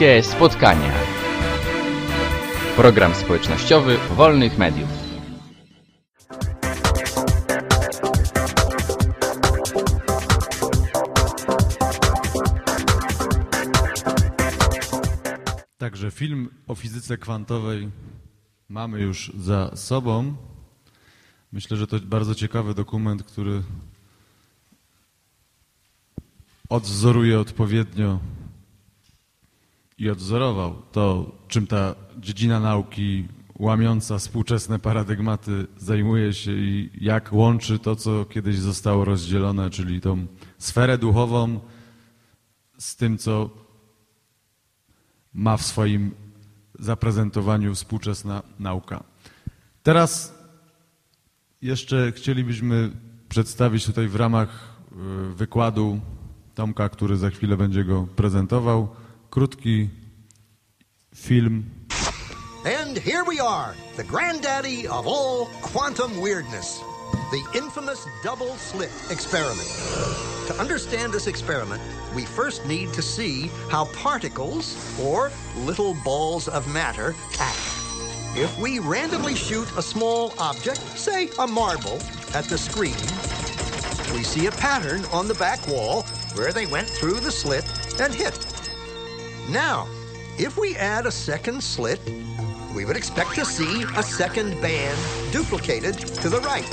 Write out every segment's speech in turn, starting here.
Bliskie spotkania. Program społecznościowy wolnych mediów. Także film o fizyce kwantowej mamy już za sobą. Myślę, że to bardzo ciekawy dokument, który odwzoruje odpowiednio i odwzorował to, czym ta dziedzina nauki łamiąca współczesne paradygmaty zajmuje się i jak łączy to, co kiedyś zostało rozdzielone, czyli tą sferę duchową z tym, co ma w swoim zaprezentowaniu współczesna nauka. Teraz jeszcze chcielibyśmy przedstawić tutaj w ramach y, wykładu Tomka, który za chwilę będzie go prezentował, krótki film And here we are, the granddaddy of all quantum weirdness, the infamous double slit experiment. To understand this experiment, we first need to see how particles, or little balls of matter, act. If we randomly shoot a small object, say a marble, at the screen, we see a pattern on the back wall where they went through the slit and hit. Now, if we add a second slit, we would expect to see a second band duplicated to the right.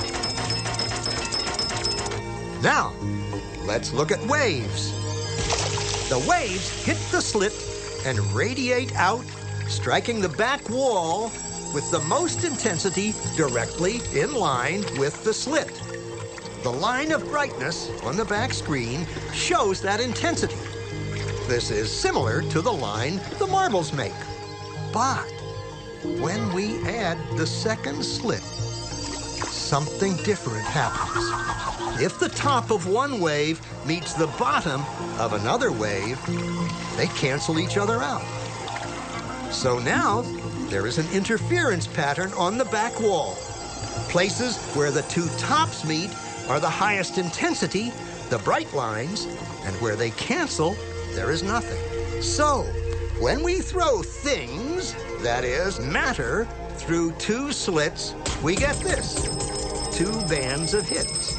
Now, let's look at waves. The waves hit the slit and radiate out, striking the back wall with the most intensity directly in line with the slit. The line of brightness on the back screen shows that intensity. This is similar to the line the marbles make. But when we add the second slit, something different happens. If the top of one wave meets the bottom of another wave, they cancel each other out. So now there is an interference pattern on the back wall. Places where the two tops meet are the highest intensity, the bright lines, and where they cancel, there is nothing. So, when we throw things, that is, matter, through two slits, we get this two bands of hits.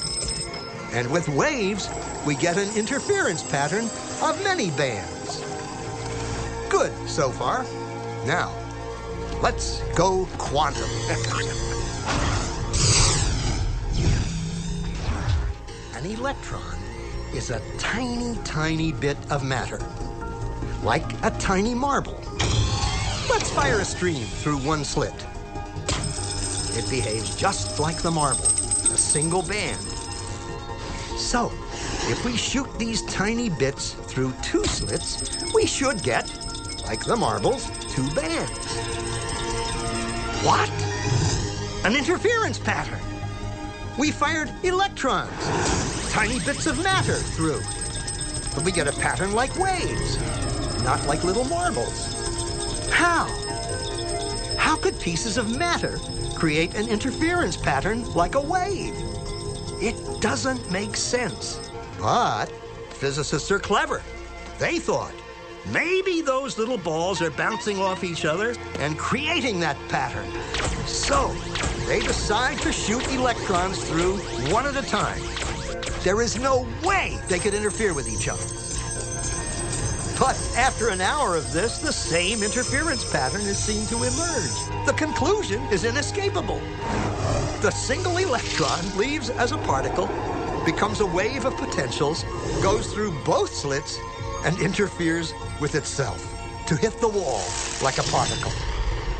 And with waves, we get an interference pattern of many bands. Good so far. Now, let's go quantum. An electron is a tiny, tiny bit of matter, like a tiny marble. Let's fire a stream through one slit. It behaves just like the marble, a single band. So, if we shoot these tiny bits through two slits, we should get, like the marbles, two bands. What? An interference pattern. We fired electrons, tiny bits of matter through. But we get a pattern like waves, not like little marbles. How? How could pieces of matter create an interference pattern like a wave? It doesn't make sense. But physicists are clever. They thought maybe those little balls are bouncing off each other and creating that pattern. So they decide to shoot electrons through one at a time. There is no way they could interfere with each other. But after an hour of this, the same interference pattern is seen to emerge. The conclusion is inescapable. The single electron leaves as a particle, becomes a wave of potentials, goes through both slits, and interferes with itself to hit the wall like a particle.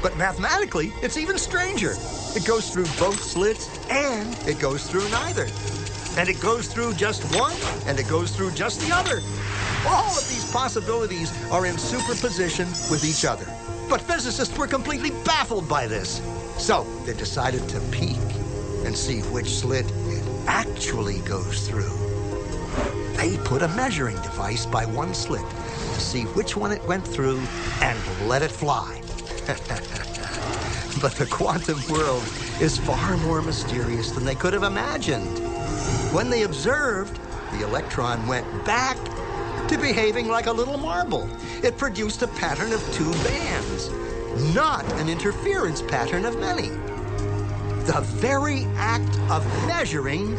But mathematically, it's even stranger. It goes through both slits and it goes through neither. And it goes through just one and it goes through just the other. All of these possibilities are in superposition with each other. But physicists were completely baffled by this. So they decided to peek and see which slit it actually goes through. They put a measuring device by one slit see which one it went through and let it fly. but the quantum world is far more mysterious than they could have imagined. When they observed, the electron went back to behaving like a little marble. It produced a pattern of two bands, not an interference pattern of many. The very act of measuring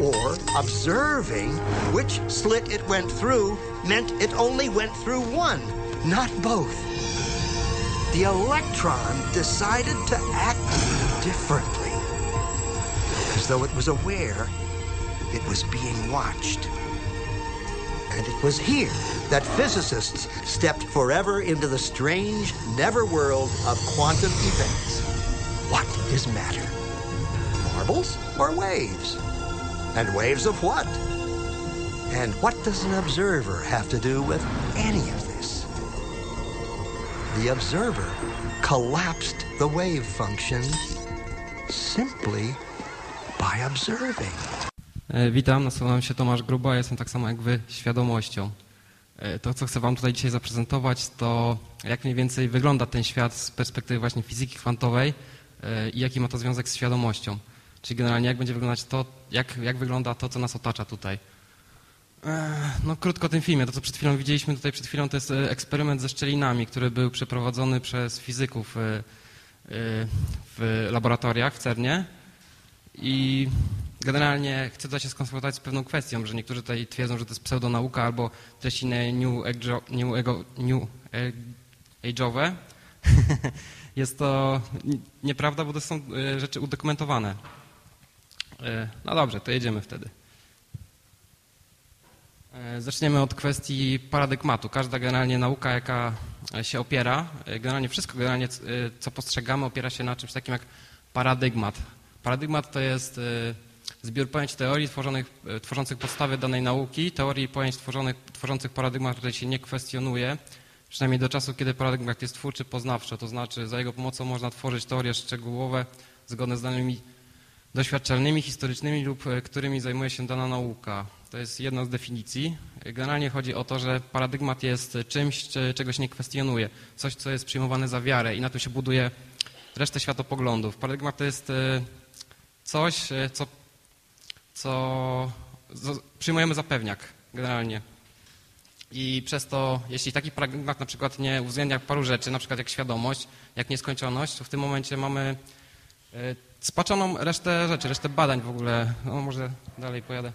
or observing which slit it went through meant it only went through one, not both. The electron decided to act differently, as though it was aware it was being watched. And it was here that physicists stepped forever into the strange, never world of quantum events. What is matter? Marbles or waves? And waves of what? And what does an observer have to do with any of this? The observer collapsed the wave function simply by observing. E, Witam, nazywam się Tomasz Gruba, jestem tak samo jak Wy świadomością. E, To, co chcę Wam tutaj dzisiaj zaprezentować, to jak mniej więcej wygląda ten świat z perspektywy właśnie fizyki kwantowej e, i jaki ma to związek z świadomością. Czyli generalnie jak będzie wyglądać to, jak, jak wygląda to, co nas otacza tutaj. No krótko o tym filmie. To, co przed chwilą widzieliśmy tutaj przed chwilą, to jest e, eksperyment ze szczelinami, który był przeprowadzony przez fizyków e, e, w laboratoriach w CERNie. I generalnie chcę tutaj się skonfrontować z pewną kwestią, że niektórzy tutaj twierdzą, że to jest pseudonauka albo treści new, age, new, ego, new age'owe. jest to nieprawda, bo to są rzeczy udokumentowane. No dobrze, to jedziemy wtedy. E, Zaczniemy od kwestii paradygmatu. Każda generalnie nauka, jaka się opiera, e, generalnie wszystko, generalnie e, co postrzegamy, opiera się na czymś takim jak paradygmat. Paradygmat to jest e, zbiór pojęć teorii tworzonych, e, tworzących podstawy danej nauki, teorii pojęć tworzonych, tworzących paradygmat, który się nie kwestionuje, przynajmniej do czasu, kiedy paradygmat jest twórczy, poznawczy, to znaczy za jego pomocą można tworzyć teorie szczegółowe zgodne z danymi doświadczalnymi, historycznymi lub e, którymi zajmuje się dana nauka. To jest jedna z definicji. Generalnie chodzi o to, że paradygmat jest czymś, cze- czego się nie kwestionuje. Coś, co jest przyjmowane za wiarę i na tym się buduje resztę światopoglądów. Paradygmat to jest e, coś, e, co, co przyjmujemy za pewniak generalnie. I przez to, jeśli taki paradygmat na przykład nie uwzględnia paru rzeczy, na przykład jak świadomość, jak nieskończoność, to w tym momencie mamy e, spaczoną resztę rzeczy, resztę badań w ogóle. No może dalej pojadę.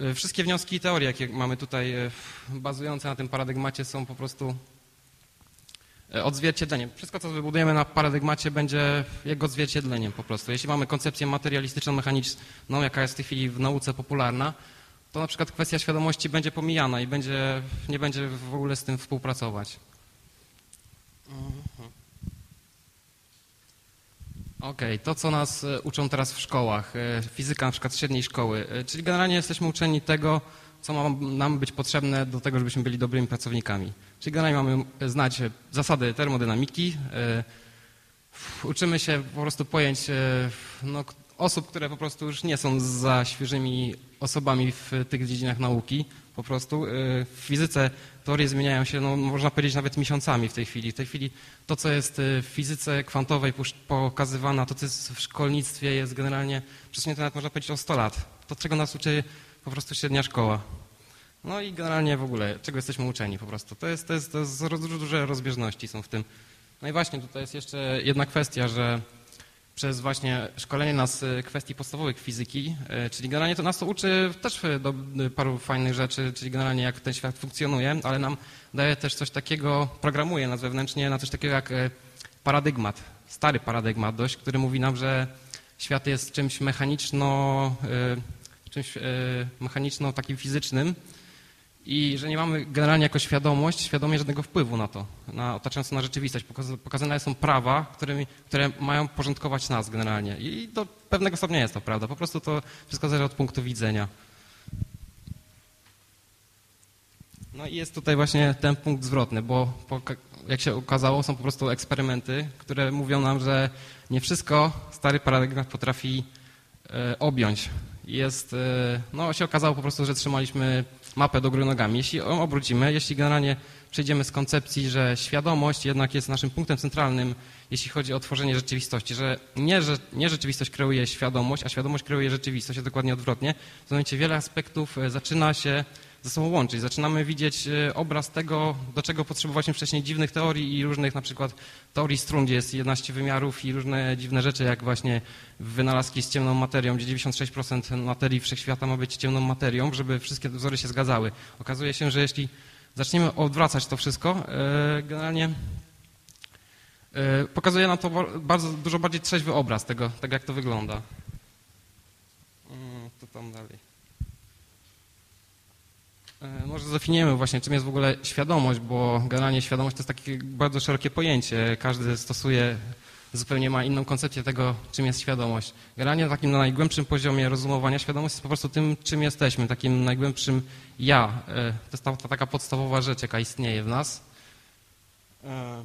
E, Wszystkie wnioski i teorie, jakie mamy tutaj e, bazujące na tym paradygmacie są po prostu e, odzwierciedleniem. Wszystko, co wybudujemy na paradygmacie, będzie jego odzwierciedleniem po prostu. Jeśli mamy koncepcję materialistyczną, mechaniczną, jaka jest w tej chwili w nauce popularna, to na przykład kwestia świadomości będzie pomijana i będzie, nie będzie w ogóle z tym współpracować. Okej, to co nas e, uczą teraz w szkołach, e, fizyka na przykład średniej szkoły, e, czyli generalnie jesteśmy uczeni tego, co ma nam być potrzebne do tego, żebyśmy byli dobrymi pracownikami. Czyli generalnie mamy znać zasady termodynamiki, uczymy się po prostu pojęć no, osób, które po prostu już nie są za świeżymi osobami w tych dziedzinach nauki. Po prostu e, w fizyce teorie zmieniają się, no, można powiedzieć, nawet miesiącami w tej chwili. W tej chwili to, co jest e, w fizyce kwantowej pokazywane, to, co jest w szkolnictwie, jest generalnie przesunięte nawet, można powiedzieć, o 100 lat. To, czego nas uczy po prostu średnia szkoła. No i generalnie w ogóle, czego jesteśmy uczeni po prostu. To jest, to jest, to jest duże rozbieżności są w tym. No i właśnie tutaj jest jeszcze jedna kwestia, że przez właśnie szkolenie nas y, kwestii podstawowych fizyki, y, czyli generalnie to nas to uczy też y, do paru fajnych rzeczy, czyli generalnie jak ten świat funkcjonuje, ale nam daje też coś takiego, programuje nas wewnętrznie na coś takiego jak paradygmat, stary paradygmat dość, który mówi nam, że świat jest czymś mechaniczno, czymś mechaniczno takim fizycznym, i że nie mamy generalnie jako świadomość, świadomie żadnego wpływu na to, na otaczającą nas rzeczywistość. Pokaz- Pokazane są prawa, którymi, które mają porządkować nas generalnie. I do pewnego stopnia jest to prawda. Po prostu to wszystko zależy od punktu widzenia. No i jest tutaj właśnie ten punkt zwrotny, bo jak się okazało, są po prostu eksperymenty, które mówią nam, że nie wszystko stary paradygmat potrafi e, objąć. Jest, e, no się okazało po prostu, że trzymaliśmy mapę do góry nogami. Jeśli ją obrócimy, jeśli generalnie przejdziemy z koncepcji, że świadomość jednak jest naszym punktem centralnym, jeśli chodzi o tworzenie rzeczywistości, że nie, że nie rzeczywistość kreuje świadomość, a świadomość kreuje rzeczywistość, jest dokładnie odwrotnie. W momencie wiele aspektów e, zaczyna się ze sobą łączyć. Zaczynamy widzieć e, obraz tego, do czego potrzebowaliśmy wcześniej dziwnych teorii i różnych na przykład teorii strun, gdzie jest 11 wymiarów i różne dziwne rzeczy, jak właśnie wynalazki z ciemną materią, gdzie 96% materii wszechświata ma być ciemną materią, żeby wszystkie wzory się zgadzały. Okazuje się, że jeśli zaczniemy odwracać to wszystko, e, generalnie e, pokazuje nam to ba- bardzo dużo bardziej trzeźwy obraz tego, tego jak to wygląda. Mm, To tam dalej. E, Może zdefiniujemy właśnie, czym jest w ogóle świadomość, bo generalnie świadomość to jest takie bardzo szerokie pojęcie. Każdy stosuje, zupełnie ma inną koncepcję tego, czym jest świadomość. Generalnie na takim na najgłębszym poziomie rozumowania świadomość jest po prostu tym, czym jesteśmy, takim najgłębszym ja. E, To jest ta, ta taka podstawowa rzecz, jaka istnieje w nas. E,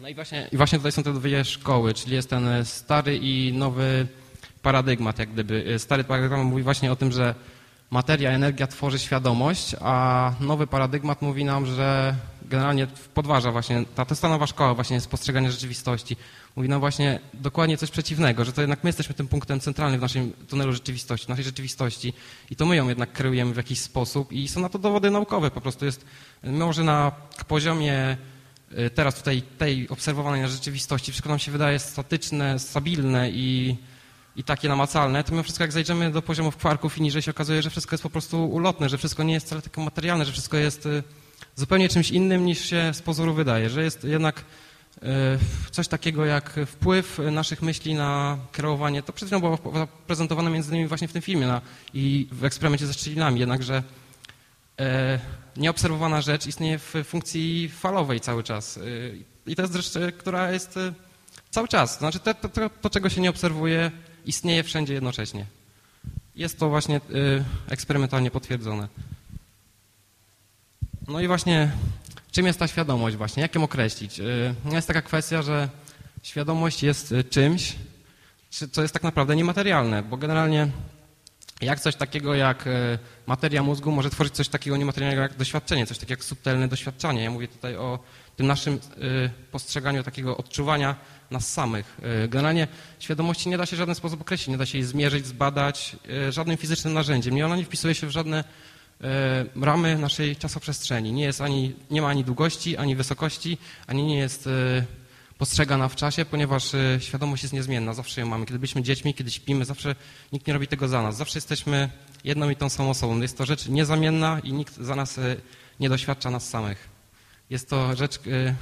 No i właśnie, i właśnie tutaj są te dwie szkoły, czyli jest ten stary i nowy paradygmat, jak gdyby. Stary paradygmat mówi właśnie o tym, że materia, energia tworzy świadomość, a nowy paradygmat mówi nam, że generalnie podważa właśnie, ta, to jest ta nowa szkoła właśnie postrzegania rzeczywistości. Mówi nam właśnie dokładnie coś przeciwnego, że to jednak my jesteśmy tym punktem centralnym w naszym tunelu rzeczywistości, naszej rzeczywistości i to my ją jednak kreujemy w jakiś sposób i są na to dowody naukowe. Po prostu jest, może na poziomie y, teraz tutaj tej obserwowanej na rzeczywistości wszystko nam się wydaje statyczne, stabilne i i takie namacalne, to mimo wszystko jak zajdziemy do poziomów kwarków i niżej się okazuje, że wszystko jest po prostu ulotne, że wszystko nie jest wcale takie materialne, że wszystko jest y, zupełnie czymś innym niż się z pozoru wydaje, że jest jednak y, coś takiego jak wpływ naszych myśli na kreowanie. To przed chwilą było prezentowane między innymi właśnie w tym filmie na, i w eksperymencie ze szczelinami, jednakże e, nieobserwowana rzecz istnieje w funkcji falowej cały czas. Y, I to jest rzecz, która jest cały czas. Znaczy to, to, to, to czego się nie obserwuje, istnieje wszędzie jednocześnie. Jest to właśnie y, eksperymentalnie potwierdzone. No i właśnie, czym jest ta świadomość właśnie? Jak ją określić? Y, jest taka kwestia, że świadomość jest y, czymś, czy- co jest tak naprawdę niematerialne, bo generalnie jak coś takiego jak materia mózgu może tworzyć coś takiego niematerialnego jak doświadczenie, coś takiego jak subtelne doświadczanie. Ja mówię tutaj o tym naszym y, postrzeganiu takiego odczuwania nas samych. Y, Generalnie świadomości nie da się w żaden sposób określić, nie da się jej zmierzyć, zbadać y, żadnym fizycznym narzędziem. Nie, ona nie wpisuje się w żadne ramy naszej czasoprzestrzeni. Nie, jest ani, nie ma ani długości, ani wysokości, ani nie jest postrzegana w czasie, ponieważ świadomość jest niezmienna. Zawsze ją mamy. Kiedy byliśmy dziećmi, kiedy śpimy, zawsze nikt nie robi tego za nas. Zawsze jesteśmy jedną i tą samą osobą. Jest to rzecz niezamienna i nikt za nas nie doświadcza nas samych. Jest to rzecz, y,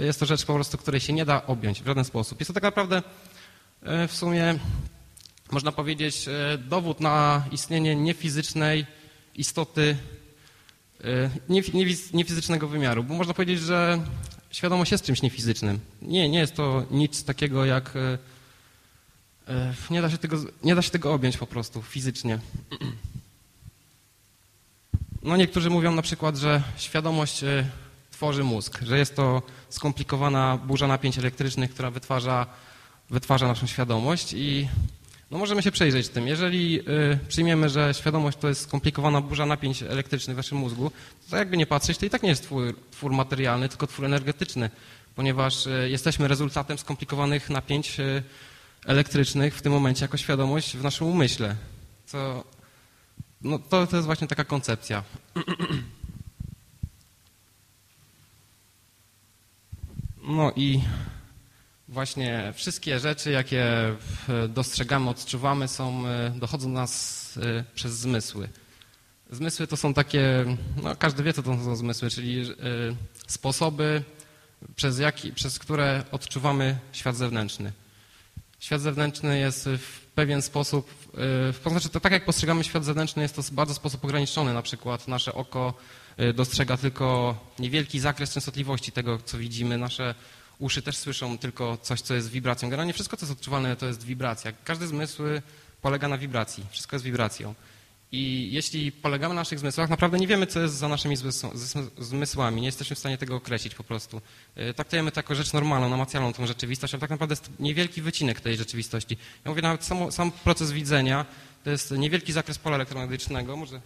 jest to rzecz po prostu, której się nie da objąć w żaden sposób. Jest to tak naprawdę y, w sumie, można powiedzieć, y, dowód na istnienie niefizycznej istoty, niefizycznego wymiaru, bo można powiedzieć, że świadomość jest czymś niefizycznym. Nie, nie jest to nic takiego jak... Nie da się tego, nie da się tego objąć po prostu fizycznie. No niektórzy mówią na przykład, że świadomość y, tworzy mózg, że jest to skomplikowana burza napięć elektrycznych, która wytwarza, wytwarza naszą świadomość i no możemy się przejrzeć tym. Jeżeli y, przyjmiemy, że świadomość to jest skomplikowana burza napięć elektrycznych w naszym mózgu, to jakby nie patrzeć, to i tak nie jest twór, twór materialny, tylko twór energetyczny, ponieważ y, jesteśmy rezultatem skomplikowanych napięć elektrycznych w tym momencie jako świadomość w naszym umyśle. Co, no to, to jest właśnie taka koncepcja. No i właśnie wszystkie rzeczy, jakie e, dostrzegamy, odczuwamy, są, e, dochodzą do nas e, przez zmysły. Zmysły to są takie, no każdy wie, co to są zmysły, czyli sposoby, przez, jaki, przez które odczuwamy świat zewnętrzny. Świat zewnętrzny jest w pewien sposób, to znaczy to tak jak postrzegamy świat zewnętrzny, jest to bardzo sposób ograniczony. Na przykład nasze oko e, dostrzega tylko niewielki zakres częstotliwości tego, co widzimy. Nasze uszy też słyszą tylko coś, co jest wibracją. Generalnie wszystko, co jest odczuwalne, to jest wibracja. Każdy zmysł polega na wibracji. Wszystko jest wibracją. I jeśli polegamy na naszych zmysłach, naprawdę nie wiemy, co jest za naszymi zmysł- zmysł- zmysłami. Nie jesteśmy w stanie tego określić po prostu. E, Traktujemy to jako rzecz normalną, namacalną tą rzeczywistość, ale tak naprawdę jest niewielki wycinek tej rzeczywistości. Ja mówię, nawet samo, sam proces widzenia to jest niewielki zakres pola elektromagnetycznego, może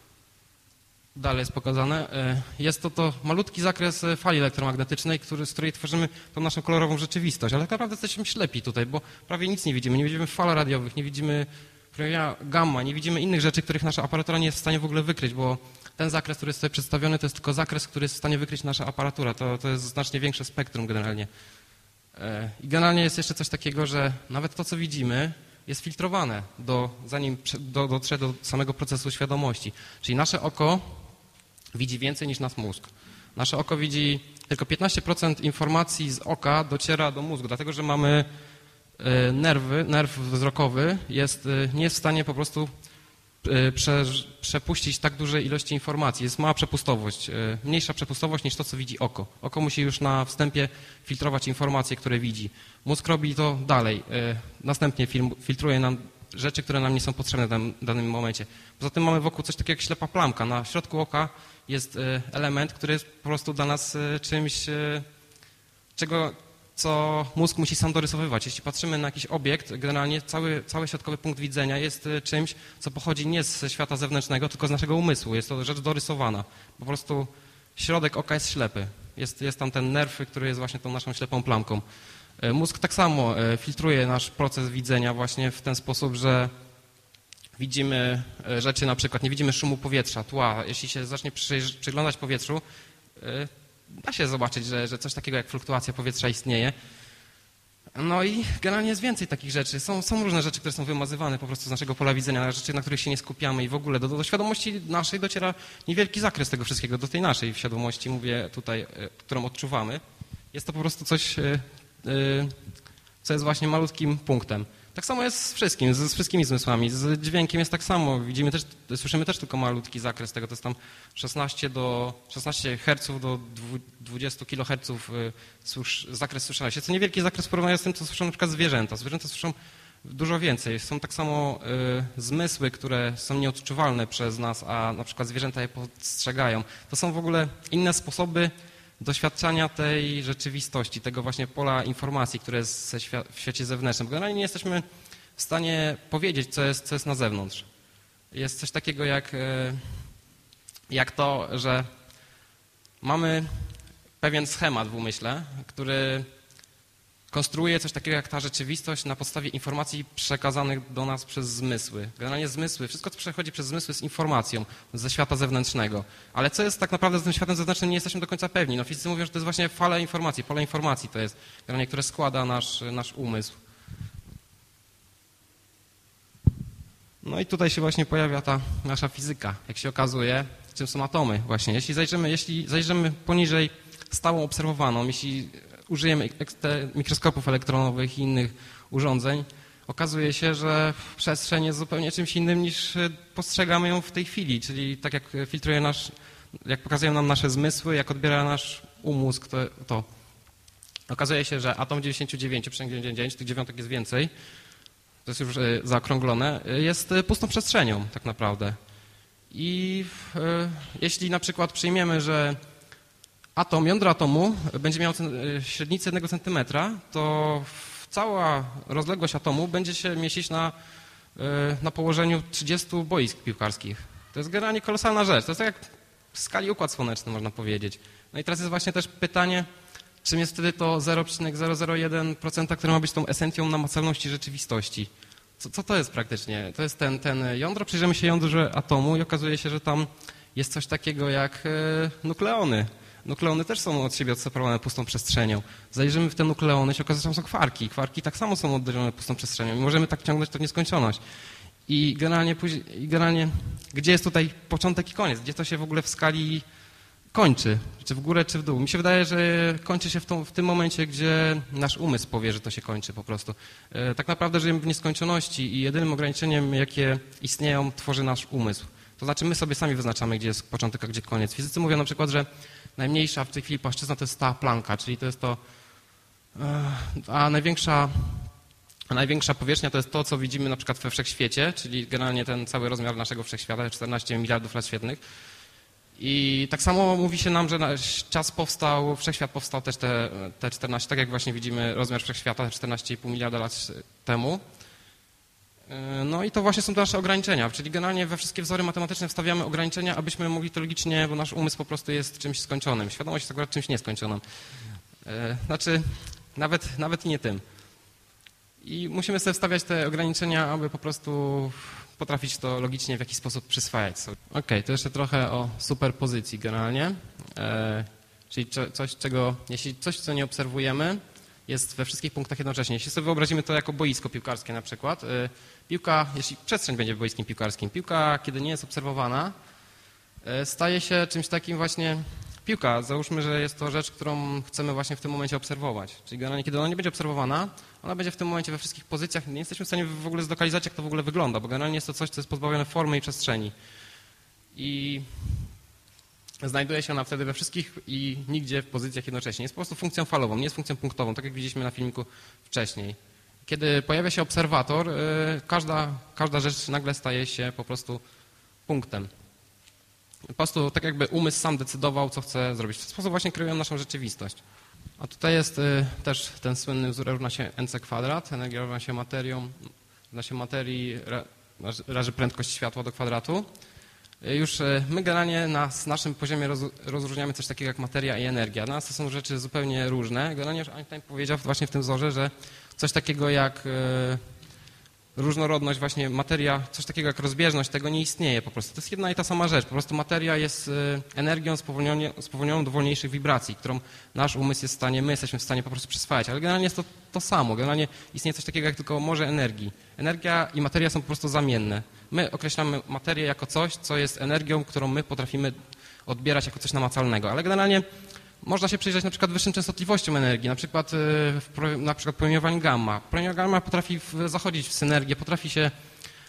dalej jest pokazane. E, Jest to to malutki zakres e, fali elektromagnetycznej, który, z której tworzymy tą naszą kolorową rzeczywistość, ale tak naprawdę jesteśmy ślepi tutaj, bo prawie nic nie widzimy. Nie widzimy fal radiowych, nie widzimy promienia gamma, nie widzimy innych rzeczy, których nasza aparatura nie jest w stanie w ogóle wykryć, bo ten zakres, który jest tutaj przedstawiony, to jest tylko zakres, który jest w stanie wykryć nasza aparatura. To, to jest znacznie większe spektrum generalnie. E, I generalnie jest jeszcze coś takiego, że nawet to, co widzimy, jest filtrowane, do, zanim do, dotrze do samego procesu świadomości. Czyli nasze oko widzi więcej niż nasz mózg. Nasze oko widzi tylko 15% informacji z oka dociera do mózgu, dlatego że mamy nerwy, nerw wzrokowy jest, e, nie jest w stanie po prostu e, prze, przepuścić tak dużej ilości informacji. Jest mała przepustowość, e, mniejsza przepustowość niż to, co widzi oko. Oko musi już na wstępie filtrować informacje, które widzi. Mózg robi to dalej. e, Następnie filtruje nam rzeczy, które nam nie są potrzebne w danym, momencie. Poza tym mamy wokół coś takiego jak ślepa plamka. Na środku oka jest e, element, który jest po prostu dla nas e, czymś, e, czego, co mózg musi sam dorysowywać. Jeśli patrzymy na jakiś obiekt, generalnie cały, cały środkowy punkt widzenia jest e, czymś, co pochodzi nie ze świata zewnętrznego, tylko z naszego umysłu. Jest to rzecz dorysowana. Po prostu środek oka jest ślepy. Jest, jest tam ten nerw, który jest właśnie tą naszą ślepą plamką. E, Mózg tak samo e, filtruje nasz proces widzenia właśnie w ten sposób, że widzimy rzeczy, na przykład nie widzimy szumu powietrza, tła. Jeśli się zacznie przyglądać powietrzu, da się zobaczyć, że, że coś takiego jak fluktuacja powietrza istnieje. No i generalnie jest więcej takich rzeczy. Są, są różne rzeczy, które są wymazywane po prostu z naszego pola widzenia, rzeczy, na których się nie skupiamy i w ogóle do, do świadomości naszej dociera niewielki zakres tego wszystkiego, do tej naszej świadomości, mówię tutaj, e, którą odczuwamy. Jest to po prostu coś, e, e, co jest właśnie malutkim punktem. Tak samo jest z wszystkim, z, z wszystkimi zmysłami. Z dźwiękiem jest tak samo. Widzimy też, słyszymy też tylko malutki zakres tego. To jest tam 16 do 16 Hz do dwu- 20 kHz y, słysz, zakres słyszenia się. Co niewielki zakres w porównaniu z tym, co słyszą na przykład zwierzęta. Zwierzęta słyszą dużo więcej. Są tak samo y, zmysły, które są nieodczuwalne przez nas, a na przykład zwierzęta je postrzegają. To są w ogóle inne sposoby doświadczania tej rzeczywistości, tego właśnie pola informacji, które jest w świecie zewnętrznym. Generalnie nie jesteśmy w stanie powiedzieć, co jest, co jest na zewnątrz. Jest coś takiego jak, e, jak to, że mamy pewien schemat w umyśle, który konstruuje coś takiego jak ta rzeczywistość na podstawie informacji przekazanych do nas przez zmysły. Generalnie zmysły, wszystko co przechodzi przez zmysły jest informacją ze świata zewnętrznego. Ale co jest tak naprawdę z tym światem zewnętrznym nie jesteśmy do końca pewni. No fizycy mówią, że to jest właśnie fala informacji, pole informacji to jest, generalnie, które składa nasz, nasz umysł. No i tutaj się właśnie pojawia ta nasza fizyka, jak się okazuje, czym są atomy właśnie. Jeśli zajrzymy, jeśli zajrzymy poniżej stałą obserwowaną, jeśli użyjemy mikroskopów elektronowych i innych urządzeń, okazuje się, że przestrzeń jest zupełnie czymś innym niż e, postrzegamy ją w tej chwili, czyli tak jak filtruje nasz, jak pokazują nam nasze zmysły, jak odbiera nasz umózg, to, to. Okazuje się, że atom 99,99, tych dziewiątek jest więcej, to jest już e, zaokrąglone, e, jest pustą przestrzenią tak naprawdę. I jeśli na przykład przyjmiemy, że atom, jądro atomu będzie e, średnicę 1 cm, to cała rozległość atomu będzie się mieścić na, e, na położeniu 30 boisk piłkarskich. To jest generalnie kolosalna rzecz. To jest tak jak w skali układ słoneczny, można powiedzieć. No i teraz jest właśnie też pytanie, czym jest wtedy to 0,001%, które ma być tą esencją namacalności rzeczywistości. Co, co to jest praktycznie? To jest ten, ten jądro, przyjrzymy się jądrze atomu i okazuje się, że tam jest coś takiego jak e, nukleony. Nukleony też są od siebie odseparowane pustą przestrzenią. Zajrzymy w te nukleony się okazuje, że są kwarki. Kwarki tak samo są oddzielone pustą przestrzenią i możemy tak ciągnąć to w nieskończoność. I generalnie, generalnie gdzie jest tutaj początek i koniec? Gdzie to się w ogóle w skali kończy? Czy w górę, czy w dół? Mi się wydaje, że kończy się w, tą, w tym momencie, gdzie nasz umysł powie, że to się kończy po prostu. E, Tak naprawdę żyjemy w nieskończoności i jedynym ograniczeniem, jakie istnieją, tworzy nasz umysł. To znaczy my sobie sami wyznaczamy, gdzie jest początek, a gdzie koniec. Fizycy mówią na przykład, że najmniejsza w tej chwili płaszczyzna to jest ta planka, czyli to jest to, e, a największa a największa powierzchnia to jest to, co widzimy na przykład we wszechświecie, czyli generalnie ten cały rozmiar naszego wszechświata, 14 miliardów lat świetlnych. I tak samo mówi się nam, że nasz czas powstał, wszechświat powstał też te, te 14, tak jak właśnie widzimy rozmiar wszechświata 14,5 miliarda lat temu. Yy, No i to właśnie są nasze ograniczenia, czyli generalnie we wszystkie wzory matematyczne wstawiamy ograniczenia, abyśmy mogli to logicznie, bo nasz umysł po prostu jest czymś skończonym. Świadomość jest akurat czymś nieskończonym. Yy, Znaczy, nawet, nawet nie tym. I musimy sobie wstawiać te ograniczenia, aby po prostu potrafić to logicznie w jakiś sposób przyswajać sobie. Okej, to jeszcze trochę o superpozycji generalnie. E, czyli coś, czego, jeśli coś, co nie obserwujemy, jest we wszystkich punktach jednocześnie. Jeśli sobie wyobrazimy to jako boisko piłkarskie na przykład, e, piłka, jeśli przestrzeń będzie boiskiem piłkarskim, piłka, kiedy nie jest obserwowana, e, staje się czymś takim właśnie piłka. Załóżmy, że jest to rzecz, którą chcemy właśnie w tym momencie obserwować. Czyli generalnie, kiedy ona nie będzie obserwowana, ona będzie w tym momencie we wszystkich pozycjach. Nie jesteśmy w stanie w ogóle zlokalizować, jak to w ogóle wygląda, bo generalnie jest to coś, co jest pozbawione formy i przestrzeni. I znajduje się ona wtedy we wszystkich i nigdzie w pozycjach jednocześnie. Jest po prostu funkcją falową, nie jest funkcją punktową, tak jak widzieliśmy na filmiku wcześniej. Kiedy pojawia się obserwator, y, każda, każda rzecz nagle staje się po prostu punktem. Po prostu tak jakby umysł sam decydował, co chce zrobić. W ten sposób właśnie kreują naszą rzeczywistość. A tutaj jest y, też ten słynny wzór równa się nc kwadrat, energia równa się materią, równa się materii ra- razy prędkość światła do kwadratu. Y, Już my generalnie na naszym poziomie roz, rozróżniamy coś takiego jak materia i energia. Dla nas to są rzeczy zupełnie różne. Generalnie już Einstein powiedział właśnie w tym wzorze, że coś takiego jak y, różnorodność, właśnie materia, coś takiego jak rozbieżność, tego nie istnieje po prostu. To jest jedna i ta sama rzecz. Po prostu materia jest y, energią spowolnioną do wolniejszych wibracji, którą nasz umysł jest w stanie, my jesteśmy w stanie po prostu przyswajać. Ale generalnie jest to to samo. Generalnie istnieje coś takiego jak tylko morze energii. Energia i materia są po prostu zamienne. My określamy materię jako coś, co jest energią, którą my potrafimy odbierać jako coś namacalnego. Ale generalnie można się przyjrzeć na przykład wyższym częstotliwościom energii, na przykład, y, w na przykład gamma. Promieniowanie gamma potrafi zachodzić w synergię, potrafi się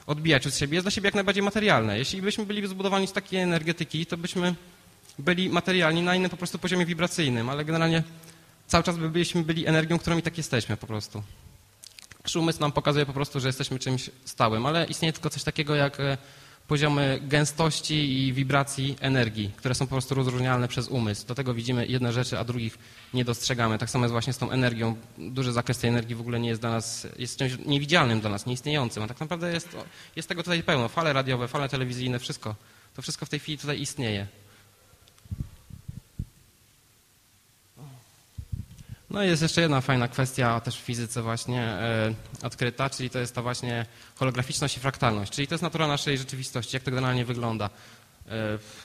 odbijać od siebie, jest dla siebie jak najbardziej materialne. Jeśli byśmy byli zbudowani z takiej energetyki, to byśmy byli materialni na innym po prostu poziomie wibracyjnym, ale generalnie cały czas by byli energią, którą i tak jesteśmy po prostu. Nasz umysł nam pokazuje po prostu, że jesteśmy czymś stałym, ale istnieje tylko coś takiego jak e, poziomy gęstości i wibracji energii, które są po prostu rozróżnialne przez umysł. Do tego widzimy jedne rzeczy, a drugich nie dostrzegamy. Tak samo jest właśnie z tą energią. Duży zakres tej energii w ogóle nie jest dla nas, jest czymś niewidzialnym dla nas, nieistniejącym, a tak naprawdę jest, jest tego tutaj pełno. Fale radiowe, fale telewizyjne, wszystko. To wszystko w tej chwili tutaj istnieje. No i jest jeszcze jedna fajna kwestia też w fizyce właśnie e, odkryta, czyli to jest ta właśnie holograficzność i fraktalność, czyli to jest natura naszej rzeczywistości, jak to generalnie wygląda. E,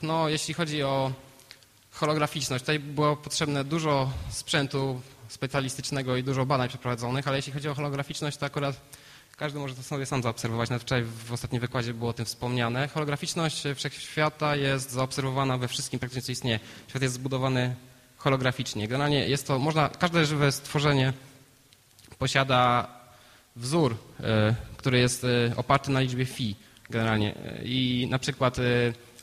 no jeśli chodzi o holograficzność, tutaj było potrzebne dużo sprzętu specjalistycznego i dużo badań przeprowadzonych, ale jeśli chodzi o holograficzność, to akurat każdy może to sobie sam zaobserwować. Nawet wczoraj w ostatnim wykładzie było o tym wspomniane. Holograficzność wszechświata jest zaobserwowana we wszystkim praktycznie, co istnieje. Świat jest zbudowany holograficznie. Generalnie jest to, można, każde żywe stworzenie posiada wzór, e, który jest e, oparty na liczbie phi generalnie. E, I na przykład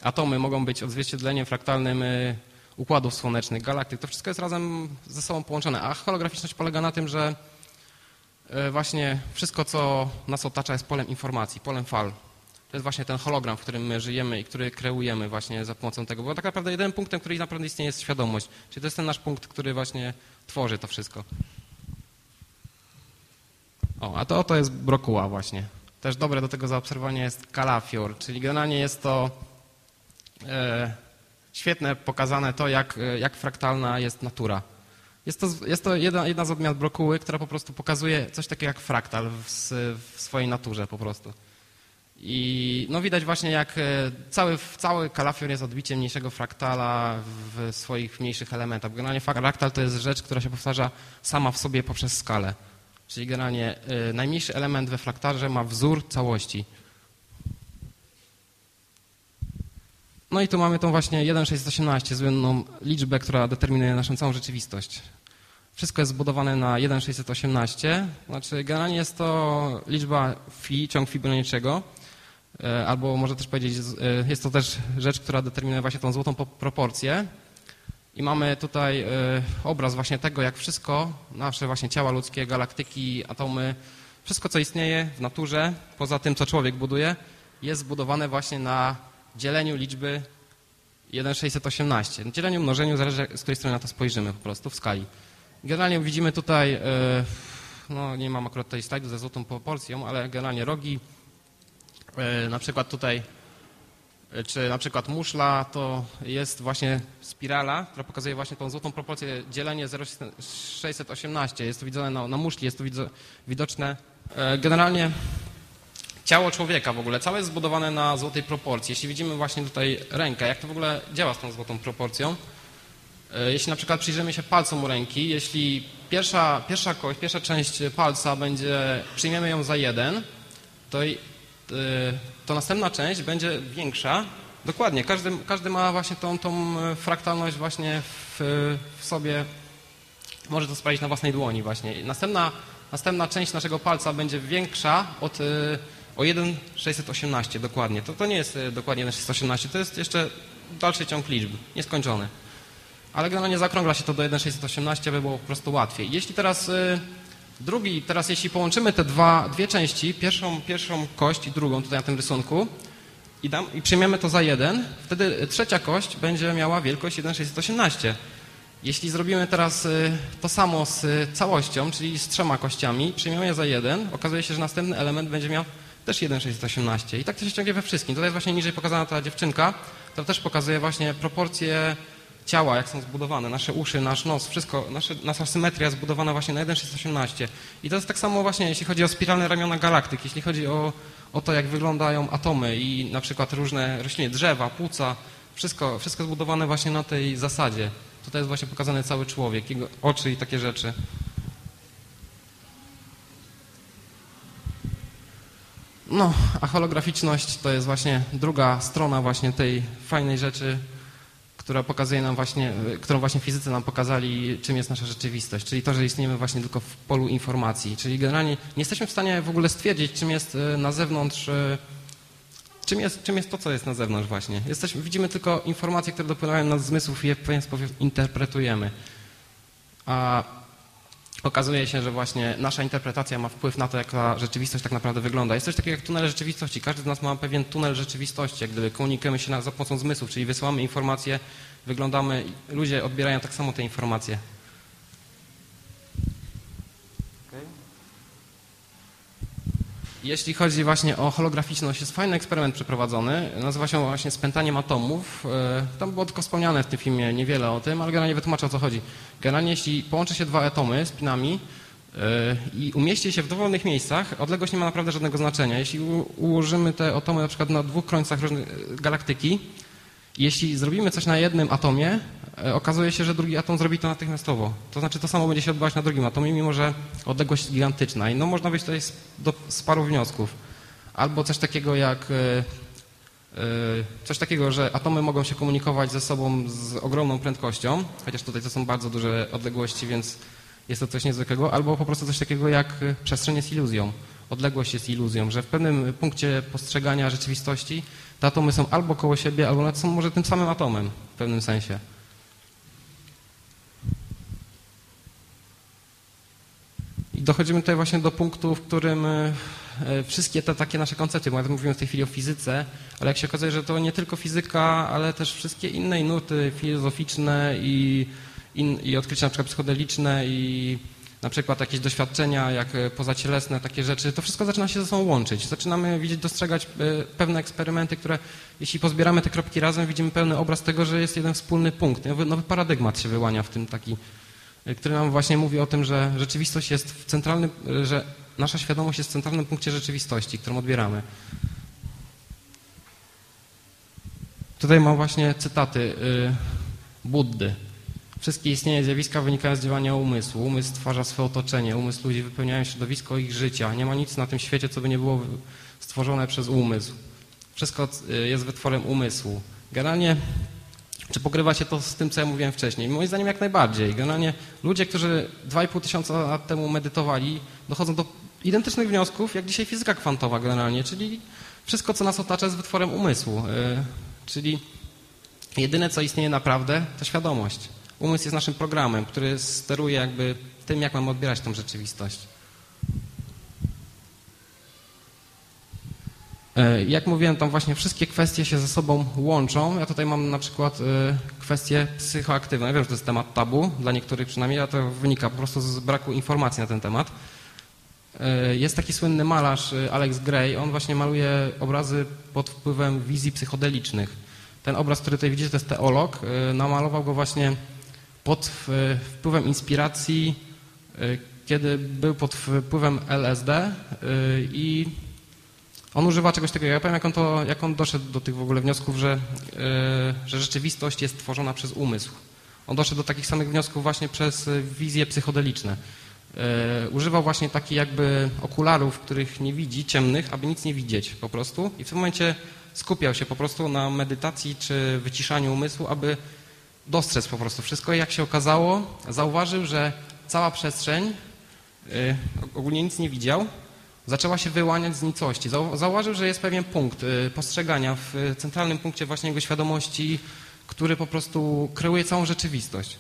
atomy mogą być odzwierciedleniem fraktalnym układów słonecznych, galaktyk. To wszystko jest razem ze sobą połączone. A holograficzność polega na tym, że właśnie wszystko, co nas otacza, jest polem informacji, polem fal. To jest właśnie ten hologram, w którym my żyjemy i który kreujemy właśnie za pomocą tego. Bo tak naprawdę jedynym punktem, który naprawdę istnieje, jest świadomość. Czyli to jest ten nasz punkt, który właśnie tworzy to wszystko. O, a to oto jest brokuła właśnie. Też dobre do tego zaobserwowania jest kalafior, czyli generalnie jest to e, świetne pokazane to, jak, e, jak fraktalna jest natura. Jest to, jest to jedna, jedna z odmian brokuły, która po prostu pokazuje coś takiego jak fraktal w, w swojej naturze po prostu. I no widać właśnie jak e, cały, cały kalafior jest odbiciem mniejszego fraktala w swoich mniejszych elementach. Generalnie fraktal to jest rzecz, która się powtarza sama w sobie poprzez skalę. Czyli generalnie e, najmniejszy element we fraktarze ma wzór całości. No i tu mamy tą właśnie 1,618, słynną liczbę, która determinuje naszą całą rzeczywistość. Wszystko jest zbudowane na 1,618, znaczy generalnie jest to liczba phi, ciąg Fibonacciego, albo może też powiedzieć, e, jest to też rzecz, która determinuje właśnie tą złotą po- proporcję. I mamy tutaj e, obraz właśnie tego, jak wszystko, nasze właśnie ciała ludzkie, galaktyki, atomy, wszystko co istnieje w naturze, poza tym co człowiek buduje, jest zbudowane właśnie na dzieleniu liczby 1,618. Dzieleniu, mnożeniu, zależy z której strony na to spojrzymy po prostu w skali. Generalnie widzimy tutaj, e, no nie mam akurat tutaj slajdu ze złotą proporcją, ale generalnie rogi, e, na przykład tutaj, e, czy na przykład muszla, to jest właśnie spirala, która pokazuje właśnie tą złotą proporcję dzielenie 0,618. Jest to widzone na, na muszli, jest to widoczne E, Generalnie ciało człowieka w ogóle całe jest zbudowane na złotej proporcji. Jeśli widzimy właśnie tutaj rękę, jak to w ogóle działa z tą złotą proporcją, E, Jeśli na przykład przyjrzymy się palcom ręki, jeśli pierwsza, pierwsza kość, pierwsza część palca będzie, przyjmiemy ją za jeden, to, to następna część będzie większa. Dokładnie, każdy, każdy ma właśnie tą, tą e, fraktalność właśnie w, w sobie, może to sprawdzić na własnej dłoni właśnie. Następna, następna część naszego palca będzie większa od, y, o 1,618 dokładnie. To, to nie jest y, dokładnie 1,618, to jest jeszcze dalszy ciąg liczb, nieskończony. Ale generalnie zakrągla się to do 1,618, by było po prostu łatwiej. Jeśli teraz y, drugi, teraz jeśli połączymy te dwa, dwie części, pierwszą, pierwszą kość i drugą tutaj na tym rysunku i, dam, i przyjmiemy to za jeden, wtedy trzecia kość będzie miała wielkość 1,618. Jeśli zrobimy teraz y, to samo z całością, czyli z trzema kościami, przyjmiemy je za jeden, okazuje się, że następny element będzie miał też 1,618. I tak to się ciągnie we wszystkim. Tutaj jest właśnie niżej pokazana ta dziewczynka, która też pokazuje właśnie proporcje ciała, jak są zbudowane, nasze uszy, nasz nos, wszystko, nasze, nasza symetria jest zbudowana właśnie na 1,618. I to jest tak samo właśnie, jeśli chodzi o spiralne ramiona galaktyk, jeśli chodzi o, o to, jak wyglądają atomy i na przykład różne rośliny, drzewa, płuca, wszystko, wszystko zbudowane właśnie na tej zasadzie. Tutaj jest właśnie pokazany cały człowiek, jego oczy i takie rzeczy. No, a holograficzność to jest właśnie druga strona właśnie tej fajnej rzeczy, która pokazuje nam właśnie, y, którą właśnie fizycy nam pokazali, czym jest nasza rzeczywistość, czyli to, że istniejemy właśnie tylko w polu informacji, czyli generalnie nie jesteśmy w stanie w ogóle stwierdzić, czym jest y, na zewnątrz, y, czym jest, czym jest to, co jest na zewnątrz właśnie. Jesteśmy, widzimy tylko informacje, które dopływają nas zmysłów i je w pewien sposób interpretujemy. A okazuje się, że właśnie nasza interpretacja ma wpływ na to, jak ta rzeczywistość tak naprawdę wygląda. Jest coś takiego jak tunel rzeczywistości. Każdy z nas ma pewien tunel rzeczywistości, jak gdyby komunikujemy się za pomocą zmysłów, czyli wysyłamy informacje, wyglądamy, ludzie odbierają tak samo te informacje. Jeśli chodzi właśnie o holograficzność, jest fajny eksperyment przeprowadzony. Nazywa się właśnie spętaniem atomów. E, Tam było tylko wspomniane w tym filmie niewiele o tym, ale generalnie wytłumaczę o co chodzi. Generalnie jeśli połączy się dwa atomy spinami e, i umieści się w dowolnych miejscach, odległość nie ma naprawdę żadnego znaczenia. Jeśli ułożymy te atomy na przykład na dwóch końcach e, galaktyki, jeśli zrobimy coś na jednym atomie, e, okazuje się, że drugi atom zrobi to natychmiastowo. To znaczy to samo będzie się odbywać na drugim atomie, mimo że odległość jest gigantyczna. I no można wyjść tutaj z, do, z paru wniosków. Albo coś takiego jak e, e, coś takiego, że atomy mogą się komunikować ze sobą z ogromną prędkością, chociaż tutaj to są bardzo duże odległości, więc jest to coś niezwykłego, albo po prostu coś takiego jak przestrzeń jest iluzją. Odległość jest iluzją, że w pewnym punkcie postrzegania rzeczywistości te atomy są albo koło siebie, albo nawet są może tym samym atomem w pewnym sensie. I dochodzimy tutaj właśnie do punktu, w którym e, wszystkie te takie nasze koncepcje, bo mówimy w tej chwili o fizyce, ale jak się okazuje, że to nie tylko fizyka, ale też wszystkie inne nuty filozoficzne i, i odkrycia na przykład psychodeliczne i na przykład jakieś doświadczenia jak e, pozacielesne, takie rzeczy, to wszystko zaczyna się ze sobą łączyć. Zaczynamy widzieć, dostrzegać e, pewne eksperymenty, które jeśli pozbieramy te kropki razem, widzimy pełny obraz tego, że jest jeden wspólny punkt. Nowy, paradygmat się wyłania w tym taki, e, który nam właśnie mówi o tym, że rzeczywistość jest w centralnym, że nasza świadomość jest w centralnym punkcie rzeczywistości, którą odbieramy. Tutaj mam właśnie cytaty Buddy. Wszystkie istnienia zjawiska wynikają z działania umysłu. Umysł stwarza swoje otoczenie. Umysł ludzi wypełniają środowisko ich życia. Nie ma nic na tym świecie, co by nie było stworzone przez umysł. Wszystko y, jest wytworem umysłu. Generalnie, czy pokrywa się to z tym, co ja mówiłem wcześniej? Moim zdaniem jak najbardziej. Generalnie ludzie, którzy 2,5 tysiąca lat temu medytowali, dochodzą do identycznych wniosków, jak dzisiaj fizyka kwantowa generalnie, czyli wszystko, co nas otacza, jest wytworem umysłu. Y, Czyli jedyne, co istnieje naprawdę, to świadomość. Umysł jest naszym programem, który steruje jakby tym, jak mamy odbierać tą rzeczywistość. E, Jak mówiłem, tam właśnie wszystkie kwestie się ze sobą łączą. Ja tutaj mam na przykład e, kwestie psychoaktywne. Ja wiem, że to jest temat tabu, dla niektórych przynajmniej, a to wynika po prostu z braku informacji na ten temat. E, Jest taki słynny malarz Alex Gray, on właśnie maluje obrazy pod wpływem wizji psychodelicznych. Ten obraz, który tutaj widzicie, to jest teolog. Namalował go właśnie pod w- wpływem inspiracji e, kiedy był pod wpływem LSD y, i on używa czegoś takiego. Ja powiem, jak on, to, jak on doszedł do tych w ogóle wniosków, że, że rzeczywistość jest tworzona przez umysł. On doszedł do takich samych wniosków właśnie przez wizje psychodeliczne. Używał właśnie takich jakby okularów, których nie widzi, ciemnych, aby nic nie widzieć po prostu. I w tym momencie skupiał się po prostu na medytacji czy wyciszaniu umysłu, aby dostrzec po prostu wszystko. I jak się okazało, zauważył, że cała przestrzeń, y, ogólnie nic nie widział, zaczęła się wyłaniać z nicości. Zau- Zauważył, że jest pewien punkt y, postrzegania w centralnym punkcie właśnie jego świadomości, który po prostu kreuje całą rzeczywistość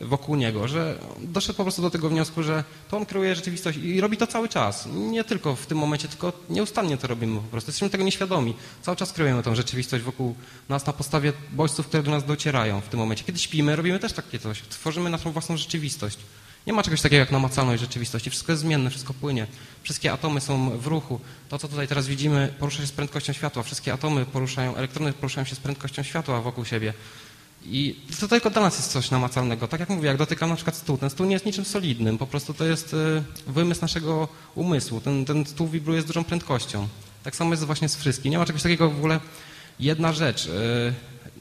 wokół niego, że doszedł po prostu do tego wniosku, że to on kreuje rzeczywistość i robi to cały czas. Nie tylko w tym momencie, tylko nieustannie to robimy po prostu. Jesteśmy tego nieświadomi. Cały czas kreujemy tą rzeczywistość wokół nas na podstawie bodźców, które do nas docierają w tym momencie. Kiedy śpimy, robimy też takie coś. Tworzymy naszą własną rzeczywistość. Nie ma czegoś takiego jak namacalność rzeczywistości. Wszystko jest zmienne, wszystko płynie. Wszystkie atomy są w ruchu. To, co tutaj teraz widzimy, porusza się z prędkością światła. Wszystkie atomy poruszają, elektrony poruszają się z prędkością światła wokół siebie. I to tylko dla nas jest coś namacalnego. Tak jak mówię, jak dotykam na przykład stół, ten stół nie jest niczym solidnym, po prostu to jest y, wymysł naszego umysłu. Ten, ten stół wibruje z dużą prędkością. Tak samo jest właśnie z wszystkim. Nie ma czegoś takiego w ogóle jedna rzecz. y,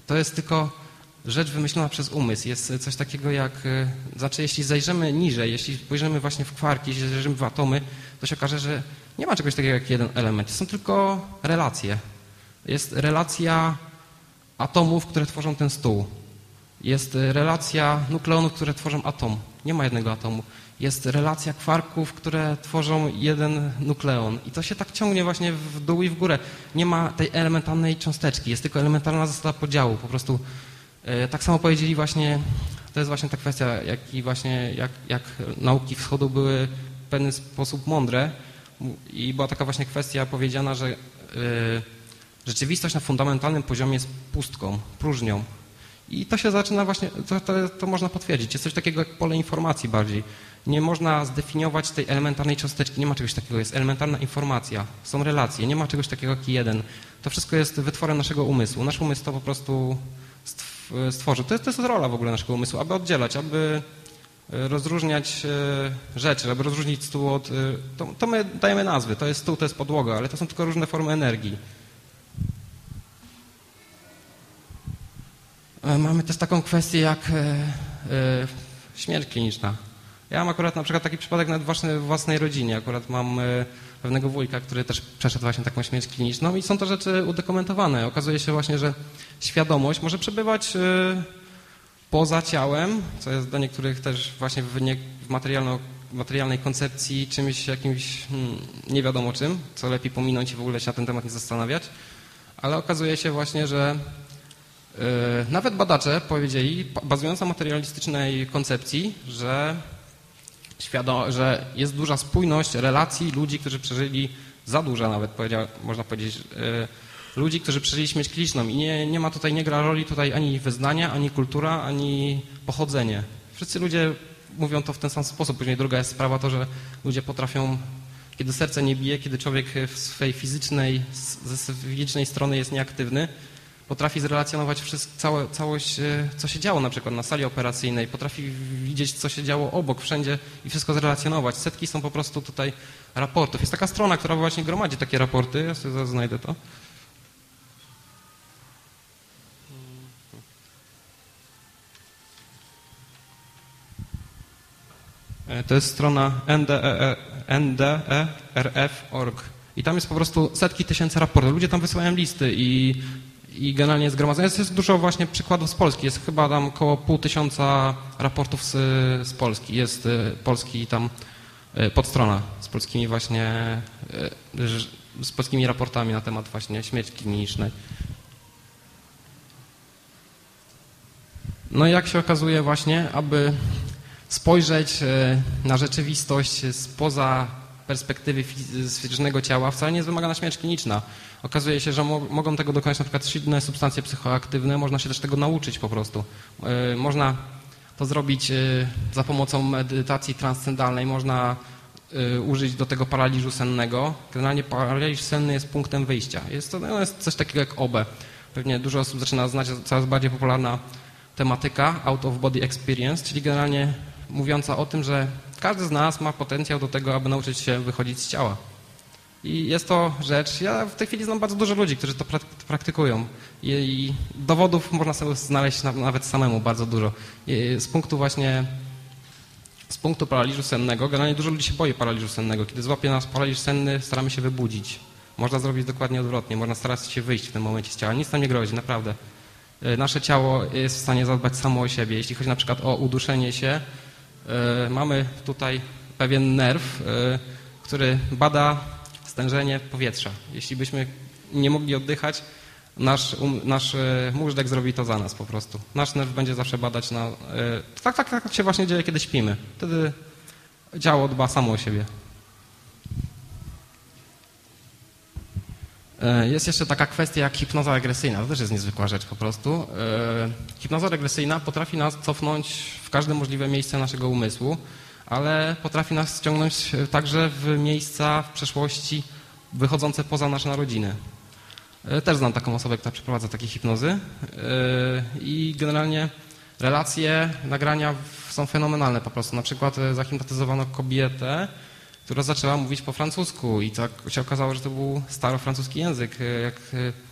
To jest tylko rzecz wymyślona przez umysł. Jest coś takiego jak, y, znaczy jeśli zajrzymy niżej, jeśli spojrzymy właśnie w kwarki, jeśli zajrzymy w atomy, to się okaże, że nie ma czegoś takiego jak jeden element. Są tylko relacje. Jest relacja atomów, które tworzą ten stół. Jest relacja nukleonów, które tworzą atom. Nie ma jednego atomu. Jest relacja kwarków, które tworzą jeden nukleon. I to się tak ciągnie właśnie w dół i w górę. Nie ma tej elementarnej cząsteczki. Jest tylko elementarna zasada podziału. Po prostu y, tak samo powiedzieli właśnie, to jest właśnie ta kwestia, jak, właśnie, jak, jak nauki wschodu były w pewien sposób mądre. I była taka właśnie kwestia powiedziana, że y, rzeczywistość na fundamentalnym poziomie jest pustką, próżnią. I to się zaczyna właśnie, to, to, to, można potwierdzić. Jest coś takiego jak pole informacji bardziej. Nie można zdefiniować tej elementarnej cząsteczki, nie ma czegoś takiego. Jest elementarna informacja, są relacje, nie ma czegoś takiego jak jeden. To wszystko jest wytworem naszego umysłu. Nasz umysł to po prostu stworzy. To jest, to jest rola w ogóle naszego umysłu, aby oddzielać, aby rozróżniać rzeczy, aby rozróżnić stół od... To, to my dajemy nazwy, to jest stół, to jest podłoga, ale to są tylko różne formy energii. Mamy też taką kwestię jak e, e, śmierć kliniczna. Ja mam akurat na przykład taki przypadek nawet w własnej rodzinie. Akurat mam e, pewnego wujka, który też przeszedł właśnie taką śmierć kliniczną i są to rzeczy udokumentowane. Okazuje się właśnie, że świadomość może przebywać poza ciałem, co jest dla niektórych też właśnie w, materialnej koncepcji czymś jakimś hmm, nie wiadomo czym, co lepiej pominąć i w ogóle się na ten temat nie zastanawiać. Ale okazuje się właśnie, że nawet badacze powiedzieli, bazując na materialistycznej koncepcji, że, że jest duża spójność relacji ludzi, którzy przeżyli za dużo nawet, można powiedzieć, ludzi, którzy przeżyli śmierć kliniczną i nie, nie ma tutaj, nie gra roli tutaj ani wyznania, ani kultura, ani pochodzenie. Wszyscy ludzie mówią to w ten sam sposób. Później druga jest sprawa to, że ludzie potrafią, kiedy serce nie bije, kiedy człowiek w swojej fizycznej, ze fizycznej strony jest nieaktywny, potrafi zrelacjonować wszystko, całe, całość, co się działo na przykład na sali operacyjnej, potrafi widzieć, co się działo obok, wszędzie i wszystko zrelacjonować. Setki są po prostu tutaj raportów. Jest taka strona, która właśnie gromadzi takie raporty, ja sobie zaraz znajdę to. To jest strona nderf.org i tam jest po prostu setki tysięcy raportów. Ludzie tam wysyłają listy i i generalnie zgromadzone. Jest, jest dużo właśnie przykładów z Polski. Jest chyba tam około pół tysiąca raportów z, z Polski. Jest y, polski tam y, podstrona z polskimi właśnie y, z polskimi raportami na temat właśnie śmierci klinicznej. No i jak się okazuje właśnie, aby spojrzeć na rzeczywistość spoza perspektywy fizycznego ciała wcale nie jest wymagana śmierć kliniczna. Okazuje się, że mo mogą tego dokonać na przykład silne substancje psychoaktywne, można się też tego nauczyć po prostu. Yy, można to zrobić yy, za pomocą medytacji transcendalnej, można yy, użyć do tego paraliżu sennego. Generalnie paraliż senny jest punktem wyjścia. Jest to no jest coś takiego jak OBE. Pewnie dużo osób zaczyna znać coraz bardziej popularna tematyka out of body experience, czyli generalnie mówiąca o tym, że każdy z nas ma potencjał do tego, aby nauczyć się wychodzić z ciała. I jest to rzecz, ja w tej chwili znam bardzo dużo ludzi, którzy to prak- praktykują. I, dowodów można sobie znaleźć na, nawet samemu bardzo dużo. I z punktu właśnie, z punktu paraliżu sennego, generalnie dużo ludzi się boi paraliżu sennego. Kiedy złapie nas paraliż senny, staramy się wybudzić. Można zrobić dokładnie odwrotnie, można starać się wyjść w tym momencie z ciała. Nic nam nie grozi, naprawdę. E, Nasze ciało jest w stanie zadbać samo o siebie. Jeśli chodzi na przykład o uduszenie się, e, mamy tutaj pewien nerw, e, który bada stężenie powietrza. Jeśli byśmy nie mogli oddychać, nasz, um, nasz e, zrobi to za nas po prostu. Nasz nerw będzie zawsze badać na... e, Tak, tak, tak się właśnie dzieje, kiedy śpimy. Wtedy ciało dba samo o siebie. E, Jest jeszcze taka kwestia jak hipnoza regresyjna. To też jest niezwykła rzecz po prostu. Hipnoza regresyjna potrafi nas cofnąć w każde możliwe miejsce naszego umysłu, ale potrafi nas ściągnąć także w miejsca w przeszłości wychodzące poza nasze narodziny. E, Też znam taką osobę, która przeprowadza takie hipnozy E, i generalnie relacje, nagrania są fenomenalne po prostu. Na przykład e, zahipnotyzowano kobietę, która zaczęła mówić po francusku i tak się okazało, że to był starofrancuski język. E, Jak e,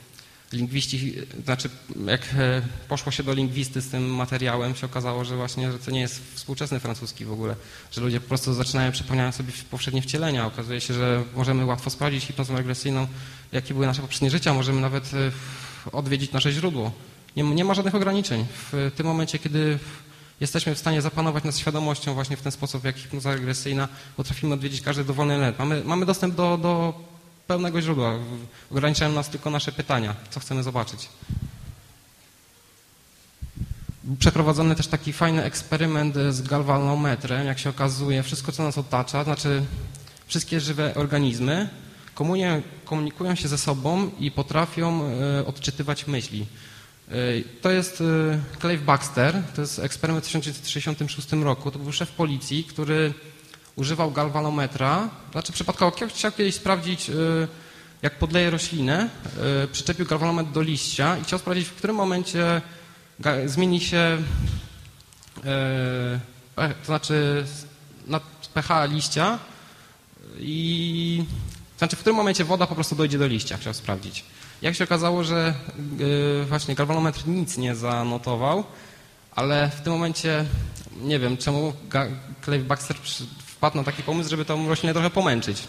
lingwiści, znaczy jak e, poszło się do lingwisty z tym materiałem, się okazało, że właśnie że to nie jest współczesny francuski w ogóle, że ludzie po prostu zaczynają, przypomniają sobie poprzednie wcielenia. Okazuje się, że możemy łatwo sprawdzić hipnozą regresyjną, jakie były nasze poprzednie życia, możemy nawet e, odwiedzić nasze źródło. Nie, nie ma żadnych ograniczeń. W tym momencie, kiedy jesteśmy w stanie zapanować nad świadomością właśnie w ten sposób, jak hipnoza regresyjna, potrafimy odwiedzić każdy dowolny element. Mamy, mamy dostęp do, do pełnego źródła. Ograniczają nas tylko nasze pytania, co chcemy zobaczyć. Był przeprowadzony też taki fajny eksperyment z galwanometrem. Jak się okazuje, wszystko, co nas otacza, znaczy wszystkie żywe organizmy komunikują się ze sobą i potrafią e, odczytywać myśli. E, To jest e, Clive Baxter, to jest eksperyment w 1966 roku. To był szef policji, który używał galwanometra, znaczy przypadkowo chciał- kiedyś sprawdzić, e, jak podleje roślinę, e, przyczepił galwanometr do liścia i chciał sprawdzić, w którym momencie zmieni się, e, e, to znaczy na pH liścia i znaczy w którym momencie woda po prostu dojdzie do liścia, chciał sprawdzić. Jak się okazało, że y, właśnie galwanometr nic nie zanotował, ale w tym momencie nie wiem czemu Clive Baxter wpadł na taki pomysł, żeby tą roślinę trochę pomęczyć.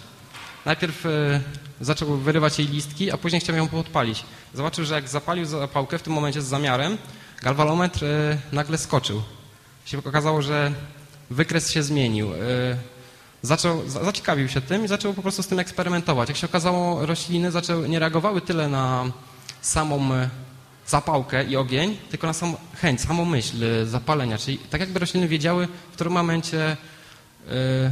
Najpierw y, zaczął wyrywać jej listki, a później chciał ją podpalić. Zobaczył, że jak zapalił zapałkę w tym momencie z zamiarem, galwanometr y, nagle skoczył. Się okazało, że wykres się zmienił. Y, zaczął, za- zaciekawił się tym i zaczął po prostu z tym eksperymentować. Jak się okazało, rośliny zaczęły, nie reagowały tyle na samą e, zapałkę i ogień, tylko na samą chęć, samą myśl e, zapalenia. Czyli tak jakby rośliny wiedziały, w którym momencie e,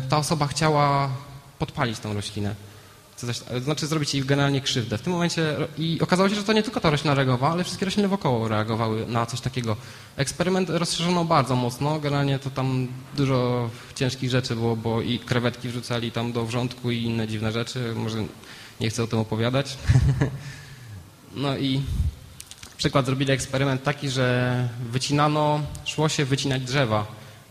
ta osoba chciała podpalić tą roślinę. To to znaczy zrobić jej generalnie krzywdę. W tym momencie i okazało się, że to nie tylko ta roślina reagowała, ale wszystkie rośliny wokoło reagowały na coś takiego. Eksperyment rozszerzono bardzo mocno, generalnie to tam dużo ciężkich rzeczy było, bo i krewetki wrzucali tam do wrzątku i inne dziwne rzeczy, może nie chcę o tym opowiadać. No i przykład zrobili eksperyment taki, że wycinano, szło się wycinać drzewa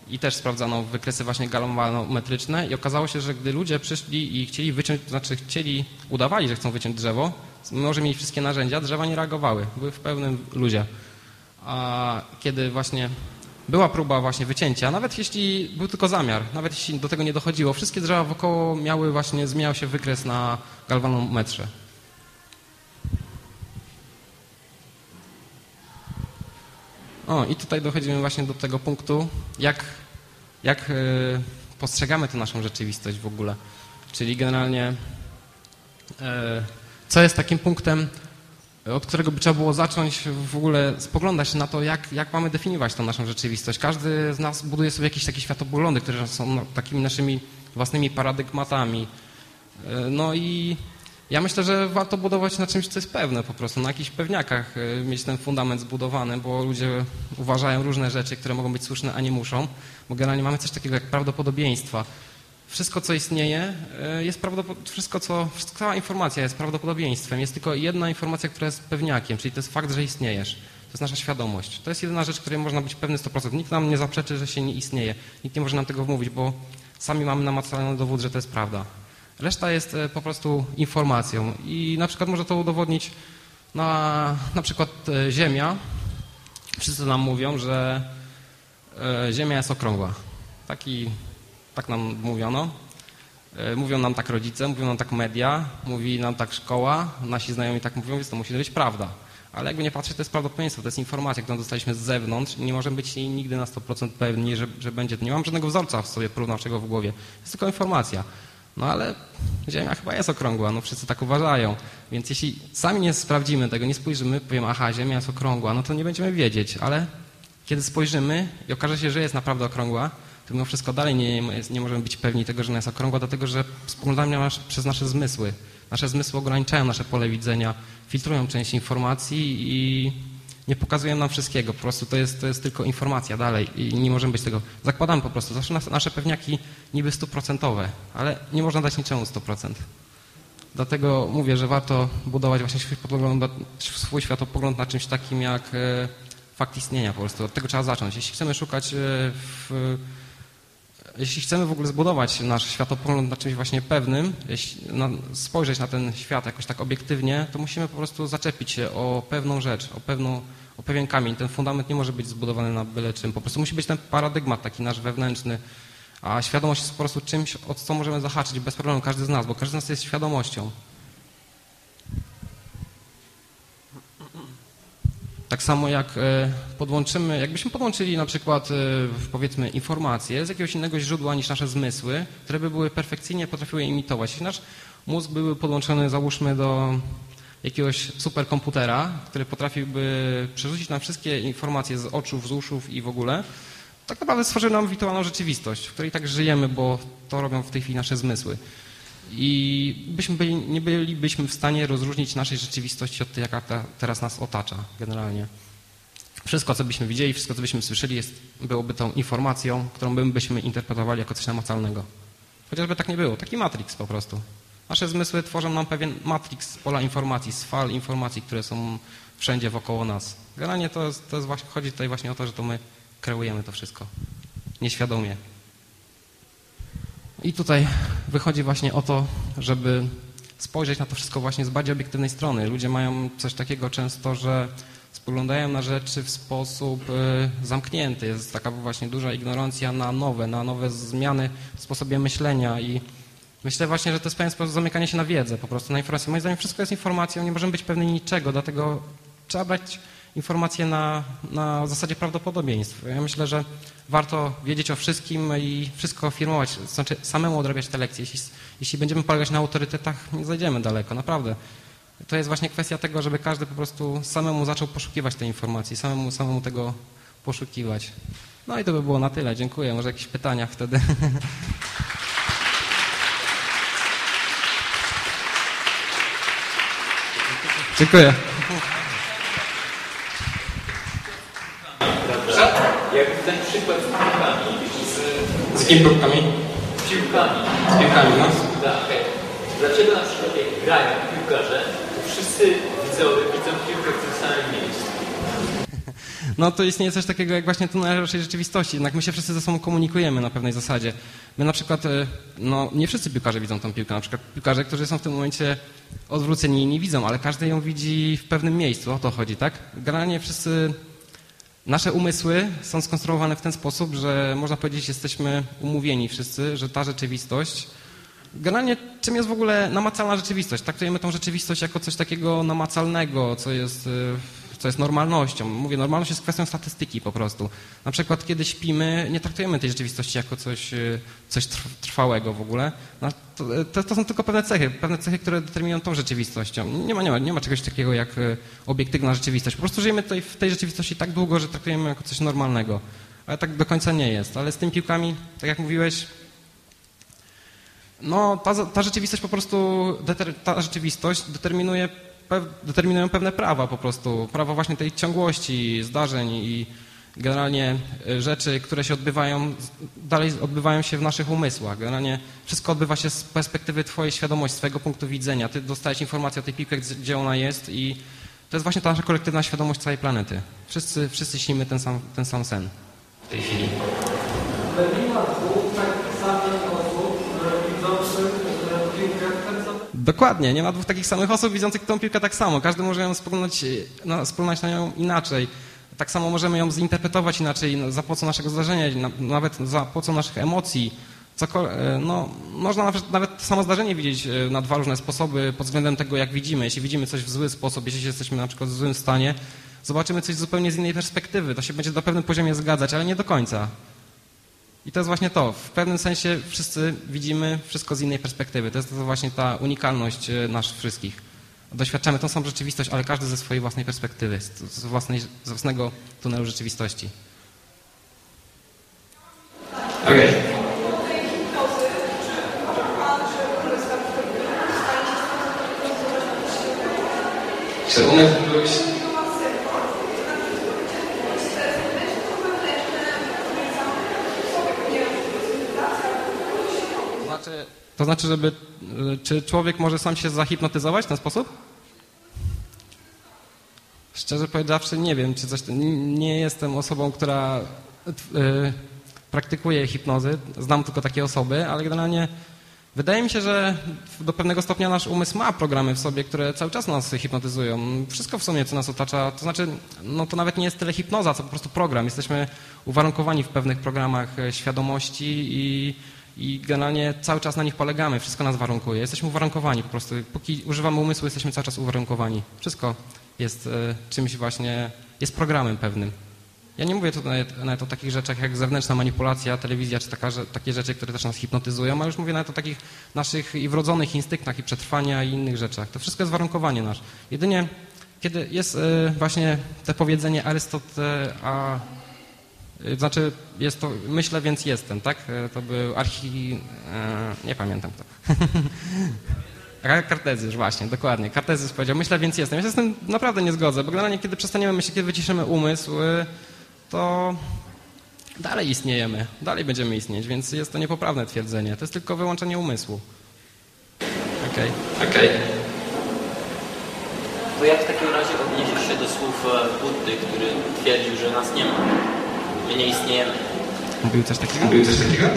i też sprawdzano wykresy właśnie galvanometryczne i okazało się, że gdy ludzie przyszli i chcieli wyciąć, to znaczy chcieli, udawali, że chcą wyciąć drzewo, mimo że mieli wszystkie narzędzia, drzewa nie reagowały, były w pełnym luzie. A kiedy właśnie była próba właśnie wycięcia, nawet jeśli był tylko zamiar, nawet jeśli do tego nie dochodziło, wszystkie drzewa wokoło miały właśnie, zmieniał się wykres na galwanometrze. O, i tutaj dochodzimy właśnie do tego punktu, jak, jak e, postrzegamy tę naszą rzeczywistość w ogóle. Czyli generalnie, e, co jest takim punktem, od którego by trzeba było zacząć w ogóle spoglądać na to, jak, jak mamy definiować tą naszą rzeczywistość. Każdy z nas buduje sobie jakieś takie światopoglądy, które są no, takimi naszymi własnymi paradygmatami. E, No i ja myślę, że warto budować na czymś, co jest pewne po prostu, na jakichś pewniakach e, mieć ten fundament zbudowany, bo ludzie uważają różne rzeczy, które mogą być słuszne, a nie muszą, bo generalnie mamy coś takiego jak prawdopodobieństwa. Wszystko, co istnieje, e, jest prawdopodobieństwem, wszystko, co, cała informacja jest prawdopodobieństwem. Jest tylko jedna informacja, która jest pewniakiem, czyli to jest fakt, że istniejesz. To jest nasza świadomość. To jest jedyna rzecz, której można być pewny 100%. Nikt nam nie zaprzeczy, że się nie istnieje. Nikt nie może nam tego wmówić, bo sami mamy namacalny dowód, że to jest prawda. Reszta jest e, po prostu informacją i na przykład może to udowodnić na, na przykład e, Ziemia. Wszyscy nam mówią, że e, Ziemia jest okrągła. Taki, tak nam mówiono. Mówią nam tak rodzice, mówią nam tak media, mówi nam tak szkoła, nasi znajomi tak mówią, więc to musi być prawda. Ale jakby nie patrzeć, to jest prawdopodobieństwo, to jest informacja, którą dostaliśmy z zewnątrz nie możemy być nigdy na 100% pewni, że, że będzie. Nie mam żadnego wzorca w sobie porównawczego w głowie. Jest tylko informacja. No ale Ziemia chyba jest okrągła, no wszyscy tak uważają. Więc jeśli sami nie sprawdzimy tego, nie spojrzymy, powiemy, aha, Ziemia jest okrągła, no to nie będziemy wiedzieć, ale kiedy spojrzymy i okaże się, że jest naprawdę okrągła, to mimo wszystko dalej nie, nie możemy być pewni tego, że ona jest okrągła, dlatego że spoglądamy na nasz, przez nasze zmysły. Nasze zmysły ograniczają nasze pole widzenia, filtrują część informacji i nie pokazują nam wszystkiego. Po prostu to jest, to jest tylko informacja dalej i nie możemy być tego. Zakładamy po prostu. Zawsze nas- nasze pewniaki niby stuprocentowe, ale nie można dać niczemu 100%. Dlatego mówię, że warto budować właśnie swój, swój światopogląd na czymś takim jak e, fakt istnienia po prostu. Od tego trzeba zacząć. Jeśli chcemy szukać e, w, jeśli chcemy w ogóle zbudować nasz światopogląd na czymś właśnie pewnym, na, spojrzeć na ten świat jakoś tak obiektywnie, to musimy po prostu zaczepić się o pewną rzecz, o, pewną, o pewien kamień. Ten fundament nie może być zbudowany na byle czym. Po prostu musi być ten paradygmat taki nasz wewnętrzny, a świadomość jest po prostu czymś, od co możemy zahaczyć bez problemu każdy z nas, bo każdy z nas jest świadomością. Tak samo jak e, podłączymy, jakbyśmy podłączyli na przykład e, powiedzmy informacje z jakiegoś innego źródła niż nasze zmysły, które by były perfekcyjnie potrafiły imitować. Jeśli nasz mózg byłby podłączony załóżmy do jakiegoś superkomputera, który potrafiłby przerzucić nam wszystkie informacje z oczów, z uszów i w ogóle, tak naprawdę stworzył nam wirtualną rzeczywistość, w której tak żyjemy, bo to robią w tej chwili nasze zmysły. I byśmy byli, nie bylibyśmy w stanie rozróżnić naszej rzeczywistości od tej, jaka ta, teraz nas otacza generalnie. Wszystko, co byśmy widzieli, wszystko, co byśmy słyszeli, jest, byłoby tą informacją, którą my byśmy interpretowali jako coś namacalnego. Chociażby tak nie było. Taki matrix po prostu. Nasze zmysły tworzą nam pewien matrix z pola informacji, z fal informacji, które są wszędzie wokoło nas. Generalnie to, jest, to jest właśnie, chodzi tutaj właśnie o to, że to my kreujemy to wszystko. Nieświadomie. I tutaj wychodzi właśnie o to, żeby spojrzeć na to wszystko właśnie z bardziej obiektywnej strony. Ludzie mają coś takiego często, że spoglądają na rzeczy w sposób y, zamknięty. Jest taka właśnie duża ignorancja na nowe, na nowe zmiany w sposobie myślenia i myślę właśnie, że to jest pewien sposób zamykania się na wiedzę, po prostu na informację. Moim zdaniem wszystko jest informacją, nie możemy być pewni niczego, dlatego trzeba brać informacje na, na zasadzie prawdopodobieństw. Ja myślę, że warto wiedzieć o wszystkim i wszystko firmować, znaczy samemu odrabiać te lekcje. Jeśli, jeśli będziemy polegać na autorytetach, nie zajdziemy daleko, naprawdę. To jest właśnie kwestia tego, żeby każdy po prostu samemu zaczął poszukiwać tej informacji, samemu, samemu tego poszukiwać. No i to by było na tyle. Dziękuję. Może jakieś pytania wtedy. Dziękuję. Jak ten przykład z piłkami, z Z jakimi próbkami? piłkami. Z piłkami, no. Tak. Dlaczego na przykład jak grają piłkarze, to wszyscy widzowie widzą piłkę w tym samym miejscu? No to istnieje coś takiego jak właśnie na naszej rzeczywistości. Jednak my się wszyscy ze sobą komunikujemy na pewnej zasadzie. My na przykład, e, no nie wszyscy piłkarze widzą tą piłkę. Na przykład piłkarze, którzy są w tym momencie odwróceni nie widzą, ale każdy ją widzi w pewnym miejscu. O to chodzi, tak? Generalnie wszyscy, nasze umysły są skonstruowane w ten sposób, że można powiedzieć, jesteśmy umówieni wszyscy, że ta rzeczywistość Generalnie czym jest w ogóle namacalna rzeczywistość? Traktujemy tą rzeczywistość jako coś takiego namacalnego, co jest, y, co jest normalnością. Mówię, normalność jest kwestią statystyki po prostu. Na przykład, kiedy śpimy, nie traktujemy tej rzeczywistości jako coś, y, coś trw- trwałego w ogóle. No, to, to, są tylko pewne cechy, pewne cechy, które determinują tą rzeczywistością. Nie ma, nie ma, nie ma czegoś takiego jak y, obiektywna rzeczywistość. Po prostu żyjemy tutaj w tej rzeczywistości tak długo, że traktujemy jako coś normalnego. Ale tak do końca nie jest. Ale z tymi piłkami, tak jak mówiłeś, no, ta, ta rzeczywistość po prostu, ta rzeczywistość determinuje, determinują pewne prawa po prostu. Prawa właśnie tej ciągłości zdarzeń i generalnie y, rzeczy, które się odbywają, dalej odbywają się w naszych umysłach. Generalnie wszystko odbywa się z perspektywy twojej świadomości, swojego punktu widzenia. Ty dostajesz informację o tej piłce, gdzie- ona jest i to jest właśnie ta nasza kolektywna świadomość całej planety. Wszyscy, wszyscy śnimy ten sam, ten sam sen w tej chwili. nie ma dwóch takich samych osób, które widzących piłkę tak samo. Dokładnie, nie ma dwóch takich samych osób widzących tą piłkę tak samo. Każdy może ją spoglądać, no, spoglądać na nią inaczej. Tak samo możemy ją zinterpretować inaczej, no, za pomocą naszego zdarzenia, na, nawet za pomocą naszych emocji. E, no, można nawet, nawet samo zdarzenie widzieć e, na dwa różne sposoby pod względem tego, jak widzimy. Jeśli widzimy coś w zły sposób, jeśli jesteśmy na przykład w złym stanie, zobaczymy coś zupełnie z innej perspektywy. To się będzie do pewnym poziomie zgadzać, ale nie do końca. I to jest właśnie to. W pewnym sensie wszyscy widzimy wszystko z innej perspektywy. To jest to właśnie ta unikalność e, nas wszystkich. Doświadczamy tą samą rzeczywistość, ale każdy ze swojej własnej perspektywy, z, własnej, z własnego tunelu rzeczywistości. Okej. Czy umysł znaczy, to znaczy, żeby... y, Czy człowiek może sam się zahipnotyzować w ten sposób? Szczerze powiedziawszy, nie wiem, czy coś... Nie jestem osobą, która y, praktykuje hipnozy. Znam tylko takie osoby, ale generalnie wydaje mi się, że do pewnego stopnia nasz umysł ma programy w sobie, które cały czas nas hipnotyzują. Wszystko w sumie, co nas otacza, to znaczy, no to nawet nie jest tyle hipnoza, co po prostu program. Jesteśmy uwarunkowani w pewnych programach e, świadomości i, i generalnie cały czas na nich polegamy. Wszystko nas warunkuje. Jesteśmy uwarunkowani po prostu. Póki używamy umysłu, jesteśmy cały czas uwarunkowani. Wszystko jest e, czymś właśnie, jest programem pewnym. Ja nie mówię tutaj nawet o takich rzeczach jak zewnętrzna manipulacja, telewizja, czy taka, że, takie rzeczy, które też nas hipnotyzują, a już mówię nawet o takich naszych i wrodzonych instynktach i przetrwania i innych rzeczach. To wszystko jest warunkowanie nasz. Jedynie kiedy jest e, właśnie to powiedzenie Arystote, a znaczy jest to, myślę, więc jestem, tak? E, To był archi... e, nie pamiętam kto. Kartezjusz, właśnie, dokładnie. Kartezjusz powiedział, myślę, więc jestem. Ja się z tym naprawdę nie zgodzę, bo generalnie kiedy przestaniemy myśleć, kiedy wyciszymy umysł, y, to dalej istniejemy, dalej będziemy istnieć, więc jest to niepoprawne twierdzenie. To jest tylko wyłączenie umysłu. Okej. Okej. To jak w takim razie odniesiesz się do słów e, Buddy, który twierdził, że nas nie ma? My nie istniejemy. Mówił coś takiego? Mówił coś takiego?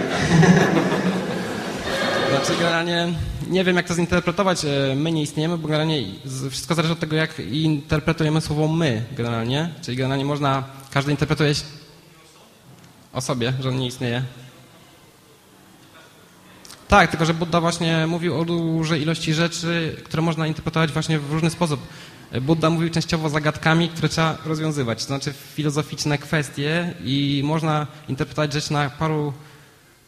Znaczy generalnie nie wiem jak to zinterpretować. e, My nie istniejemy, bo generalnie wszystko zależy od tego jak interpretujemy słowo my generalnie. Czyli generalnie można, każdy interpretuje o sobie, że on nie istnieje. Tak, tylko że Buddha właśnie mówił o dużej ilości rzeczy, które można interpretować właśnie w różny sposób. Buddha mówił częściowo zagadkami, które trzeba rozwiązywać, to znaczy filozoficzne kwestie i można interpretować rzeczy na paru,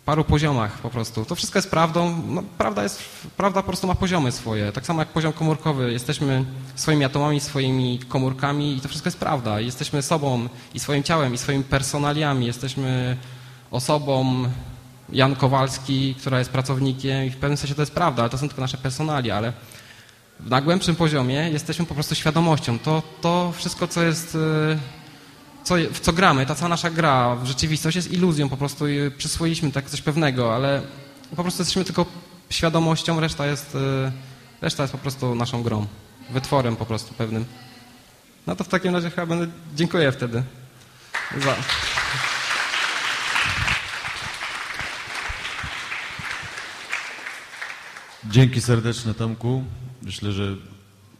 paru poziomach po prostu. To wszystko jest prawdą. No, prawda, jest, prawda po prostu ma poziomy swoje. Tak samo jak poziom komórkowy. Jesteśmy swoimi atomami, swoimi komórkami i to wszystko jest prawda. Jesteśmy sobą i swoim ciałem i swoimi personaliami. Jesteśmy osobą, Jan Kowalski, która jest pracownikiem i w pewnym sensie to jest prawda, ale to są tylko nasze personalia, ale na głębszym poziomie jesteśmy po prostu świadomością. To, to wszystko, co jest, y, co, w co gramy, ta cała nasza gra w rzeczywistość jest iluzją po prostu przyswoiliśmy tak coś pewnego, ale po prostu jesteśmy tylko świadomością, reszta jest, y, reszta jest po prostu naszą grą, wytworem po prostu pewnym. No to w takim razie chyba będę, dziękuję wtedy za... Dzięki serdeczne Tomku. Myślę, że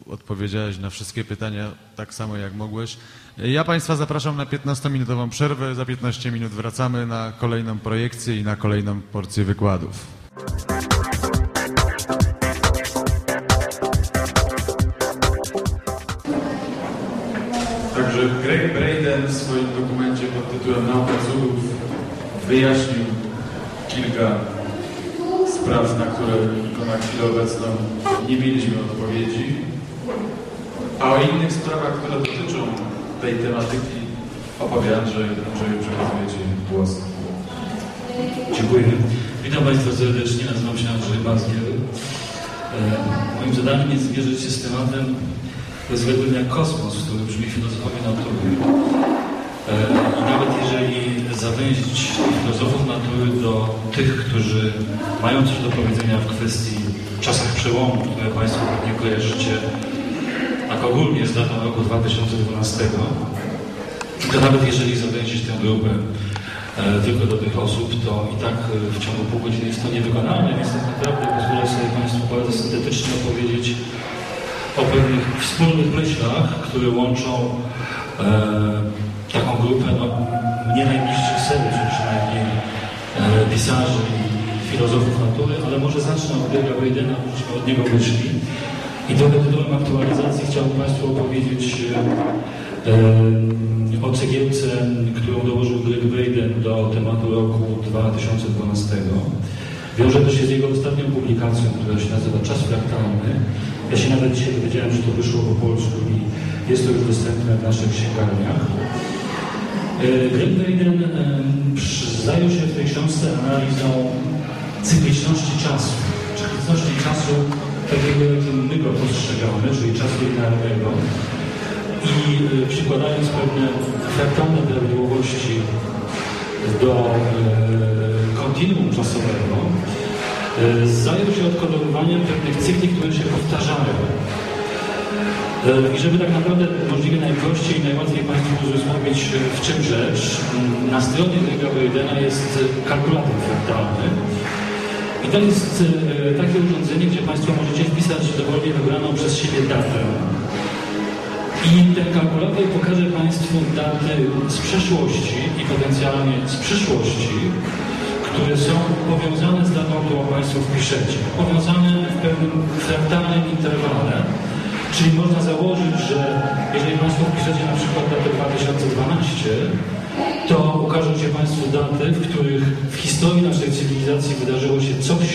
odpowiedziałeś na wszystkie pytania tak samo jak mogłeś. Ja Państwa zapraszam na 15-minutową przerwę. Za 15 minut wracamy na kolejną projekcję i na kolejną porcję wykładów. Także Greg Braden w swoim dokumencie pod tytułem Nauka cudów wyjaśnił kilka spraw, na które tylko na chwilę obecną nie mieliśmy odpowiedzi. A o innych sprawach, które dotyczą tej tematyki opowie Andrzej. Andrzeju, przekazuję Ci głos. Dziękuję. Witam Państwa serdecznie, nazywam się Andrzej Bazgiel. E, Moim zadaniem jest zmierzyć się z tematem rozległym kosmos, który brzmi filozofowie natury. E, I nawet jeżeli zawęzić filozofów natury do tych, którzy mają coś do powiedzenia w kwestii czasach przełomu, które Państwo pewnie kojarzycie, tak ogólnie z datą roku 2012, to nawet jeżeli zawęzić tę grupę e, tylko do tych osób, to i tak e, w ciągu pół godziny jest to niewykonalne, więc tak naprawdę pozwolę sobie Państwu bardzo syntetycznie opowiedzieć o pewnych wspólnych myślach, które łączą e, taką grupę no, mnie najbliższych serdecznie przynajmniej e, pisarzy i filozofów natury, ale może zacznę od Grega Weidena, żebyśmy od niego wyszli. I trochę tytułem aktualizacji chciałbym Państwu opowiedzieć e, e, o cegiełce, którą dołożył Greg Weiden do tematu roku 2012. Wiąże to się z jego ostatnią publikacją, która się nazywa Czas fraktalny. Ja się nawet dzisiaj dowiedziałem, że to wyszło po polsku i jest to już dostępne w naszych księgarniach. E, Greg przy- zajął się w tej książce analizą cykliczności czasu, cykliczności czasu takiego, jakim my go postrzegamy, czyli czasu linearnego i e, przykładając pewne fraktalne prawidłowości do e, kontinuum czasowego, zajął się odkodowywaniem pewnych cykli, które się powtarzają. E, I żeby tak naprawdę możliwie najprościej i najłatwiej Państwu uzmysłowić, e, w czym rzecz, m, na stronie Grega Weidena jest e, kalkulator fraktalny. I to jest takie urządzenie, gdzie Państwo możecie wpisać dowolnie wybraną przez siebie datę. I ten kalkulator pokaże Państwu daty z przeszłości i potencjalnie z przyszłości, które są powiązane z datą, którą Państwo wpiszecie. Powiązane w pewnym fraktalnym interwale. Czyli można założyć, że jeżeli Państwo wpiszecie na przykład datę 2012, to ukażą się Państwu daty, w których w historii naszej cywilizacji wydarzyło się coś,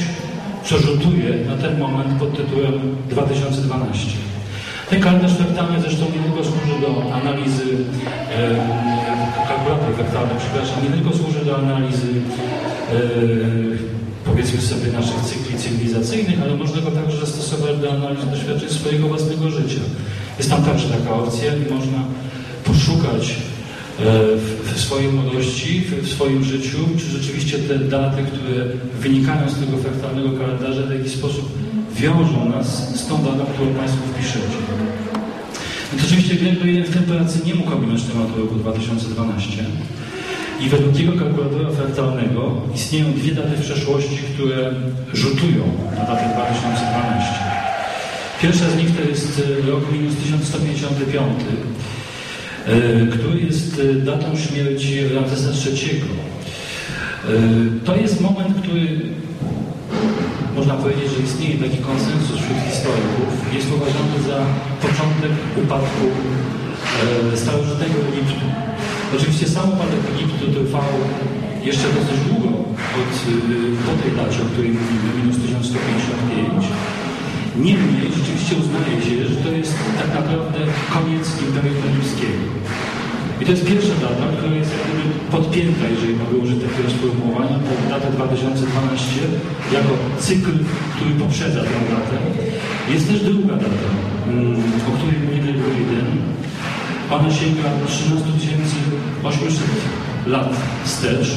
co rzutuje na ten moment pod tytułem 2012. Ten kalendarz fraktalny zresztą nie tylko służy do analizy, e, kalkulator fraktalny, przepraszam, nie tylko służy do analizy e, powiedzmy sobie naszych cykli cywilizacyjnych, ale można go także zastosować do analizy doświadczeń swojego własnego życia. Jest tam także taka opcja i można poszukać e, w, swojej młodości, w, swoim życiu, czy rzeczywiście te daty, które wynikają z tego fraktalnego kalendarza w jakiś sposób wiążą nas z tą datą, którą Państwo wpiszecie. Więc oczywiście Weiden w tej pracy nie mógł ominąć tematu roku 2012. I według jego kalkulatora fraktalnego istnieją dwie daty w przeszłości, które rzutują na datę 2012. Pierwsza z nich to jest e, rok minus 1155, e, który jest e, datą śmierci Ramzesa III. To jest moment, który można powiedzieć, że istnieje taki konsensus wśród historyków. Jest uważany za początek upadku starożytnego Egiptu. Oczywiście sam upadek Egiptu trwał jeszcze dosyć długo od, e, po tej dacie, o której mówimy, minus 1155. Niemniej rzeczywiście uznaje się, że to jest tak naprawdę koniec Imperium Rzymskiego. I to jest pierwsza data, która jest jak gdyby podpięta, jeżeli mogę użyć takiego sformułowania, pod datę 2012 jako cykl, który poprzedza tę datę. Jest też druga data, mm, o której mówi Greg Weiden. Ona sięga 13 800 lat wstecz.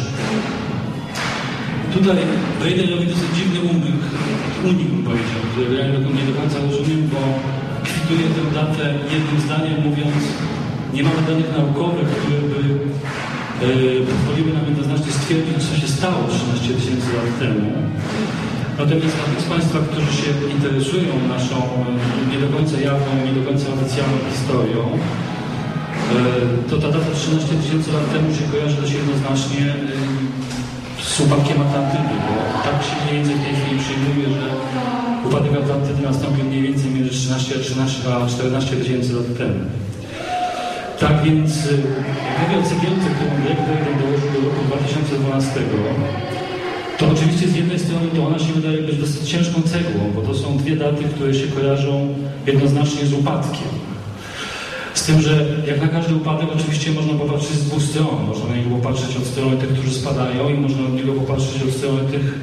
Tutaj Weiden robi dosyć dziwny umyk, unik powiedział, którego ja nie do końca rozumiem, bo kwituje tę datę jednym zdaniem mówiąc nie mamy danych naukowych, które by e, pozwoliły nam jednoznacznie stwierdzić, co się stało 13 tysięcy lat temu. Natomiast dla tych z Państwa, którzy się interesują naszą e, nie do końca jawną, nie do końca oficjalną historią, to ta data 13 tysięcy lat temu się kojarzy dość jednoznacznie e, z upadkiem Atlantydy, bo tak się mniej więcej w tej chwili przyjmuje, że upadek Atlantydy nastąpił mniej więcej między 13 a 13 a 14 tysięcy lat temu. Tak więc mówię o cegiełce, którą Greg Weiden dołożył do roku 2012, to oczywiście z jednej strony to ona się wydaje być dosyć ciężką cegłą, bo to są dwie daty, które się kojarzą jednoznacznie z upadkiem. Z tym, że jak na każdy upadek oczywiście można popatrzeć z dwóch stron. Można na niego popatrzeć od strony tych, którzy spadają i można od niego popatrzeć od strony tych,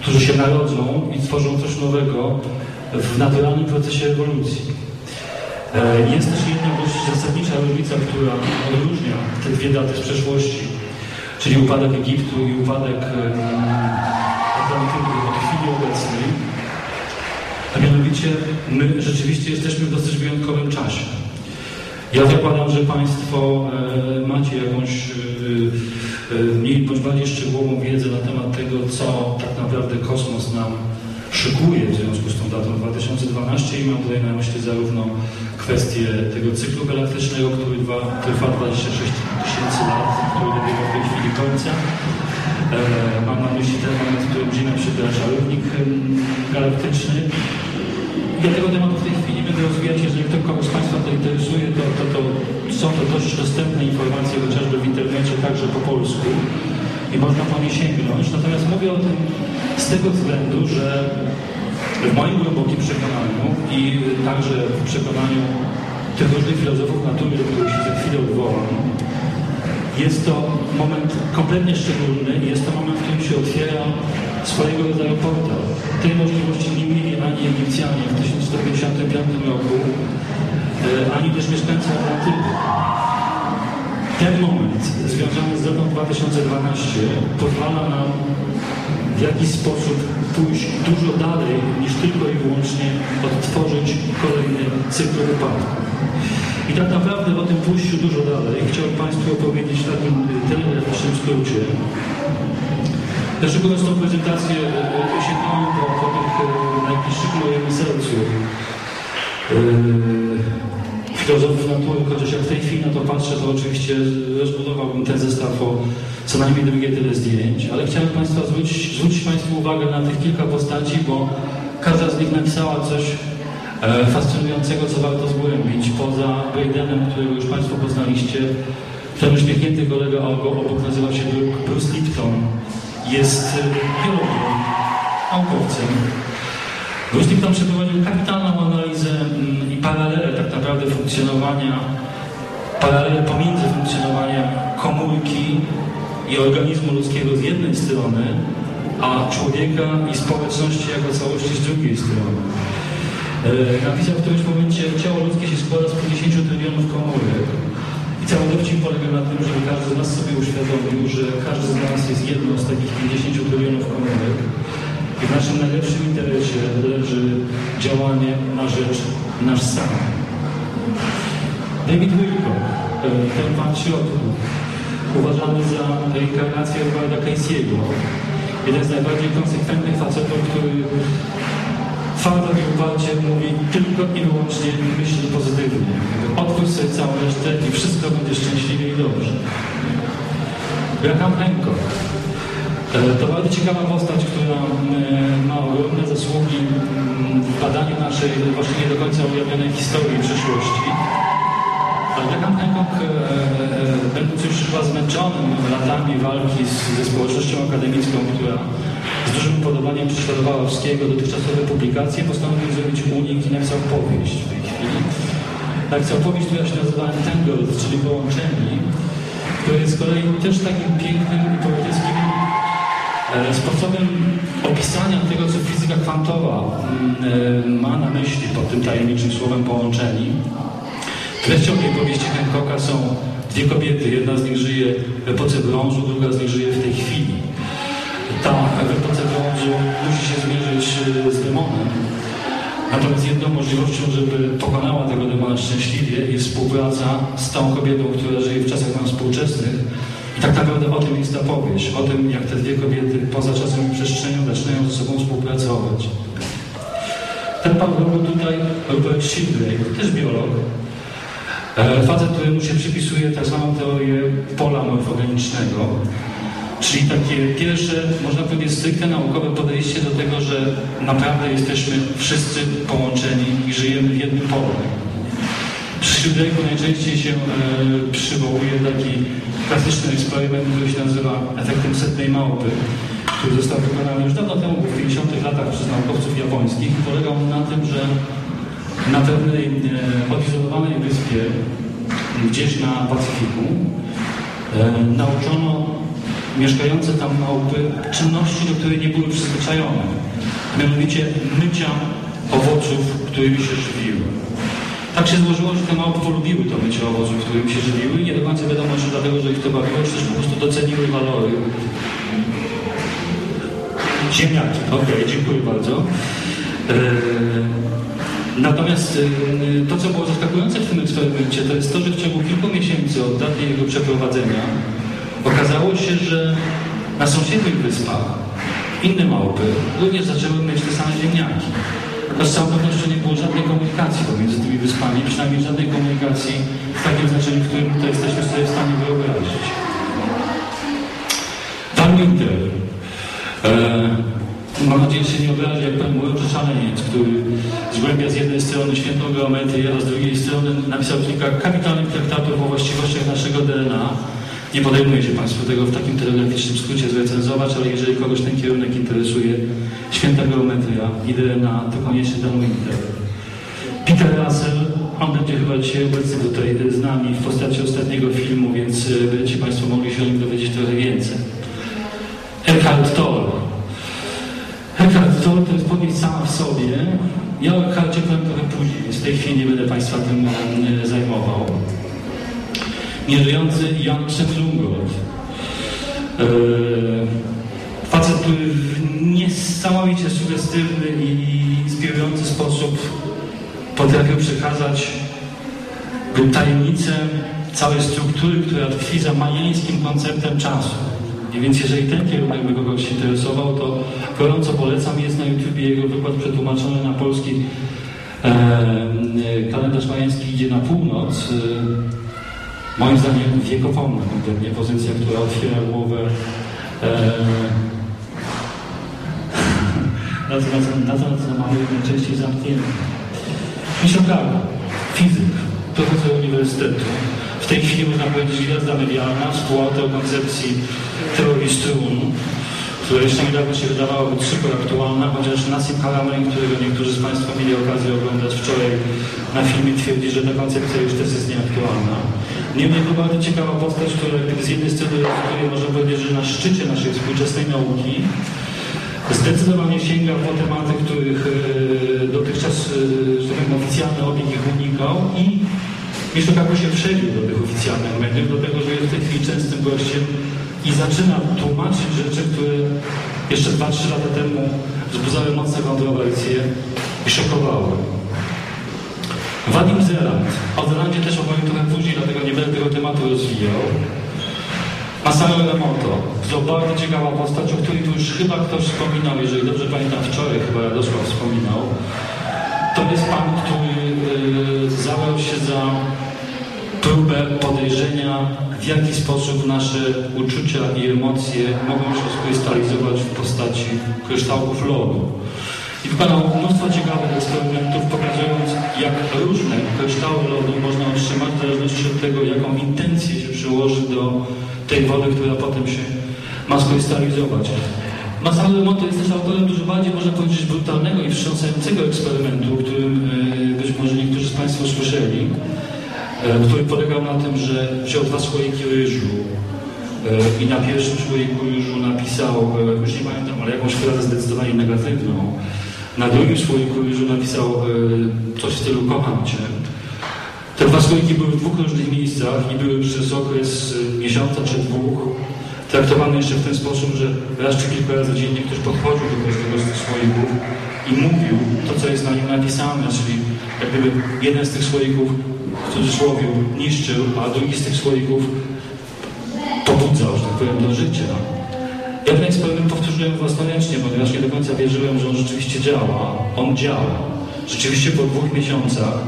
którzy się narodzą i tworzą coś nowego w naturalnym procesie ewolucji. E, Jest też jedna dość zasadnicza różnica, która odróżnia te dwie daty z przeszłości, czyli upadek Egiptu i upadek Atlantyku od chwili obecnej. A mianowicie my rzeczywiście jesteśmy w dosyć wyjątkowym czasie. Ja zakładam, że Państwo e, macie jakąś e, e, mniej bądź bardziej szczegółową wiedzę na temat tego, co tak naprawdę kosmos nam szykuje w związku z tą datą 2012 i mam tutaj na myśli zarówno kwestię tego cyklu galaktycznego, który trwa, trwa 26 tysięcy lat, który dobiega w tej chwili końca. Mam na myśli ten moment, w którym Ziemia przekracza równik em, galaktyczny. Ja tego tematu w tej chwili będę rozwijać, jeżeli kogoś z Państwa to interesuje, to, to, to są to dość dostępne informacje chociażby w internecie, także po polsku i można po nie sięgnąć. Natomiast mówię o tym z tego względu, że w moim głębokim przekonaniu i także w przekonaniu tych różnych filozofów natury, do których się za chwilę odwołam, jest to moment kompletnie szczególny jest to moment, w którym się otwiera swojego rodzaju portal. Tej możliwości nie mieli ani Egipcjanie w 1155 roku, e, ani też mieszkańcy Atlantyku. Ten moment związany z datą 2012 pozwala nam w jakiś sposób pójść dużo dalej niż tylko i wyłącznie odtworzyć kolejny cykl upadku. I tak naprawdę o tym pójściu dużo dalej chciałbym Państwu opowiedzieć w takim y, telegraficznym skrócie. Dlaczego tą prezentację y, sięgnąłem po, tych y, najbliższych mojemu sercu yy, natury, chociaż jak w tej chwili na to patrzę, to oczywiście rozbudowałbym ten zestaw o co najmniej drugie tyle zdjęć, ale chciałem Państwa zwrócić, zwrócić Państwu uwagę na tych kilka postaci, bo każda z nich napisała coś e, fascynującego, co warto zgłębić. Poza Braidenem, którego już Państwo poznaliście, ten uśmiechnięty kolega obok nazywa się Bruce Lipton. Jest biologiem, naukowcem. Bruce Lipton przeprowadził kapitalną analizę mm, i paralelę tak naprawdę funkcjonowania, paralelę pomiędzy funkcjonowaniem komórki i organizmu ludzkiego z jednej strony, a człowieka i społeczności jako całości z drugiej strony. E, napisał w którymś momencie, ciało ludzkie się składa z 50 trylionów komórek. Cały dowcip polega na tym, żeby każdy z nas sobie uświadomił, że każdy z nas jest jedną z takich 50 trylionów komórek. I w naszym najlepszym interesie leży działanie na rzecz nasz sam. David Wilcock, e, ten pan w środku, uważany za reinkarnację Edwarda Casey'ego. Jeden z najbardziej konsekwentnych facetów, który i uparcie mówi tylko i wyłącznie myśl pozytywnie. Otwórz sobie całą resztę i wszystko będzie szczęśliwie i dobrze. Graham Hancock. E, To bardzo ciekawa postać, która e, ma ogromne zasługi w badaniu naszej właśnie nie do końca ujawnionej historii przeszłości. Graham Hancock, e, będąc już chyba zmęczonym latami walki z, ze społecznością akademicką, która z dużym upodobaniem prześladowała wszystkiego dotychczasowe publikacje, postanowił zrobić unik i napisał powieść w tej chwili. Napisał powieść, która się nazywa Entangled, czyli Połączeni, która jest z kolei też takim pięknym i poetyckim e, sposobem opisania tego, co fizyka kwantowa mm, e, ma na myśli pod tym tajemniczym słowem połączeni. Treścią tej powieści Hancocka są dwie kobiety. Jedna z nich żyje w epoce brązu, druga z nich żyje w tej chwili. Musi się zmierzyć e, z demonem. Natomiast jedną możliwością, żeby pokonała tego demona szczęśliwie jest współpraca z tą kobietą, która żyje w czasach nam współczesnych. I tak naprawdę o tym jest ta powieść. O tym, jak te dwie kobiety poza czasem i przestrzenią zaczynają ze sobą współpracować. Ten pan był tutaj Robert Sheldrake, też biolog. E, Facet, któremu się przypisuje tak zwaną teorię pola morfogenicznego, czyli takie pierwsze, można powiedzieć, stricte naukowe podejście do tego, że naprawdę jesteśmy wszyscy połączeni i żyjemy w jednym polu. Przy Sheldrake'u najczęściej się e, przywołuje taki klasyczny eksperyment, który się nazywa efektem setnej małpy, który został wykonany już dawno temu, w 50 latach przez naukowców japońskich. Polegał on na tym, że na pewnej e, odizolowanej wyspie gdzieś na Pacyfiku e, nauczono mieszkające tam małpy czynności, do której nie były przyzwyczajone. Mianowicie mycia owoców, którymi się żywiły. Tak się złożyło, że te małpy polubiły to mycie owoców, którymi się żywiły i nie do końca wiadomo, czy dlatego, że ich to bawiło, czy też po prostu doceniły walory Ziemniaki, okej, dziękuję bardzo. E, Natomiast e, to, co było zaskakujące w tym eksperymencie, to jest to, że w ciągu kilku miesięcy od daty jego przeprowadzenia Okazało się, że na sąsiednich wyspach inne małpy również zaczęły mieć te same ziemniaki. To z całą pewnością nie było żadnej komunikacji pomiędzy tymi wyspami, przynajmniej żadnej komunikacji w takim znaczeniu, w którym to jesteśmy sobie w stanie wyobrazić. Van Winter. E, mam nadzieję, że się nie obrazi, jak pan mój szaleniec, który zgłębia z jednej strony świętą geometrię, a z drugiej strony napisał kilka kapitalnych traktatów o właściwościach naszego DNA. Nie podejmuje się Państwu tego w takim telegraficznym skrócie zrecenzować, ale jeżeli kogoś ten kierunek interesuje, święta geometria i DNA, to koniecznie Dan Winter. Peter Russell, on będzie chyba dzisiaj obecny tutaj z nami w postaci ostatniego filmu, więc y, będziecie Państwo mogli się o nim dowiedzieć trochę więcej. Eckhart Tolle. Eckhart Tolle to jest powieść sama w sobie. Ja o Eckharcie powiem trochę później, więc w tej chwili nie będę Państwa tym y, zajmował. Nieżyjący Jan Przemlungold. Eee, facet, który w niesamowicie sugestywny i inspirujący sposób potrafił przekazać tajemnicę całej struktury, która tkwi za majańskim konceptem czasu. I więc jeżeli ten kierunek by kogoś interesował, to gorąco polecam. Jest na YouTubie jego wykład przetłumaczony na polski. E, e, kalendarz majański idzie na północ. Moim zdaniem wiekopomna kompletnie pozycja, która otwiera głowę e, na to, na to, na co mamy najczęściej zamknięte. Michel Praga, fizyk, profesor uniwersytetu. W tej chwili można powiedzieć gwiazda medialna, współautor koncepcji teorii strun, która jeszcze niedawno się wydawała być super aktualna, chociaż Nassim Haramein, którego niektórzy z Państwa mieli okazję oglądać wczoraj na filmie, twierdzi, że ta koncepcja już też jest nieaktualna. Niemniej to bardzo ciekawa postać, która z jednej strony reprezentuje, można powiedzieć, że na szczycie naszej współczesnej nauki, Zdecydowanie sięga po tematy, których e, dotychczas, e, że tak powiem, oficjalny obieg ich unikał i Mieszkako się przebił do tych oficjalnych mediów, dlatego że jest w tej chwili częstym gościem i zaczyna tłumaczyć rzeczy, które jeszcze 2-3 lata temu wzbudzały mocne kontrowersje i szokowały. Wadim Zeland. O Zelandzie też opowiem trochę później, dlatego nie będę tego tematu rozwijał. Masaru Emoto. To bardzo ciekawa postać, o której tu już chyba ktoś wspominał, jeżeli dobrze pamiętam, wczoraj chyba Radosław wspominał. To jest pan, który yy, zabrał się za próbę podejrzenia, w jaki sposób nasze uczucia i emocje mogą się skrystalizować w postaci kryształków lodu. I wykonał mnóstwo ciekawych eksperymentów, pokazując, jak różne kryształy lodu można otrzymać w zależności od tego, jaką intencję się przyłoży do tej wody, która potem się ma skrystalizować. Masaru Emoto jest też autorem dużo bardziej, można powiedzieć, brutalnego i wstrząsającego eksperymentu, o którym e, być może niektórzy z Państwa słyszeli, e, który polegał na tym, że wziął dwa słoiki ryżu e, i na pierwszym słoiku ryżu napisał, już nie pamiętam, ale jakąś frazę zdecydowanie negatywną. Na drugim słoiku ryżu napisał coś w stylu kocham Cię. Te dwa słoiki były w dwóch różnych miejscach i były przez okres miesiąca czy dwóch traktowane jeszcze w ten sposób, że raz czy kilka razy dziennie ktoś podchodził do każdego z tych słoików i mówił to, co jest na nim napisane, czyli jak gdyby jeden z tych słoików w cudzysłowie niszczył, a drugi z tych słoików pobudzał, że tak powiem, do życia. Ja ten eksperyment powtórzyłem własnoręcznie, ponieważ nie do końca wierzyłem, że on rzeczywiście działa. On działa. Rzeczywiście po dwóch miesiącach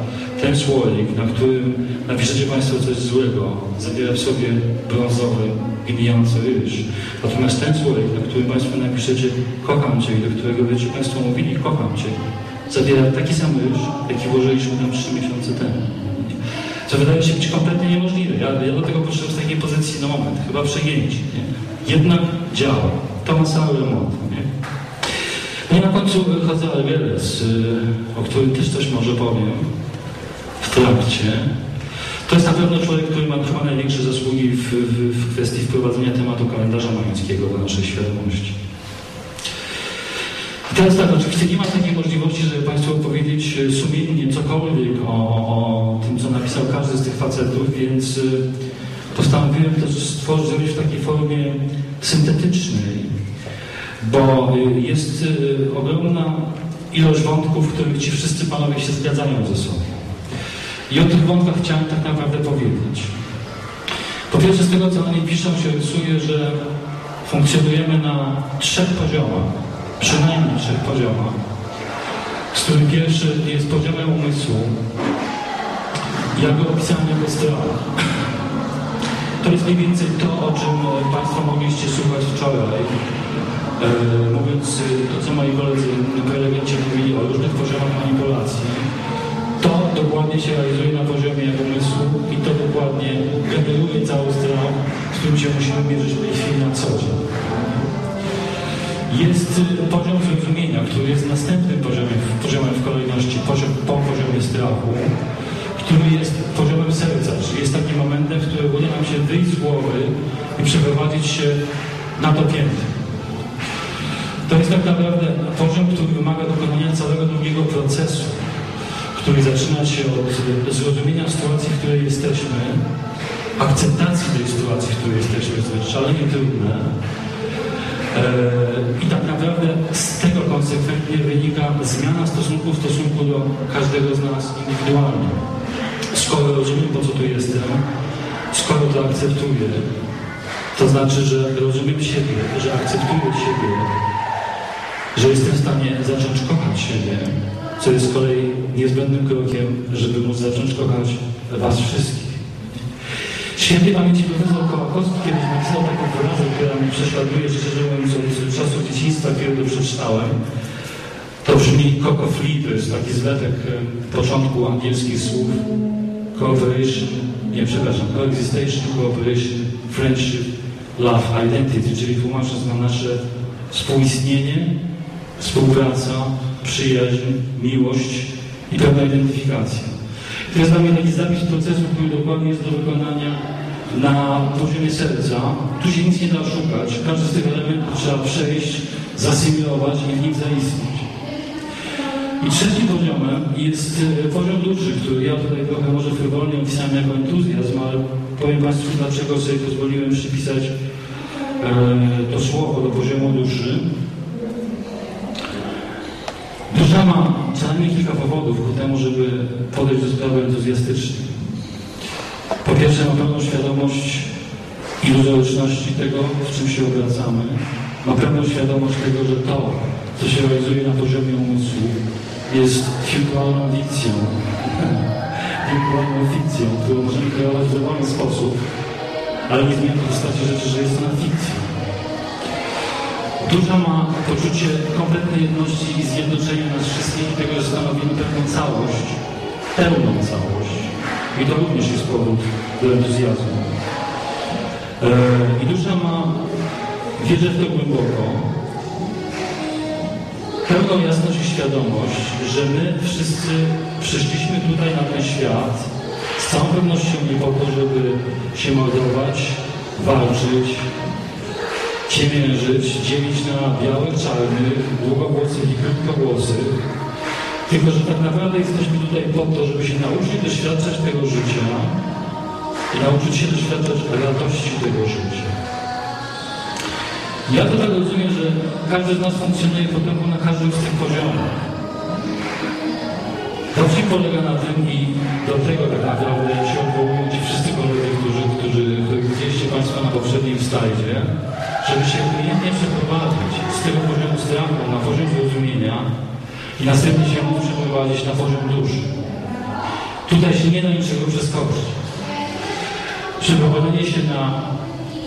ten słoik, na którym napiszecie Państwo coś złego, zawiera w sobie brązowy, gnijący ryż. Natomiast ten słoik, na którym Państwo napiszecie kocham Cię i do którego będziecie Państwo mówili kocham Cię, zawiera taki sam ryż, jaki włożyliśmy tam trzy miesiące temu. Co wydaje się być kompletnie niemożliwe. Ja, ja do tego poszedłem z takiej pozycji, no moment, chyba przejęci. Nie? Jednak działa. To ma cały remont. Nie? No i na końcu Jose Alvarez, o którym też coś może powiem w trakcie. To jest na pewno człowiek, który ma chyba największe zasługi w, w, w kwestii wprowadzenia tematu kalendarza majańskiego do naszej świadomości. I teraz tak, oczywiście nie ma takiej możliwości, żeby Państwu opowiedzieć sumiennie cokolwiek o, o tym, co napisał każdy z tych facetów, więc y, postanowiłem to stworzyć, w takiej formie syntetycznej, bo jest y, ogromna ilość wątków, w których ci wszyscy panowie się zgadzają ze sobą. I o tych wątkach chciałem tak naprawdę powiedzieć. Po pierwsze, z tego co oni piszą, się rysuje, że funkcjonujemy na trzech poziomach, przynajmniej trzech poziomach, z których pierwszy jest poziomem umysłu, jak go opisałem jako. To jest mniej więcej to, o czym e, Państwo mogliście słuchać wczoraj, e, mówiąc e, to, co moi koledzy, prelegenci mówili o różnych poziomach manipulacji. To dokładnie się realizuje na poziomie umysłu i to dokładnie generuje cały strach, z którym się musimy mierzyć w tej chwili na co dzień. Jest poziom zrozumienia, który jest następnym poziomem, poziomem w kolejności, poziom, po poziomie strachu, który jest poziomem serca, czyli jest takim momentem, w którym uda nam się wyjść z głowy i przeprowadzić się na to piętro. To jest tak naprawdę poziom, który wymaga dokonania całego długiego procesu, który zaczyna się od zrozumienia sytuacji, w której jesteśmy, akceptacji tej sytuacji, w której jesteśmy, co jest szalenie trudne. Eee, I tak naprawdę z tego konsekwentnie wynika zmiana stosunku w stosunku do każdego z nas indywidualnie. Skoro rozumiem, po co tu jestem, skoro to akceptuję, to znaczy, że rozumiem siebie, że akceptuję siebie, że jestem w stanie zacząć kochać siebie, co jest z kolei niezbędnym krokiem, żeby móc zacząć kochać Was wszystkich. Świętej pamięci profesor Kołakowski kiedyś napisał taką frazę, która mnie prześladuje, szczerze mówiąc, od czasów dzieciństwa, kiedy to przeczytałem. To brzmi Coco Flea, to jest taki zletek e, początku angielskich słów. Cooperation, nie przepraszam, coexistation, cooperation, friendship, love, identity, czyli tłumacząc na nasze współistnienie, współpraca, przyjaźń, miłość i pewna identyfikacja. To jest dla mnie taki zapis procesu, który dokładnie jest do wykonania na poziomie serca. Tu się nic nie da szukać. Każdy z tych elementów trzeba przejść, zasymilować i w nim zaistnieć. I trzecim poziomem jest e, poziom duszy, który ja tutaj trochę może frywolnie opisałem jako entuzjazm, ale powiem Państwu, dlaczego sobie pozwoliłem przypisać e, to słowo do poziomu duszy. Dusza ma co najmniej kilka powodów ku temu, żeby podejść do sprawy entuzjastycznie. Po pierwsze ma pełną świadomość iluzoryczności tego, w czym się obracamy. Ma pełną świadomość tego, że to, co się realizuje na poziomie umysłu, jest wirtualną fikcją. wirtualną fikcją, którą możemy kreować w dowolny sposób, ale nie zmienia w postaci rzeczy, że jest ona fikcją. Dusza ma poczucie kompletnej jedności i zjednoczenia nas wszystkich i tego, że stanowimy pewną całość, pełną całość. I to również jest powód do entuzjazmu. Eee, I dusza ma, wierzę w to głęboko, pełną jasność i świadomość, że my wszyscy przyszliśmy tutaj na ten świat z całą pewnością nie po to, żeby się mordować, walczyć, ciemiężyć, dzielić na białych, czarnych, długowłosych i krótkowłosych. Tylko, że tak naprawdę jesteśmy tutaj po to, żeby się nauczyć doświadczać tego życia i nauczyć się doświadczać radości tego życia. Ja to tak rozumiem, że każdy z nas funkcjonuje potem na każdym z tych poziomów. Wsi polega na tym i do tego tak naprawdę się odwołują ci wszyscy koledzy, którzy, którzy, widzieliście Państwo na poprzednim slajdzie, żeby się umiejętnie przeprowadzić z tego poziomu strachu na poziom zrozumienia i następnie się przeprowadzić na poziom duszy. Tutaj się nie da niczego przeskoczyć. Przeprowadzenie się na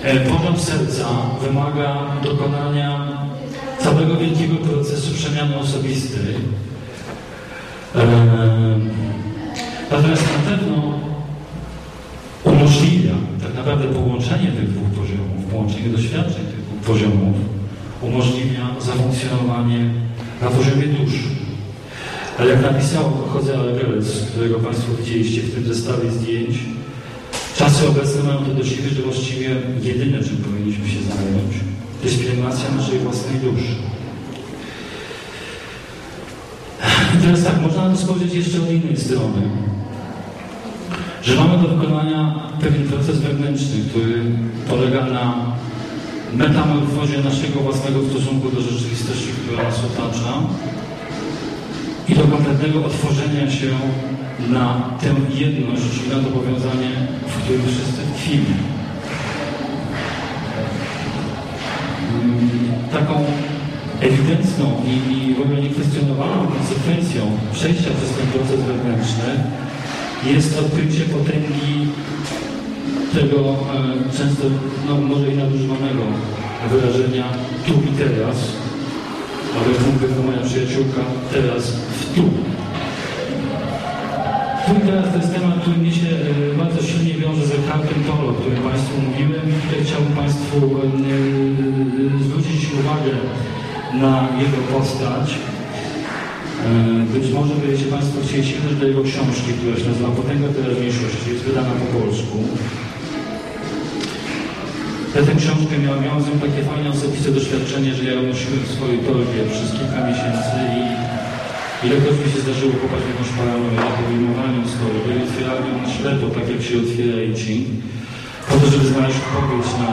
e, poziom serca wymaga dokonania całego wielkiego procesu przemiany osobistej. Eee, Natomiast na pewno umożliwia tak naprawdę połączenie tych dwóch poziomów, połączenie doświadczeń tych dwóch poziomów, umożliwia zafunkcjonowanie na poziomie duszy. Ale jak napisał Jose Alvarez, którego Państwo widzieliście w tym zestawie zdjęć, czasy obecne mają to do siebie, że właściwie jedyne, czym powinniśmy się zająć, to jest pielęgnacja naszej własnej duszy. I teraz tak, można na to spojrzeć jeszcze od innej strony. Że mamy do wykonania pewien proces wewnętrzny, który polega na metamorfozie naszego własnego stosunku do rzeczywistości, która nas otacza i do kompletnego otworzenia się na tę jedność i na to powiązanie, w którym wszyscy tkwimy. Mm, taką ewidentną i, i w ogóle niekwestionowaną konsekwencją przejścia przez ten proces wewnętrzny jest odkrycie potęgi tego e, często, no, może i nadużywanego wyrażenia tu i teraz, ale mówię to moja przyjaciółka teraz w tu. Tu teraz to jest temat, który mnie się e, bardzo silnie wiąże z Eckhartem Tolle, o którym Państwu mówiłem chciałbym Państwu e, e, zwrócić uwagę na jego postać. Być może będziecie Państwo chcieli sięgnąć do jego książki, która się nazywa Potęga teraźniejszości, jest wydana po polsku. Ja tę książkę miałem, miałem z nią takie fajne osobiste doświadczenie, że ja ją nosiłem w swojej torbie przez kilka miesięcy i ilekroć mi się zdarzyło popaść w jakąś paranoję, z torby i otwierałem ją na ślepo, tak jak się otwiera i po to, żeby znaleźć odpowiedź na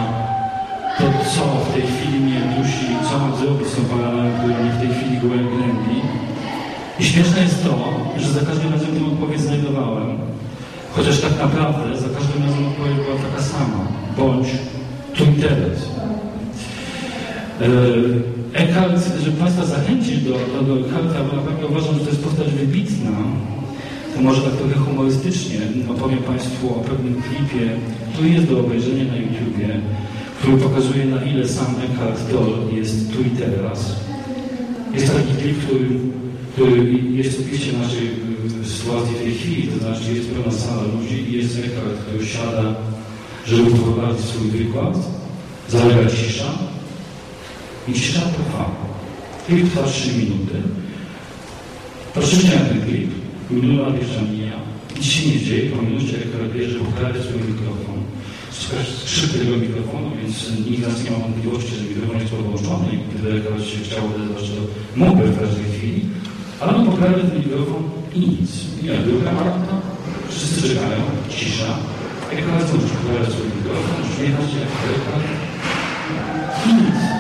to, co w tej chwili mnie dusi, co mam zrobić z tą paranoją, która mnie w tej chwili głębi. I śmieszne jest to, że za każdym razem tę odpowiedź znajdowałem. Chociaż tak naprawdę za każdym razem odpowiedź była taka sama. Bądź tu i teraz. E, Eckhart, żeby Państwa zachęcić do, do, do Eckharta, bo naprawdę uważam, że to jest postać wybitna, to może tak trochę humorystycznie opowiem Państwu o pewnym klipie, który jest do obejrzenia na YouTubie, który pokazuje na ile sam Eckhart Tolle jest tu i teraz. Jest taki klip, który, który jest oczywiście naszej sytuacji w tej chwili, to znaczy jest pełna sala ludzi i jest Eckhart, który siada żeby poprowadzić swój wykład, zalega cisza i cisza trwa. Klip trwa 3 minuty. Na ten klip, minuta pierwsza mija, nic się nie dzieje, po minucie jak bierze, poprawia swój mikrofon. Słychać skrzyp tego mikrofonu, więc nikt z nas nie ma wątpliwości, że mikrofon jest podłączony i gdyby lekarz się chciał odezwać, to mógłby w każdej chwili, ale on poprawia ten mikrofon i nic. Nie, druga marka, wszyscy czekają, cisza, jak raz znów poprawia swój mikrofon, uśmiecha się jak lekar i nic.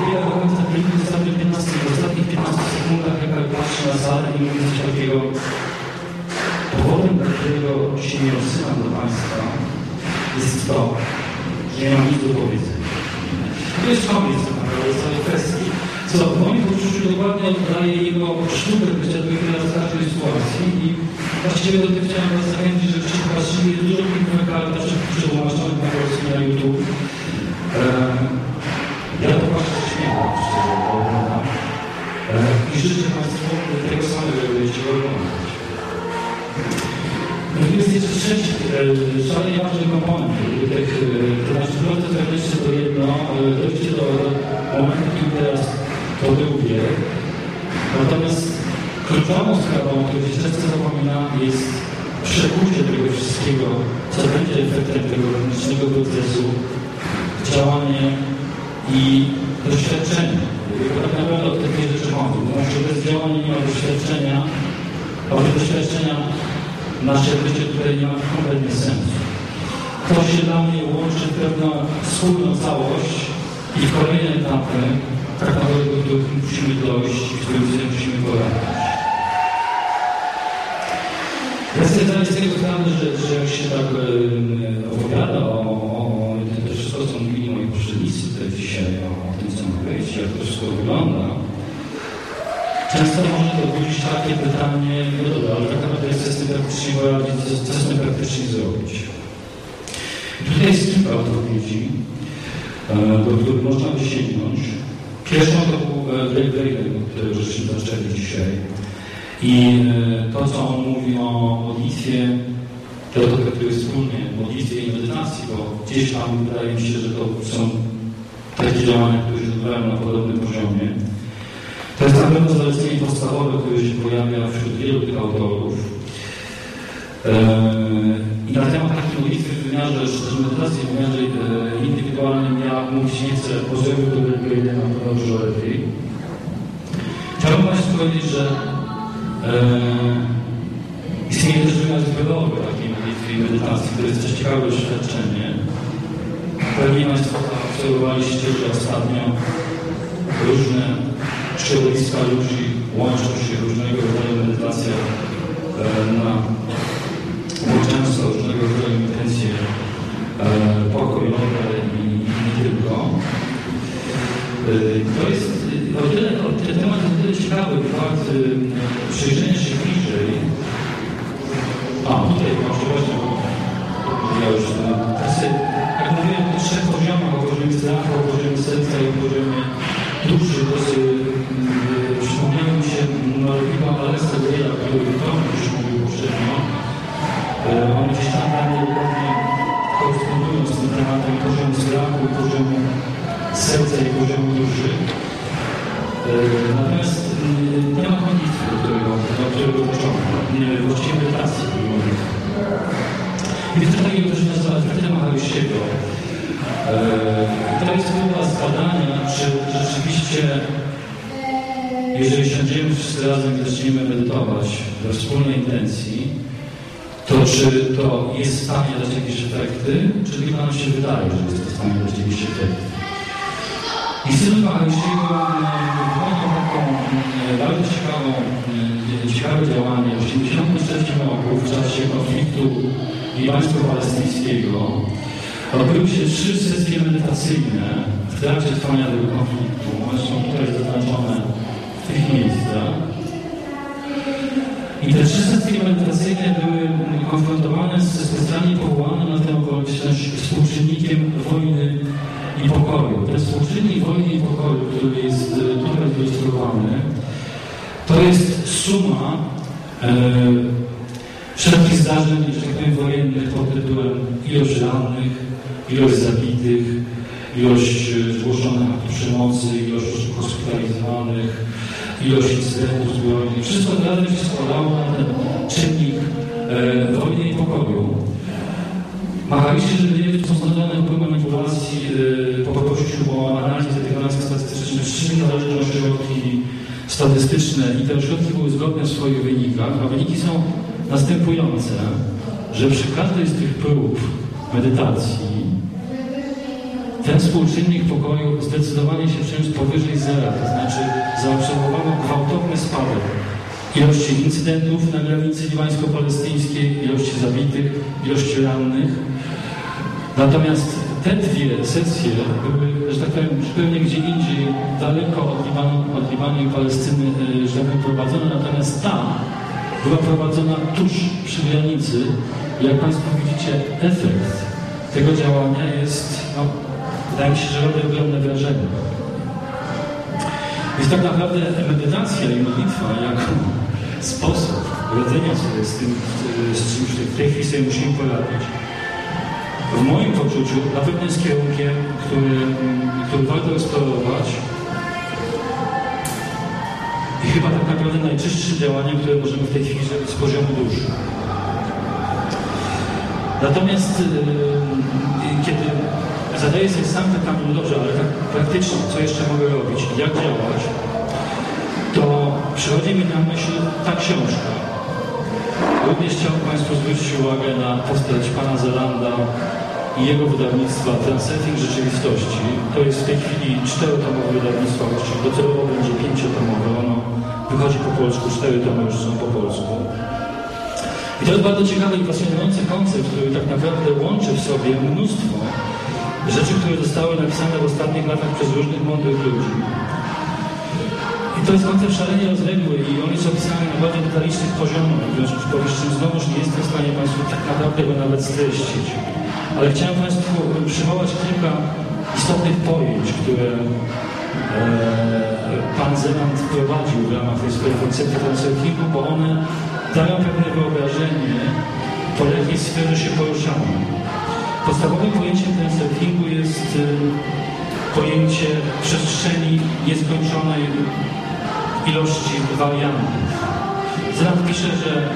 Dobiega do końca w ostatnich 15, w ostatnich 15 sekundach lekar patrzy na salę i mówi coś takiego powodem, dla którego się nie odsyłam do Państwa jest to, że nie mam nic do powiedzenia. To jest koniec tak naprawdę całej kwestii, co w moim poczuciu dokładnie oddaje jego sztukę bycia teraz w każdej sytuacji i właściwie do tego chciałem Was zachęcić, popatrzyli, jest dużo filmów Eckharta przetłumaczonych na polski na YouTube. Ehm, I życzę Państwu tego samego, jak będziecie oglądać. Natomiast jest trzeci, e, szalenie ważny komponent tych, to znaczy proces wewnętrzny to jedno, e, dojście do momentu, kiedy teraz to drugie. Natomiast kluczową sprawą, o której się często zapomina, jest przekucie tego wszystkiego, co będzie efektem tego wewnętrznego procesu, działanie i doświadczenie. Bo tak naprawdę o takie rzeczy chodzi. Znaczy bez działania nie ma doświadczenia, a bez doświadczenia nasze życie tutaj nie ma kompletnie sensu. To się dla mnie łączy w pewną wspólną całość i w kolejne etapy, tak naprawdę do których musimy dojść i w którym sobie musimy poradzić. Ja sobie zdaję z tego sprawę, że, że jak się tak e, opowiada o to wszystko, co mówili moi poprzednicy tutaj dzisiaj, o, o tym, co ma być, jak to wszystko wygląda, Często może to budzić takie pytanie, no dobra, ale tak naprawdę chcę z praktycznie poradzić, co, z tym praktycznie zrobić. Tutaj jest kilka odpowiedzi, e, do których można by sięgnąć. Pierwszą to był e, Dave Braden, którego żeśmy zaczęli dzisiaj. I e, to, co on mówi o modlitwie, to to jest wspólnie modlitwie i medytacji, bo gdzieś tam wydaje mi się, że to są takie działania, które się odbywają na podobnym poziomie. To jest na pewno zalecenie podstawowe, które się pojawia wśród wielu tych autorów. Eee, I na temat takiej modlitwy w wymiarze, też medytacji w wymiarze e, indywidualnym ja mówić nie chcę, zrobił to Gilgamesh na pewno dużo lepiej. Chciałbym Państwu powiedzieć, że e, istnieje też wymiar zbiorowy takiej modlitwy i medytacji, to jest też ciekawe doświadczenie. Pewnie Państwo obserwowaliście, że ostatnio różne środowiska ludzi łączą się różnego rodzaju medytacje na często różnego rodzaju intencje pokojowe i nie tylko. To jest ciekawy fakt przyjrzenia się bliżej. A, tutaj właśnie, właśnie, ja już y, jest coś takiego, co się nazywa efektem Maharishiego. E, To jest próba zbadania, czy rzeczywiście, jeżeli siądziemy wszyscy razem i zaczniemy medytować we wspólnej intencji, to czy to jest w stanie dać jakieś efekty, czy tylko nam się wydaje, że jest to w stanie dać jakieś efekty. I Sylwa Maharishiego wykonał taką e, bardzo ciekawą, e, ciekawe działanie w 1983 roku w czasie konfliktu libańsko-palestyńskiego. Odbyły się trzy sesje medytacyjne w trakcie trwania tego konfliktu. One są tutaj zaznaczone w tych miejscach. I te trzy sesje medytacyjne były konfrontowane ze specjalnie powołanym na tę okoliczność współczynnikiem wojny i pokoju. Ten współczynnik wojny i pokoju, który jest tutaj zilustrowany, to jest suma e, zdarzeń, że tak powiem, wojennych pod tytułem ilość rannych, ilość zabitych, ilość e, zgłoszonych przemocy, ilość osób hospitalizowanych, ilość incydentów zbrojnych. Wszystko razem się składało na ten czynnik e, wojny i pokoju. Żeby wiedzieć, co są zadane wpływ manipulacji, yy, poprosił o analizę tych analiz statystycznych, czym należą środki statystyczne i te ośrodki były zgodne w swoich wynikach, a wyniki są następujące, że przy każdej z tych prób medytacji ten współczynnik pokoju zdecydowanie się przeniósł powyżej zera, to znaczy zaobserwowano gwałtowny spadek ilości incydentów na granicy libańsko-palestyńskiej, ilości zabitych, ilości rannych. Natomiast te dwie sesje były, że tak powiem, zupełnie gdzie indziej, daleko od Libanu, od Libanu i Palestyny, y, że tak prowadzone. Natomiast ta była prowadzona tuż przy granicy. Jak Państwo widzicie, efekt tego działania jest, no, wydaje mi się, że robi ogromne wrażenie. Więc tak naprawdę medytacja i modlitwa jako sposób radzenia sobie z tym, z czymś w tej chwili sobie musimy poradzić, w moim poczuciu na pewno jest kierunkiem, który, który warto eksplorować i chyba tak naprawdę najczystszym działaniem, które możemy w tej chwili zrobić z poziomu duszy. Natomiast yy, kiedy zadaję sobie sam pytanie, no dobrze, ale tak praktycznie, co jeszcze mogę robić, jak działać, to przychodzi mi na myśl ta książka. Również chciałbym Państwu zwrócić uwagę na postać pana Zelanda i jego wydawnictwa Transetting Rzeczywistości. To jest w tej chwili czterotomowe wydawnictwo, właściwie docelowo będzie pięciotomowe. Ono wychodzi po polsku, cztery tomy już są po polsku. I to jest bardzo ciekawy i pasjonujący koncept, który tak naprawdę łączy w sobie mnóstwo rzeczy, które zostały napisane w ostatnich latach przez różnych mądrych ludzi. To jest koncept szalenie rozległy i on jest opisany na bardzo detalicznych poziomach, w związku z powyższym znowuż nie jestem w stanie Państwu tak naprawdę go nawet streścić. Ale chciałem Państwu przywołać kilka istotnych pojęć, które e, Pan Zeland wprowadził w ramach tej swojej koncepcji transurfingu, bo one dają pewne wyobrażenie, po jakiej sferze się poruszamy. Podstawowym pojęciem transurfingu jest e, pojęcie przestrzeni nieskończonej ilości wariantów. Zeland pisze, że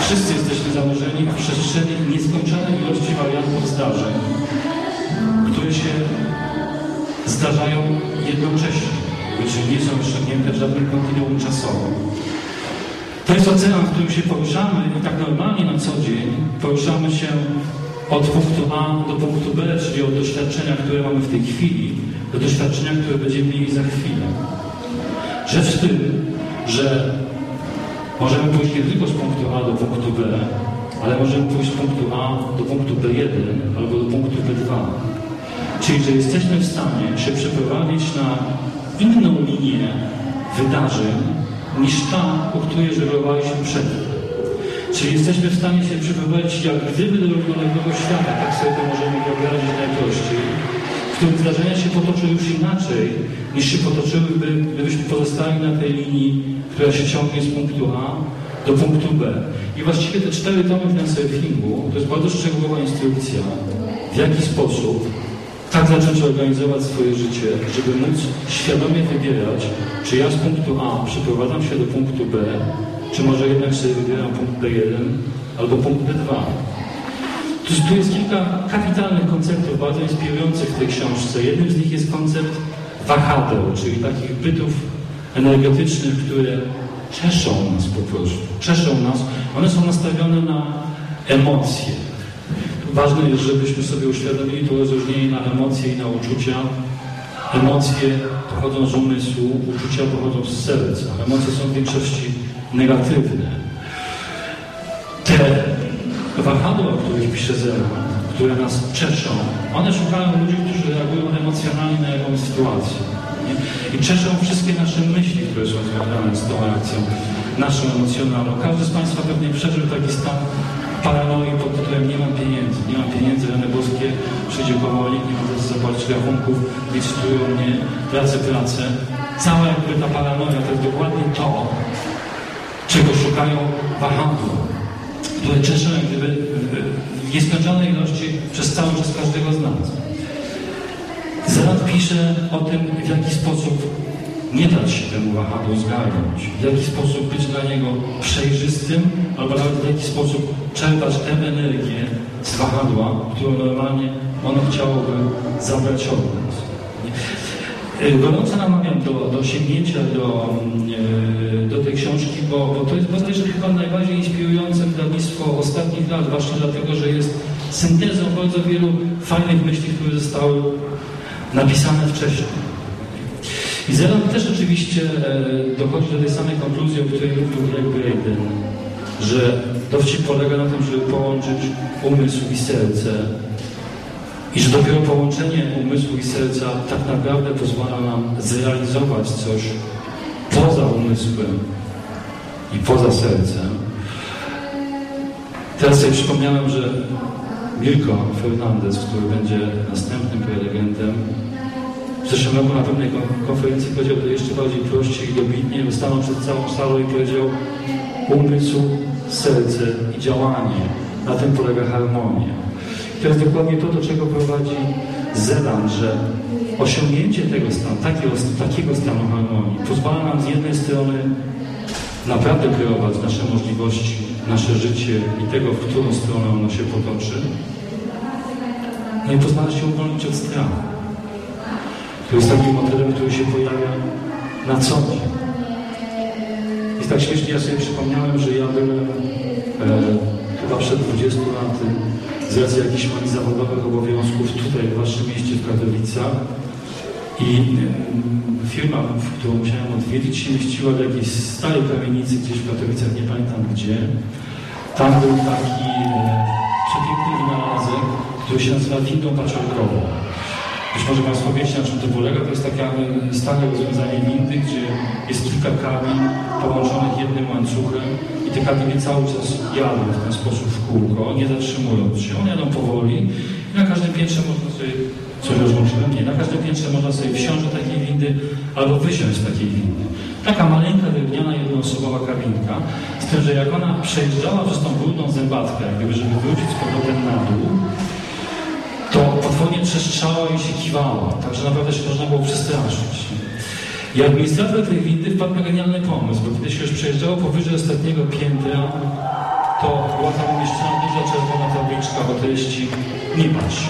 wszyscy jesteśmy zanurzeni w przestrzeni nieskończonej ilości wariantów zdarzeń, które się zdarzają jednocześnie, czyli nie są osiągnięte w żadnym kontinuum czasowym. To jest ocean, w którym się poruszamy i tak normalnie na co dzień poruszamy się od punktu A do punktu B, czyli od doświadczenia, które mamy w tej chwili, do doświadczenia, które będziemy mieli za chwilę. Rzecz w tym, że możemy pójść nie tylko z punktu A do punktu B, ale możemy pójść z punktu A do punktu B1 albo do punktu B2. Czyli, że jesteśmy w stanie się przeprowadzić na inną linię wydarzeń niż ta, ku której żeglowaliśmy przedtem. Czyli jesteśmy w stanie się przypomnieć jak gdyby do równoległego świata, tak sobie to możemy wyobrazić najprościej, w którym zdarzenia się potoczą już inaczej, niż się potoczyłyby, gdybyśmy pozostali na tej linii, która się ciągnie z punktu A do punktu B. I właściwie te cztery tomy transurfingu to jest bardzo szczegółowa instrukcja, w jaki sposób tak zacząć organizować swoje życie, żeby móc świadomie wybierać, czy ja z punktu A przeprowadzam się do punktu B, czy może jednak sobie wybieram punkt B1 albo punkt B2. Tu, jest kilka kapitalnych konceptów, bardzo inspirujących w tej książce. Jednym z nich jest koncept wahadeł, czyli takich bytów energetycznych, które czeszą nas po prostu. Czeszą nas. One są nastawione na emocje. Ważne jest, żebyśmy sobie uświadomili to rozróżnienie na emocje i na uczucia. Emocje pochodzą z umysłu, uczucia pochodzą z serca. Emocje są w większości negatywne. Te wahadła, o których pisze Zera, które nas czeszą, one szukają ludzi, którzy reagują emocjonalnie na jakąś sytuację. Nie? I czeszą wszystkie nasze myśli, które są związane z tą reakcją naszą emocjonalną. Każdy z Państwa pewnie przeżył taki stan paranoi pod tytułem nie mam pieniędzy, nie mam pieniędzy, rany boskie, przyjdzie powoli, nie mam co zapłacić rachunków, licytują mnie, tracę pracę. Cała jakby ta paranoja to jest dokładnie to, czego szukają wahadła, które czeszą jak gdyby w nieskończonej ilości przez cały czas każdego z nas. Zerat pisze o tym, w jaki sposób nie dać się temu wahadłu zgarnąć, w jaki sposób być dla niego przejrzystym, albo nawet w jaki sposób czerpać tę energię z wahadła, którą normalnie ono chciałoby zabrać od nas. Gorąco namawiam do, do sięgnięcia do, do tej książki, bo, bo to jest bodajże chyba najbardziej inspirujące wydawnictwo ostatnich lat, właśnie dlatego, że jest syntezą bardzo wielu fajnych myśli, które zostały napisane wcześniej. I Zeran też oczywiście dochodzi do tej samej konkluzji, o której mówił Greg Braden, że dowcip polega na tym, żeby połączyć umysł i serce i że dopiero połączenie umysłu i serca tak naprawdę pozwala nam zrealizować coś poza umysłem i poza sercem. Teraz sobie przypomniałem, że Mirko Fernandez, który będzie następnym prelegentem, w zeszłym roku na pewnej konferencji powiedział to jeszcze bardziej prościej i dobitnie, stanął przed całą salą i powiedział umysł, serce i działanie. Na tym polega harmonia. To jest dokładnie to, do czego prowadzi Zelan, że osiągnięcie tego stanu, takiego, takiego stanu harmonii pozwala nam z jednej strony naprawdę kreować nasze możliwości, nasze życie i tego, w którą stronę ono się potoczy, no i pozwala się uwolnić od strachu. To jest takim motywem, który się pojawia na co dzień. I tak śmiesznie ja sobie przypomniałem, że ja byłem e, chyba przed 20 laty z racji jakichś moich zawodowych obowiązków tutaj w waszym mieście w Katowicach i e, firma, w którą musiałem odwiedzić się mieściła w jakiejś starej kamienicy gdzieś w Katowicach, nie pamiętam gdzie. Tam był taki e, przepiękny wynalazek, który się nazywa windą paczorkową. Być może Państwo wiecie, na czym to polega. To jest takie stare rozwiązanie windy, gdzie jest kilka kabin połączonych jednym łańcuchem i te kabiny cały czas jadą w ten sposób w kółko, nie zatrzymując się. One jadą powoli i na każdym piętrze można sobie, coś rozłączyłem, nie, na każdym piętrze można sobie wsiąść do takiej windy albo wysiąść z takiej windy. Taka maleńka, drewniana, jednoosobowa kabinka, z tym, że jak ona przejeżdżała przez tą brudną zębatkę, gdyby, żeby wrócić z powrotem na dół, to potwornie trzeszczała i się kiwała, także naprawdę się można było przestraszyć. I administrator tej windy wpadł na genialny pomysł, bo kiedy się już przejeżdżało powyżej ostatniego piętra, to była tam umieszczona duża czerwona tabliczka o treści nie patrz.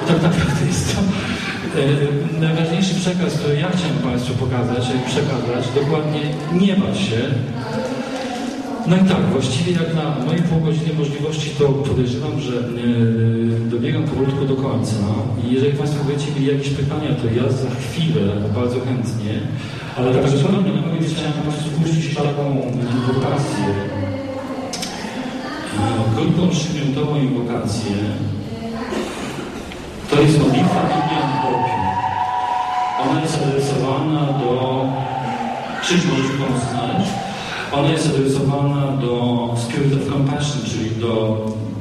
Bo tak naprawdę jest to e, najważniejszy przekaz, który ja chciałem Państwu pokazać, przekazać, dokładnie nie bać się, no i tak, właściwie jak na moje pół godziny możliwości, to podejrzewam, że yy, dobiegam powolutku do końca. I jeżeli Państwo będziecie mieli jakieś pytania, to ja za chwilę bardzo chętnie, ale tak zupełnie na koniec chciałem Państwu puścić taką inwokację. Yy, krótką, trzyminutową inwokację. To jest modlitwa Biblian Popiu. Ona jest adresowana do Krzyż możesz znaleźć. Ona jest adresowana do Spirit of Compassion, czyli do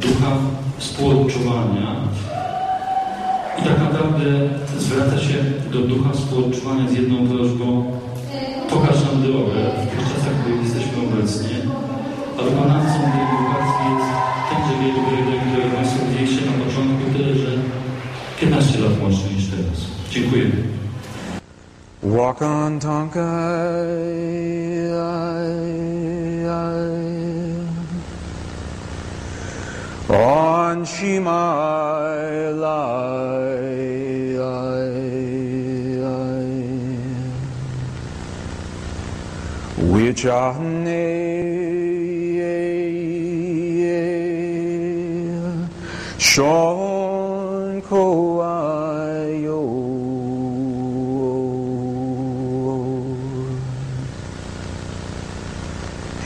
ducha współodczuwania. I tak naprawdę zwraca się do ducha współodczuwania z jedną prośbą. Pokaż nam drogę w tych czasach, w których jesteśmy obecnie. A wykonawcą tej edukacji jest tenże wielki dyrektor, który Państwo widzieliście na początku, tyle że 15 lat młodszy niż teraz. Dziękuję. Walk on Tonka, On Shimai Which are Sean Cole.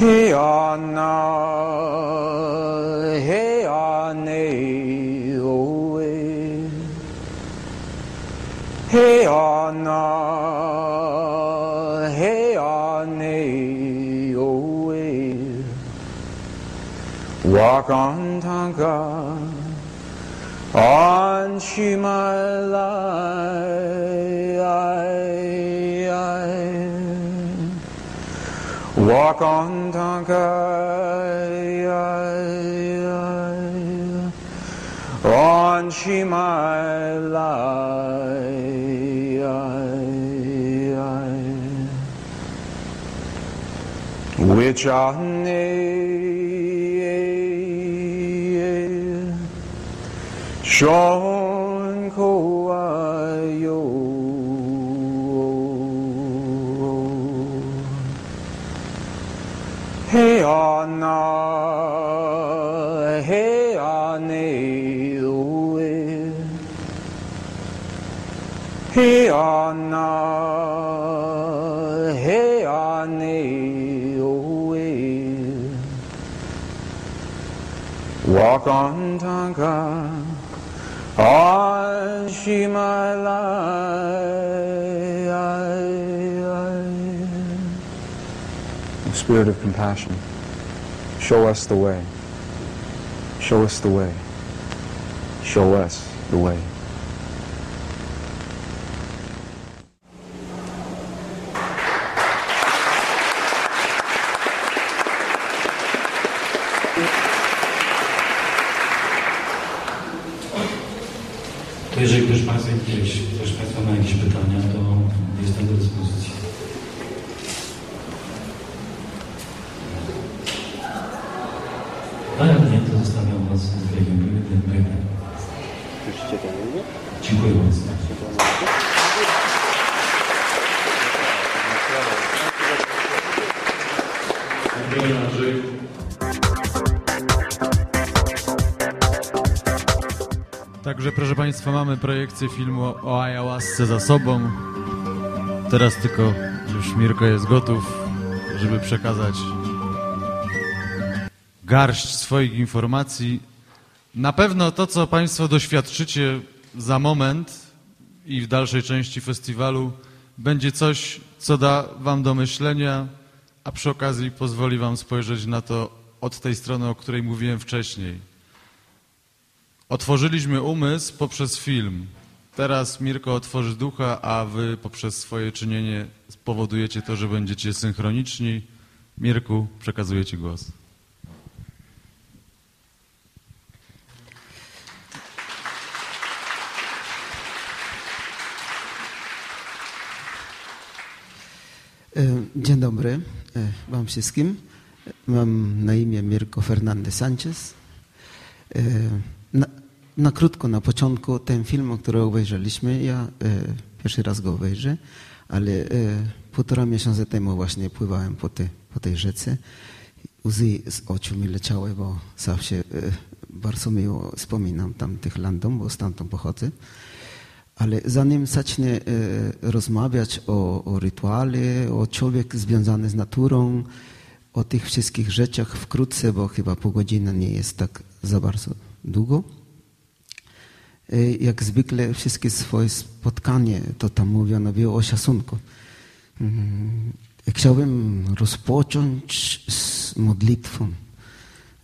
He ana, he ane, oe. He ana, he ane, oe. Walk on, Tanka, on Shimalai. Walk on Tonkai On Shimai Lai Which Ahne Shon Koa 헤아나 헤아네오에 헤아나 헤아네오에 와간다가 안심할라 Spirit of compassion, show us the way. Show us the way. Show us the way. Jeżeli ktoś Państwa, Także proszę Państwa, mamy projekcję filmu o ayahuasce za sobą. Teraz tylko już Mirko jest gotów, żeby przekazać garść swoich informacji. Na pewno to, co Państwo doświadczycie za moment i w dalszej części festiwalu, będzie coś, co da Wam do myślenia, a przy okazji pozwoli Wam spojrzeć na to od tej strony, o której mówiłem wcześniej. Otworzyliśmy umysł poprzez film. Teraz Mirko otworzy ducha, a wy poprzez swoje czynienie spowodujecie to, że będziecie synchroniczni. Mirku, przekazuję ci głos. E, Dzień dobry e, Wam wszystkim. Mam na imię Mirko Fernandez Sanchez. Na, krótko, na początku, ten film, który obejrzeliśmy, ja e, pierwszy raz go obejrzę, ale e, półtora miesiąca temu właśnie pływałem po, te, po tej rzece. Łzy z oczu mi leciały, bo zawsze e, bardzo miło wspominam tam tych landom, bo stamtąd pochodzę. Ale zanim zacznę rozmawiać o, o rytuale, o człowiek związany z naturą, o tych wszystkich rzeczach wkrótce, bo chyba pół godziny nie jest tak za bardzo długo. E, Jak zwykle wszystkie swoje spotkanie, to tam mówiono było o szacunku. Mm, Chciałbym rozpocząć z modlitwą,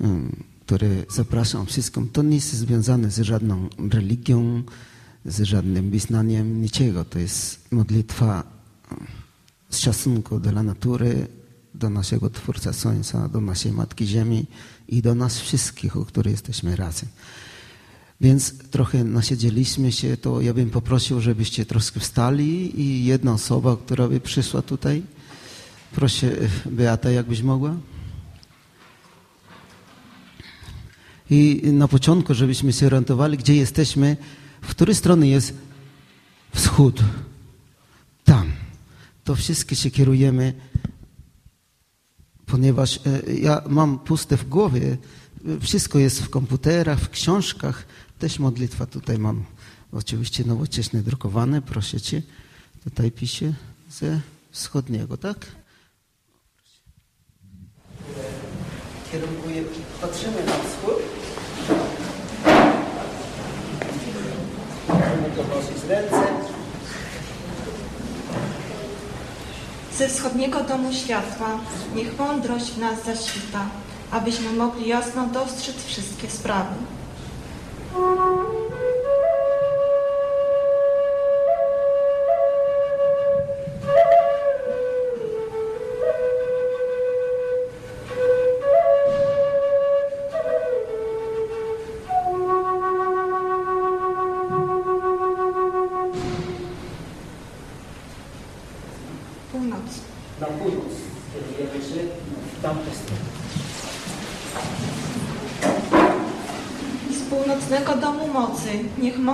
em, które zapraszam wszystkim. To nie jest związane z żadną religią, z żadnym wyznaniem, niczego. To jest modlitwa em, z szacunku dla natury, do naszego Twórca Słońca, do naszej Matki Ziemi i do nas wszystkich, o których jesteśmy razem. Więc trochę nasiedzieliśmy się, to ja bym poprosił, żebyście troszkę wstali i jedna osoba, która by przyszła tutaj, proszę Beata, jakbyś mogła. I na początku, żebyśmy się orientowali, gdzie jesteśmy, w której stronie jest wschód. Tam. To wszystkie się kierujemy, ponieważ e, ja mam puste w głowie. Wszystko jest w komputerach, w książkach. Też modlitwa tutaj mam. Oczywiście nowocześnie drukowane, proszę cię. Tutaj pisze ze wschodniego, tak? Kierunkuję, patrzymy na wschód. Możemy podnosić ręce. Ze wschodniego domu światła niech mądrość w nas zaświta, abyśmy mogli jasno dostrzec wszystkie sprawy. Thank you.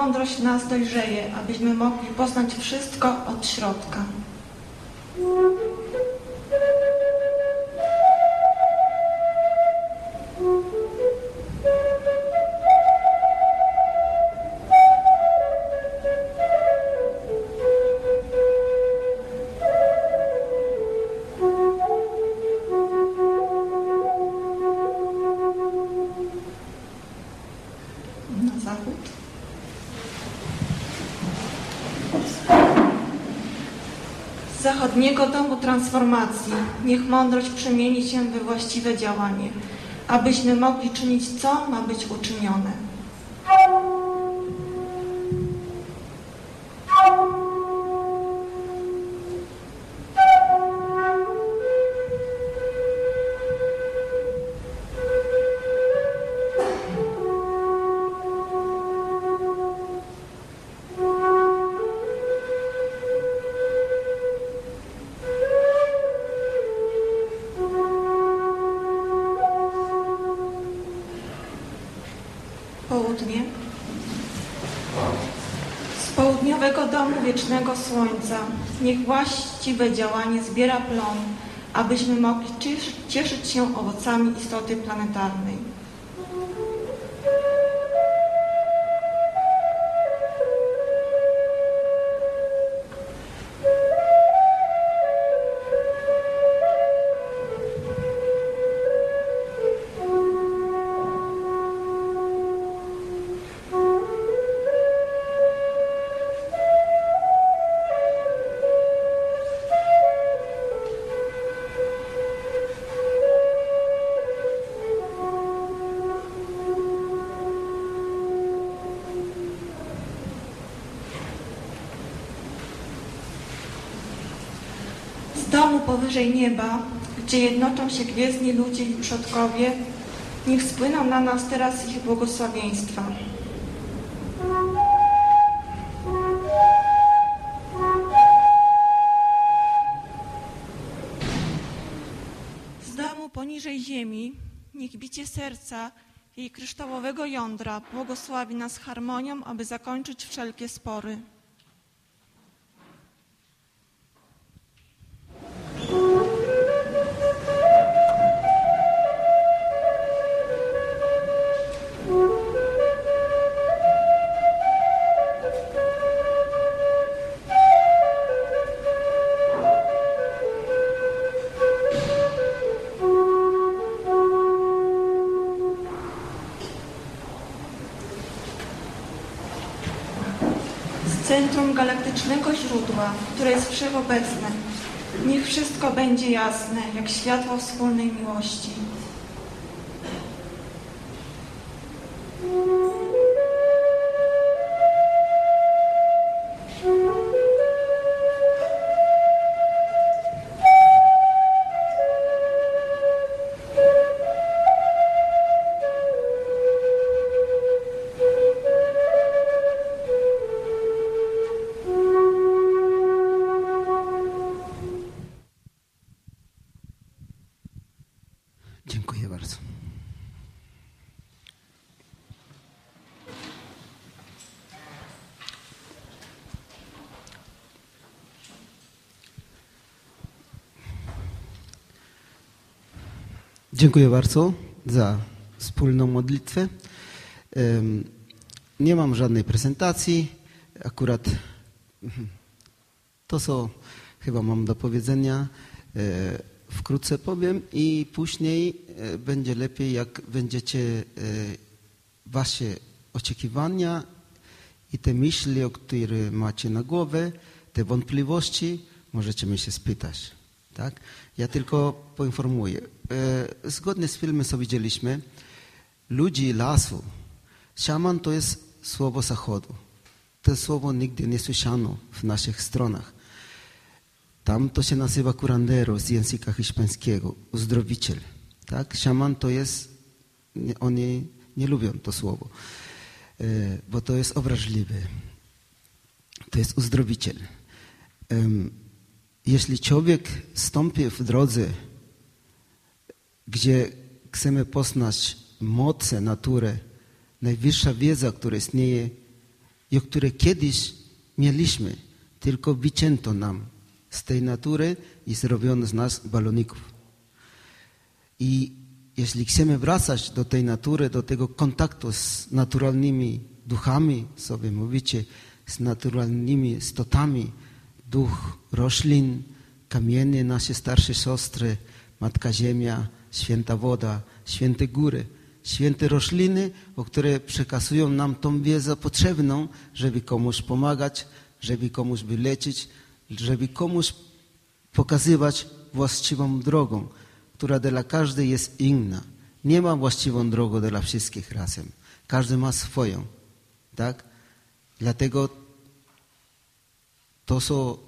Mądrość nas dojrzeje, abyśmy mogli poznać wszystko od środka. Transformacji niech mądrość przemieni się we właściwe działanie, abyśmy mogli czynić, co ma być uczynione. Niech właściwe działanie zbiera plon, abyśmy mogli cieszyć, się owocami istoty planetarnej. Powyżej nieba, gdzie jednoczą się gwiezdni ludzie i przodkowie, niech spłyną na nas teraz ich błogosławieństwa. Z domu poniżej ziemi, niech bicie serca jej kryształowego jądra błogosławi nas harmonią, aby zakończyć wszelkie spory. Centrum galaktycznego źródła, które jest wszechobecne. Niech wszystko będzie jasne, jak światło wspólnej miłości. Dziękuję bardzo za wspólną modlitwę. Nie mam żadnej prezentacji. Akurat mhm, to, co chyba mam do powiedzenia, e, wkrótce powiem i później e, będzie lepiej, jak będziecie e, wasze oczekiwania i te myśli, o które macie na głowę, te wątpliwości, możecie mnie się spytać. Tak? Ja tylko poinformuję. E, Zgodnie z filmem, co widzieliśmy, ludzi lasu, szaman to jest słowo zachodu. To słowo nigdy nie słyszano w naszych stronach. Tam to się nazywa curandero z języka hiszpańskiego, uzdrowiciel. Tak? Szaman to jest, oni nie lubią to słowo, e, bo to jest obraźliwe. To jest uzdrowiciel. Jeśli człowiek stąpi w drodze, gdzie chcemy poznać moce natury, najwyższa wiedza, która istnieje i o której kiedyś mieliśmy, tylko wycięto nam z tej natury i zrobiono z nas baloników. I jeśli chcemy wracać do tej natury, do tego kontaktu z naturalnymi duchami, sobie mówicie, z naturalnymi istotami, duch roślin, kamienie, nasze starsze siostry, Matka Ziemia, święta woda, święte góry, święte rośliny, o które przekazują nam tą wiedzę potrzebną, żeby komuś pomagać, żeby komuś wyleczyć, żeby komuś pokazywać właściwą drogą, która dla każdej jest inna. Nie ma właściwą drogą dla wszystkich razem. Każdy ma swoją. Tak? Dlatego to, co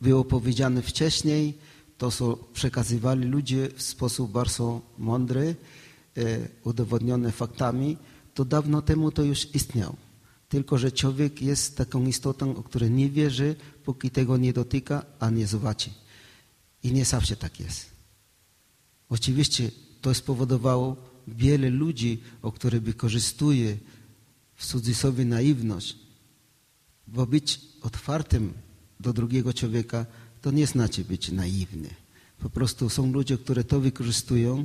było powiedziane wcześniej, to, co przekazywali ludzie w sposób bardzo mądry, e, udowodnione faktami, to dawno temu to już istniało. Tylko, że człowiek jest taką istotą, o której nie wierzy, póki tego nie dotyka, a nie zobaczy. I nie zawsze tak jest. Oczywiście to spowodowało wiele ludzi, o których wykorzystuje w cudzysłowie naiwność, bo być otwartym do drugiego człowieka to nie znaczy być naiwny. Po prostu są ludzie, którzy to wykorzystują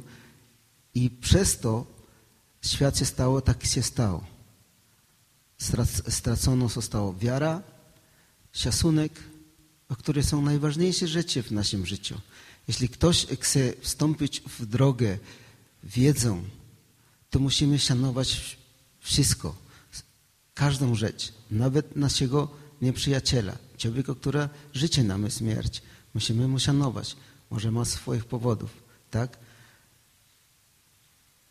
i przez to świat się stało, tak się stało. Strac- Stracono została wiara, szacunek, o które są najważniejsze rzeczy w naszym życiu. Jeśli ktoś chce wstąpić w drogę wiedzą, to musimy szanować wszystko, każdą rzecz, nawet naszego nieprzyjaciela, człowieka, który życie nam jest śmierć. Musimy mu szanować. Może ma swoich powodów, tak?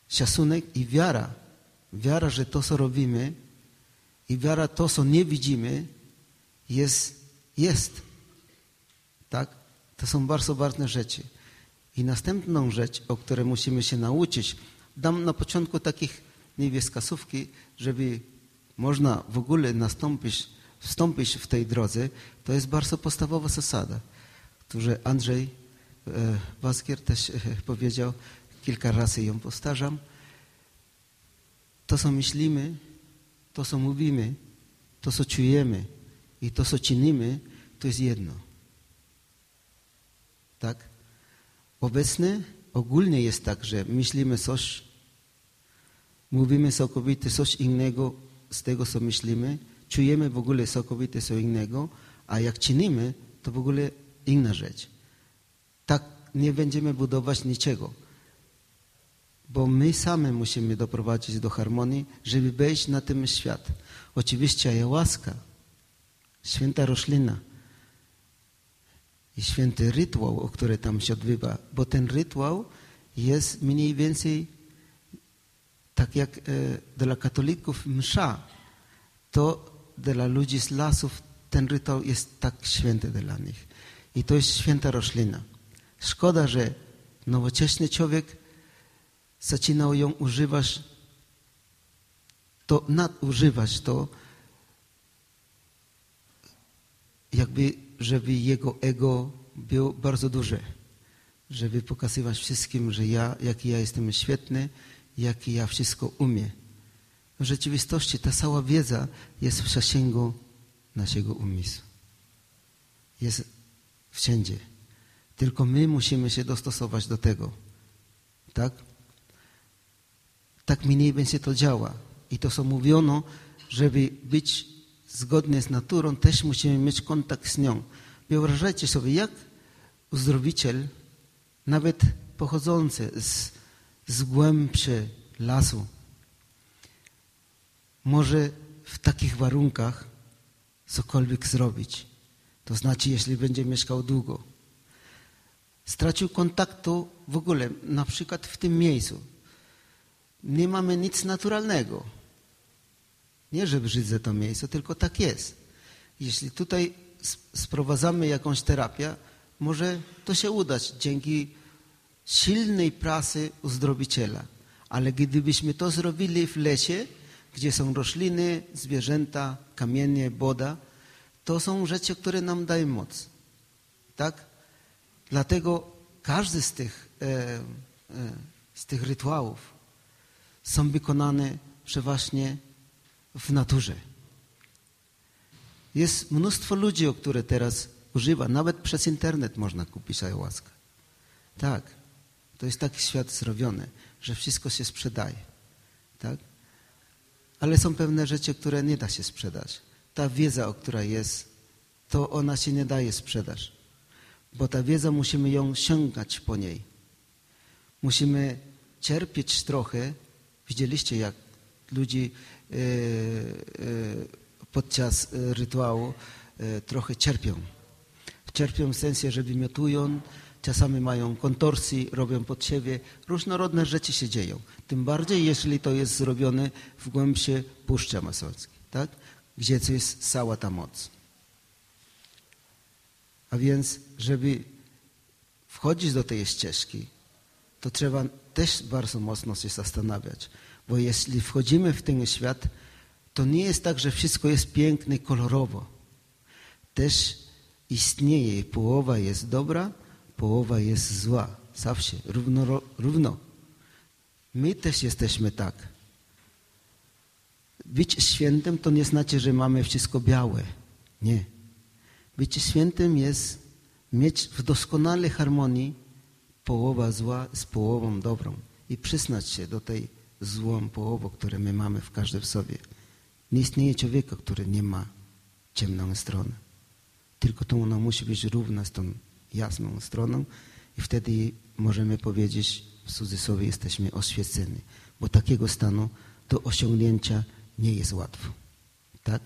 Szacunek i wiara. Wiara, że to, co robimy i wiara, to, co nie widzimy, jest, jest. Tak? To są bardzo ważne rzeczy. I następną rzecz, o której musimy się nauczyć, dam na początku takich niewieskasówki, żeby można w ogóle nastąpić, wstąpić w tej drodze, to jest bardzo podstawowa zasada, którą Andrzej e, Waskier też e, powiedział, kilka razy ją powtarzam. To, co myślimy, to, co mówimy, to, co czujemy i to, co czynimy, to jest jedno. Tak? Obecnie ogólnie jest tak, że myślimy coś, mówimy całkowicie coś innego z tego, co myślimy, czujemy w ogóle całkowicie co innego, a jak czynimy, to w ogóle inna rzecz. Tak nie będziemy budować niczego, bo my sami musimy doprowadzić do harmonii, żeby wejść na ten świat. Oczywiście ayahuasca, święta roślina, i święty rytuał, o który tam się odbywa, bo ten rytuał jest mniej więcej tak jak e, dla katolików msza, to dla ludzi z lasów ten rytuał jest tak święty dla nich. I to jest święta roślina. Szkoda, że nowoczesny człowiek zaczynał ją używać, to nadużywać to, jakby, żeby jego ego było bardzo duże, żeby pokazywać wszystkim, że ja, jaki ja jestem świetny, jaki ja wszystko umiem. W rzeczywistości ta cała wiedza jest w zasięgu naszego umysłu. Jest wszędzie. Tylko my musimy się dostosować do tego. Tak? Tak mniej więcej to działa. I to co mówiono, żeby być zgodnie z naturą, też musimy mieć kontakt z nią. Wyobrażajcie sobie, jak uzdrowiciel, nawet pochodzący z, z głębszy lasu, może w takich warunkach cokolwiek zrobić. To znaczy, jeśli będzie mieszkał długo. Stracił kontaktu w ogóle, na przykład w tym miejscu. Nie mamy nic naturalnego. Nie, że brzydzę to miejsce, tylko tak jest. Jeśli tutaj sprowadzamy jakąś terapię, może to się udać dzięki silnej pracy uzdrowiciela. Ale gdybyśmy to zrobili w lesie, gdzie są rośliny, zwierzęta, kamienie, woda, to są rzeczy, które nam dają moc. Tak? Dlatego każdy z tych, e, e, z tych rytuałów są wykonane przeważnie w naturze. Jest mnóstwo ludzi, o które teraz używa. Nawet przez internet można kupić ayahuaskę. Tak. To jest taki świat zrobiony, że wszystko się sprzedaje. Tak? Ale są pewne rzeczy, które nie da się sprzedać. Ta wiedza, o która jest, to ona się nie daje sprzedać. Bo ta wiedza, musimy ją sięgać po niej. Musimy cierpieć trochę. Widzieliście, jak ludzi e, e, podczas rytuału e, trochę cierpią. Cierpią w sensie, że wymiotują, czasami mają kontorsji, robią pod siebie. Różnorodne rzeczy się dzieją. Tym bardziej, jeśli to jest zrobione w głębszej Puszczy Amazońskiej, tak? gdzie to jest cała ta moc. A więc, żeby wchodzić do tej ścieżki, to trzeba też bardzo mocno się zastanawiać. Bo jeśli wchodzimy w ten świat, to nie jest tak, że wszystko jest piękne i kolorowo. Też istnieje, połowa jest dobra, połowa jest zła. Zawsze, równo. równo. My też jesteśmy tak. Być świętym to nie znaczy, że mamy wszystko białe. Nie. Bycie świętym jest mieć w doskonałej harmonii połowa zła z połową dobrą i przyznać się do tej złą połową, którą my mamy w każdym sobie. Nie istnieje człowieka, który nie ma ciemną stronę. Tylko to ona musi być równa z tą jasną stroną i wtedy możemy powiedzieć w cudzysłowie jesteśmy oświeceni. Bo takiego stanu do osiągnięcia nie jest łatwo. Tak?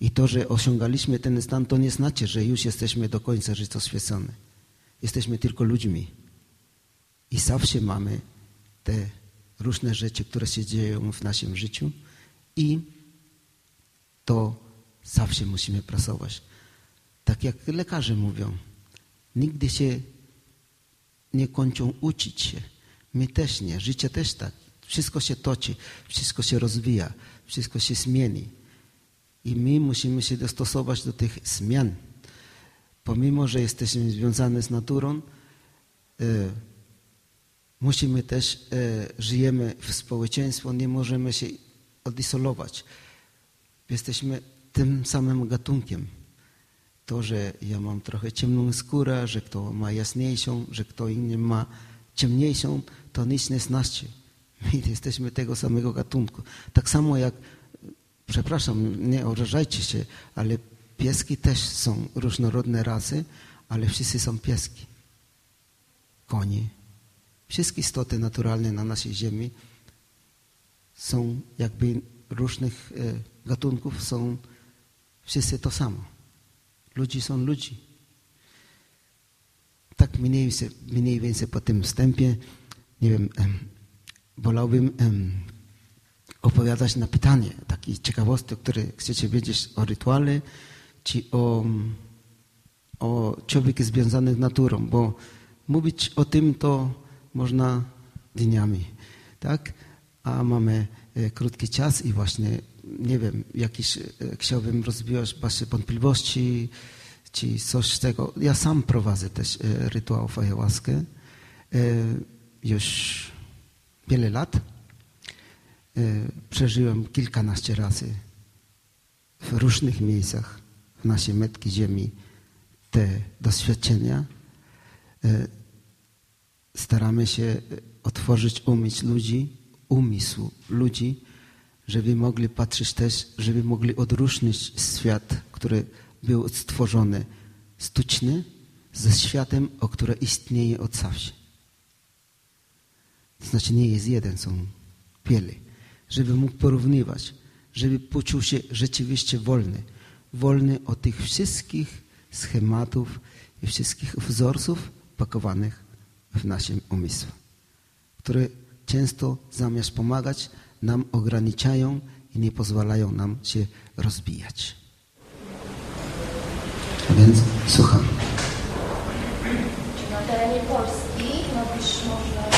I to, że osiągaliśmy ten stan, to nie znaczy, że już jesteśmy do końca życia oświecone. Jesteśmy tylko ludźmi. I zawsze mamy te różne rzeczy, które się dzieją w naszym życiu i to zawsze musimy pracować. Tak jak lekarze mówią, nigdy się nie kończą uczyć się. My też nie, życie też tak. Wszystko się toczy, wszystko się rozwija, wszystko się zmieni. I my musimy się dostosować do tych zmian. Pomimo, że jesteśmy związani z naturą, e, musimy też, e, żyjemy w społeczeństwie, nie możemy się odizolować. Jesteśmy tym samym gatunkiem. To, że ja mam trochę ciemną skórę, że kto ma jasniejszą, że kto inny ma ciemniejszą, to nic nie znaczy. My jesteśmy tego samego gatunku. Tak samo jak, przepraszam, nie obrażajcie się, ale pieski też są różnorodne rasy, ale wszyscy są pieski. Konie. Wszystkie istoty naturalne na naszej ziemi są jakby różnych e, gatunków, są wszyscy to samo. Ludzi są ludzi. tak mniej więcej, mniej więcej po tym wstępie, nie wiem, em, wolałbym opowiadać na pytanie, takie ciekawostek, które chcecie wiedzieć o rytuale, czy o, o człowieku związanych z naturą, bo mówić o tym to można dniami, tak? A mamy e, krótki czas i właśnie, nie wiem, jakiś, e, chciałbym rozwijać wasze wątpliwości, czy coś z tego. Ja sam prowadzę też e, rytuał ayahuaskę e, już wiele lat. Przeżyłem kilkanaście razy w różnych miejscach w naszej metki ziemi te doświadczenia. Staramy się otworzyć umysł ludzi, umysł ludzi, żeby mogli patrzeć też, żeby mogli odróżnić świat, który był stworzony sztuczny, ze światem, o które istnieje od zawsze. To znaczy nie jest jeden, są wiele. Żeby mógł porównywać, żeby poczuł się rzeczywiście wolny. Wolny od tych wszystkich schematów i wszystkich wzorców pakowanych w naszym umysłu, które często zamiast pomagać nam ograniczają i nie pozwalają nam się rozwijać. Więc słucham. Czy na terenie Polski robisz może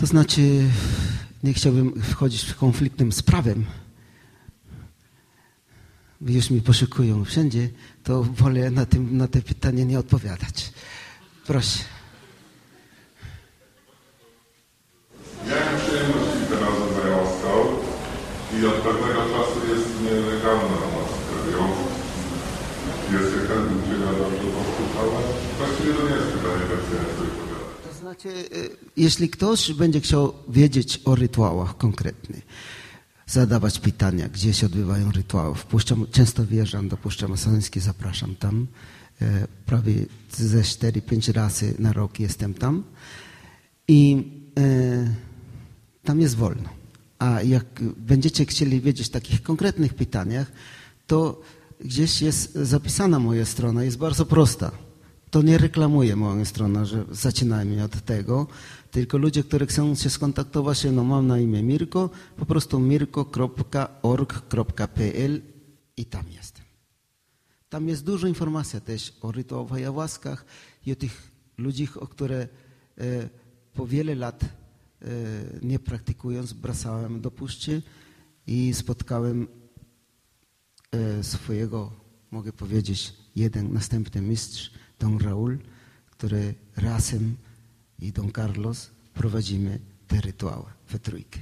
To znaczy, nie chciałbym wchodzić w konfliktem z prawem. Już mi poszukują wszędzie, to wolę na, tym, na te pytanie nie odpowiadać. Proszę. Miałem przyjemność kilka razy z ayahuaską i od pewnego czasu jest nielegalna u nas. Jest jakaś, czy ja dobrze posłuchałem? Właściwie to nie jest pytanie pogadać. To znaczy, y, jeśli ktoś będzie chciał wiedzieć o rytuałach konkretnie, zadawać pytania, gdzie się odbywają rytuały, wpuszczam, często wjeżdżam do Puszczy Masońskiej, zapraszam tam. E, Prawie ze 4-5 razy na rok jestem tam. I e, tam jest wolno. A jak będziecie chcieli wiedzieć o takich konkretnych pytaniach, to gdzieś jest zapisana moja strona, jest bardzo prosta. To nie reklamuję moją stronę, że zaczynajmy od tego, tylko ludzie, którzy chcą się skontaktować no mam na imię Mirko, po prostu mirko.org.pl i tam jestem. Tam jest dużo informacji też o rytuałach i o tych ludziach, o które e, po wiele lat nie praktykując wracałem do puszczy i spotkałem e, swojego, mogę powiedzieć, jeden następny mistrz, Don Raul, który razem i Don Carlos prowadzimy te rytuały we trójkę.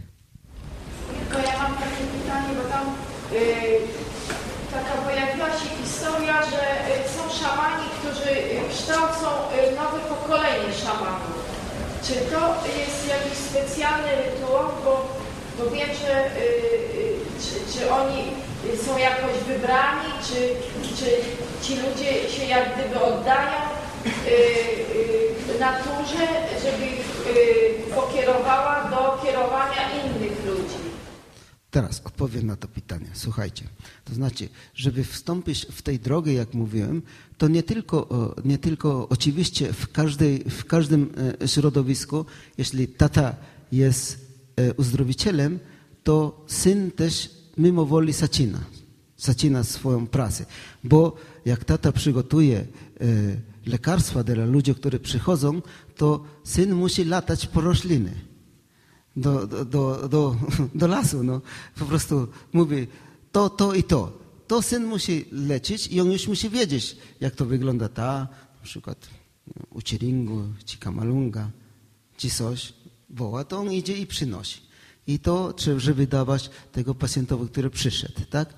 Tylko ja mam takie pytanie, bo tam y, taka pojawiła się historia, że y, są szamani, którzy y, kształcą y, nowe pokolenie szamanów. Czy to jest jakiś specjalny rytuał, bo, bo wiem, y, y, czy, czy oni są jakoś wybrani, czy, czy ci ludzie się jak gdyby oddają y, naturze, żeby ich pokierowała do kierowania innych ludzi. Teraz odpowiem na to pytanie. Słuchajcie, to znaczy, żeby wstąpić w tej drogę, jak mówiłem, to nie tylko, o, nie tylko oczywiście w, każdej, w każdym e, środowisku, jeśli tata jest e, uzdrowicielem, to syn też mimo woli zaczyna, zaczyna swoją pracę. Bo jak tata przygotuje e, lekarstwa dla ludzi, którzy przychodzą, to syn musi latać po rośliny do, do, do, do, lasu. No. Po prostu mówi to, to i to. To syn musi lecieć i on już musi wiedzieć, jak to wygląda ta, na przykład u Ciringu, czy Kamalunga, czy coś. Woła, to on idzie i przynosi. I to trzeba, żeby dawać tego pacjentowi, który przyszedł, tak?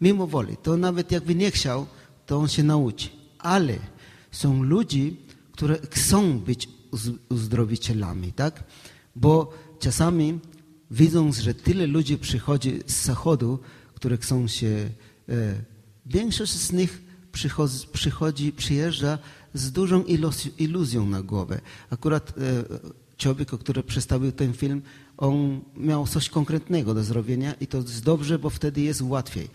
Mimo woli. To nawet jakby nie chciał, to on się nauczy. Ale są ludzie, które chcą być uz- uzdrowicielami, tak? Bo czasami widząc, że tyle ludzi przychodzi z zachodu, które chcą się, e, większość z nich przychodzi, przychodzi przyjeżdża z dużą iluzją, na głowę. Akurat e, człowiek, który przedstawił ten film, on miał coś konkretnego do zrobienia i to jest dobrze, bo wtedy jest łatwiej.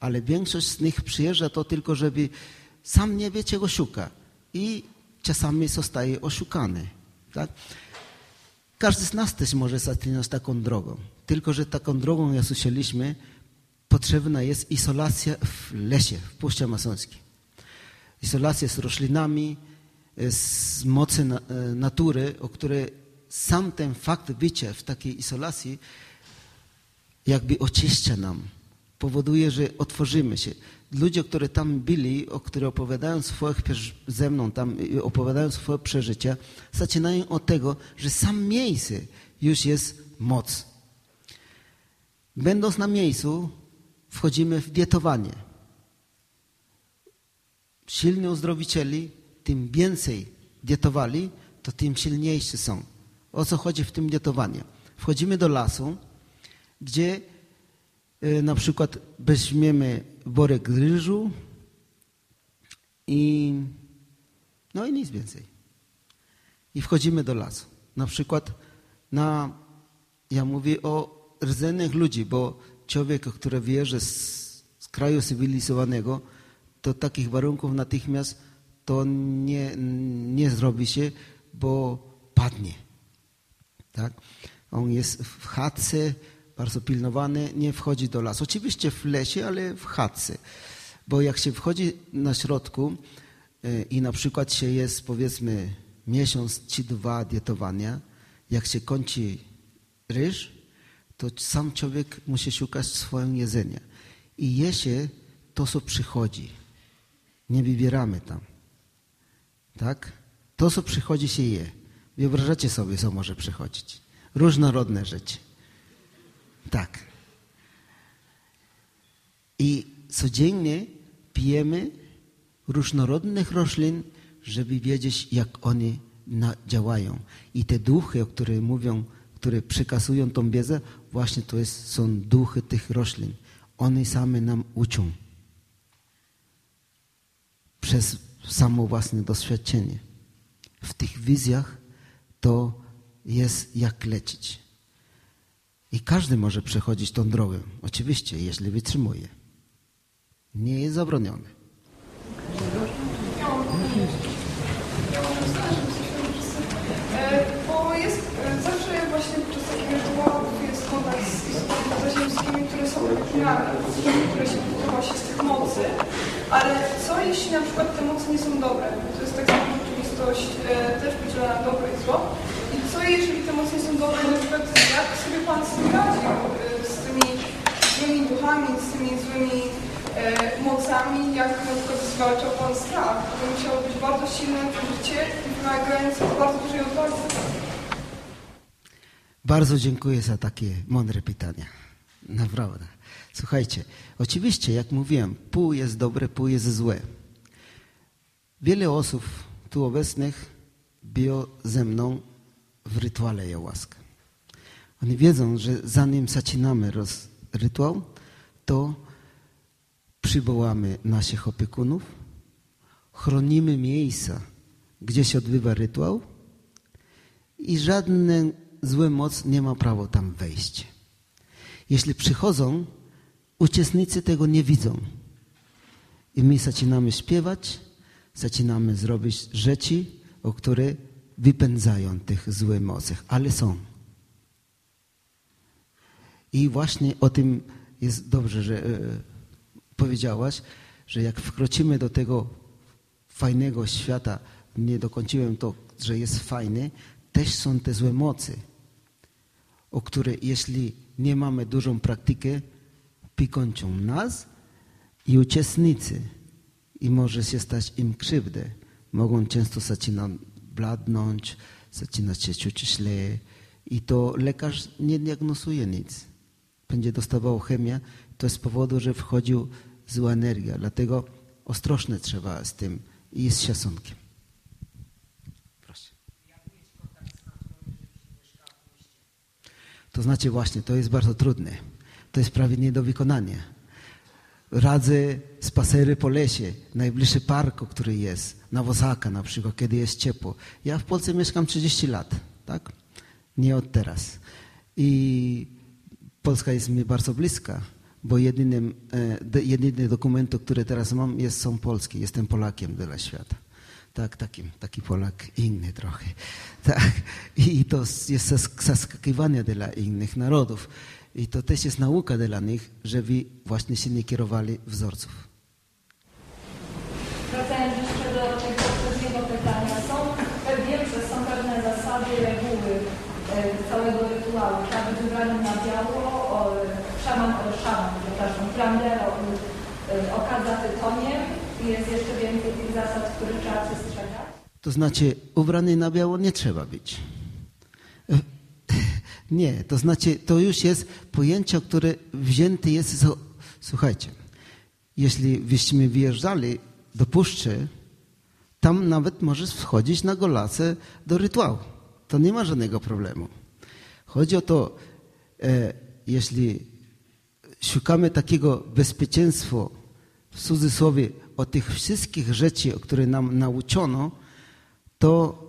Ale większość z nich przyjeżdża to tylko, żeby sam nie wie, czego szuka i czasami zostaje oszukany. Tak? Każdy z nas też może zaczynać taką drogą. Tylko, że taką drogą, jak słyszeliśmy, potrzebna jest izolacja w lesie, w Puszczy Amazońskiej. Izolacja z roślinami, z mocy e, natury, o której sam ten fakt bycia w takiej izolacji jakby oczyszcza nam, powoduje, że otworzymy się. Ludzie, którzy tam byli, o którzy opowiadają swoje, ze mną tam opowiadają swoje przeżycia, zaczynają od tego, że sam miejsce już jest moc. Będąc na miejscu, wchodzimy w dietowanie. Silni uzdrowicieli, tym więcej dietowali, to tym silniejsi są. O co chodzi w tym dietowaniu? Wchodzimy do lasu, gdzie y, na przykład weźmiemy worek ryżu i no i nic więcej. I wchodzimy do lasu. Na przykład na, ja mówię o rdzennych ludzi, bo człowiek, który wierzy z, z kraju cywilizowanego, to takich warunków natychmiast to nie, nie zrobi się, bo padnie. Tak? On jest w chatce, bardzo pilnowany, nie wchodzi do lasu. Oczywiście w lesie, ale w chatce. Bo jak się wchodzi na środku e, i na przykład się jest powiedzmy miesiąc czy dwa dietowania, jak się kończy ryż, to sam człowiek musi szukać swojego jedzenia. I je się to, co przychodzi. Nie wybieramy tam. Tak? To, co przychodzi, się je. Wyobrażacie sobie, co może przychodzić. Różnorodne rzeczy. Tak. I codziennie pijemy różnorodnych roślin, żeby wiedzieć, jak one działają. I te duchy, o których mówią, które przekazują tą wiedzę, właśnie to jest, są duchy tych roślin. One same nam uczą. Przez samo własne doświadczenie. W tych wizjach to jest jak lecieć. I każdy może przechodzić tą drogę. Oczywiście, jeśli wytrzymuje. Nie jest zabronione. Bo jest zawsze właśnie podczas takich rytuałów jest kontakt z istotami pozaziemskimi, które są rytuałami, które się wytłumaczą się z tych mocy. Ale co jeśli na przykład te mocy nie są dobre? To jest tak zwana rzeczywistość też podzielona na dobro i zło. I co jeżeli te nie są dobre? Na przykład jak sobie Pan z tym radził? Z tymi złymi duchami, z tymi złymi mocami, jak na przykład zwalczał Pan strach? To musiało być bardzo silne przeżycie wymagające bardzo dużej odwagi. Bardzo dziękuję za takie mądre pytania. Naprawdę. Słuchajcie, oczywiście, jak mówiłem, pół jest dobre, pół jest złe. Wiele osób tu obecnych było ze mną w rytuale jałaska. Oni wiedzą, że zanim zaczynamy roz, rytuał, to przywołamy naszych opiekunów, chronimy miejsca, gdzie się odbywa rytuał i żadne złe moc nie ma prawa tam wejść. Jeśli przychodzą, uczestnicy tego nie widzą. I my zaczynamy śpiewać, zaczynamy zrobić rzeczy, o które wypędzają tych złe mocy, ale są. I właśnie o tym jest dobrze, że e, powiedziałaś, że jak wkroczymy do tego fajnego świata, nie dokończyłem to, że jest fajny, też są te złe mocy, o które jeśli nie mamy dużą praktykę, pikończą nas i uczestnicy i może się stać im krzywdę. Mogą często zaczynać bladnąć, zaczynać się czuć źle i to lekarz nie diagnozuje nic. Będzie dostawał chemię, to z powodu, że wchodził zła energia. Dlatego ostrożnie trzeba z tym i z szacunkiem. Proszę. To znaczy właśnie, to jest bardzo trudne. To jest prawie nie do wykonania. Radzę spacery po lesie, najbliższy park, który jest, na Wozaka na przykład, kiedy jest ciepło. Ja w Polsce mieszkam 30 lat, tak? Nie od teraz. I Polska jest mi bardzo bliska. bo jedynym, e, de- jedyne dokumenty, które teraz mam, jest, są polskie. Jestem Polakiem dla świata. Tak, takim, taki Polak inny trochę. Tak. I to jest zask- zaskakiwanie dla innych narodów. I to też jest nauka dla nich, żeby właśnie się nie kierowali wzorców. Wracając jeszcze do tego poprzedniego pytania, są, wiem, że są pewne zasady, reguły e, całego rytuału, tak, wybrany na biało, o, szaman, o, szaman, przepraszam, plandero e, okadza tytoniem i jest jeszcze więcej tych zasad, których trzeba przestrzegać. To znaczy, ubrany na biało nie trzeba być. Nie, to znaczy, to już jest pojęcie, które wzięte jest. Słuchajcie, jeśli byśmy wyjeżdżali do puszczy, tam nawet możesz wchodzić na golacę do rytuału. To nie ma żadnego problemu. Chodzi o to, e, jeśli szukamy takiego bezpieczeństwa, w cudzysłowie, o tych wszystkich rzeczy, o które nam nauczono, to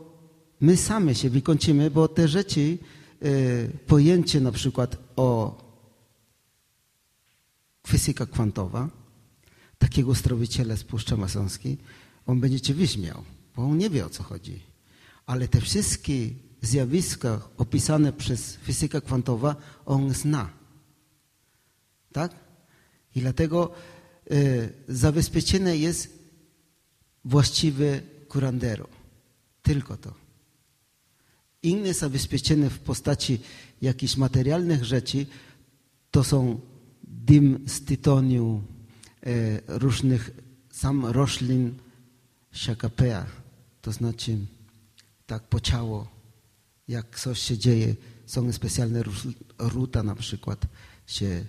my sami się wykończymy, bo te rzeczy, pojęcie na przykład o fizyka kwantowa, takiego strowiciela z Puszczy Masońskiej, on będzie cię wyśmiał, bo on nie wie o co chodzi. Ale te wszystkie zjawiska opisane przez fizyka kwantowa, on zna. Tak? I dlatego e, zabezpieczone jest właściwe kurandero. Tylko to. Inne zabezpieczenie w postaci jakichś materialnych rzeczy to są dym z tytoniu, e, różnych sam roślin siakapea, to znaczy tak po ciało, jak coś się dzieje, są specjalne ruta na przykład się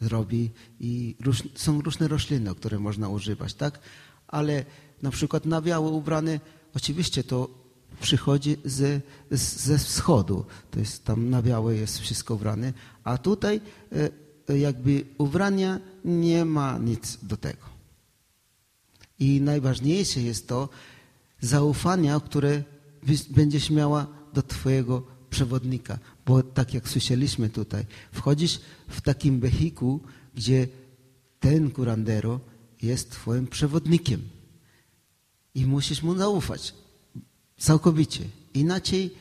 robi i róż, są różne rośliny, które można używać, tak? Ale na przykład na biało ubrany, oczywiście to przychodzi ze, ze wschodu, to jest tam na białe jest wszystko ubrane, a tutaj e, jakby ubrania nie ma nic do tego. I najważniejsze jest to zaufanie, które będziesz miała do Twojego przewodnika. Bo tak jak słyszeliśmy tutaj, wchodzisz w takim wehikuł, gdzie ten kurandero jest Twoim przewodnikiem. I musisz mu zaufać. Całkowicie. Inaczej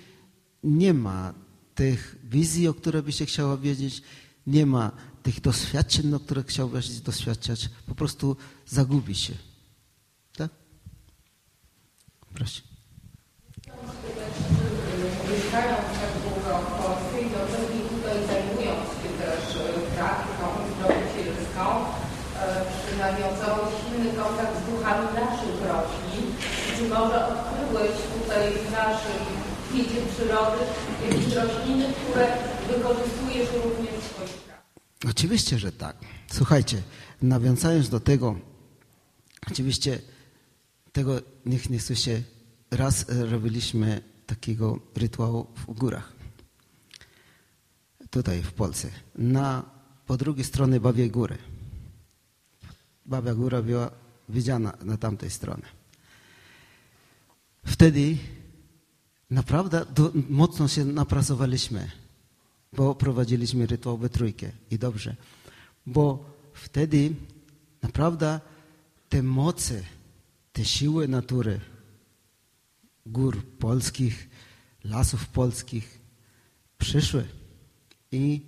nie ma tych wizji, o które byś się chciała wiedzieć, nie ma tych doświadczeń, o których chciałbyś doświadczać. Po prostu zagubi się. Tak? Proszę tak długo w Polsce i dobrze mi tutaj zajmując się też e, praktyką zdrowicielską, e, czy nawiązałeś silny kontakt z duchami naszych roślin? Czy może odkryłeś naszej wiedzie przyrody jakieś rośliny, które wykorzystujesz również w swoich praktykach? Oczywiście, że tak. Słuchajcie, nawiązając do tego, oczywiście tego niech nie słyszy, raz robiliśmy takiego rytuału w górach. Tutaj w Polsce. Na, po drugiej stronie Babiej Góry. Babia Góra była widziana na tamtej stronie. Wtedy naprawdę do, mocno się napracowaliśmy, bo prowadziliśmy rytuał we trójkę i dobrze. Bo wtedy naprawdę te moce, te siły natury, gór polskich, lasów polskich przyszły i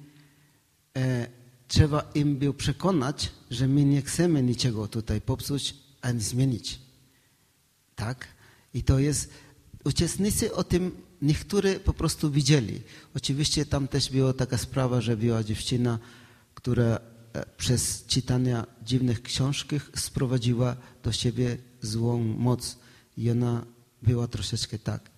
e, trzeba im było przekonać, że my nie chcemy niczego tutaj popsuć ani zmienić. Tak? I to jest, uczestnicy o tym niektórzy po prostu widzieli. Oczywiście tam też była taka sprawa, że była dziewczyna, która e, przez czytania dziwnych książek sprowadziła do siebie złą moc i ona była troszeczkę tak.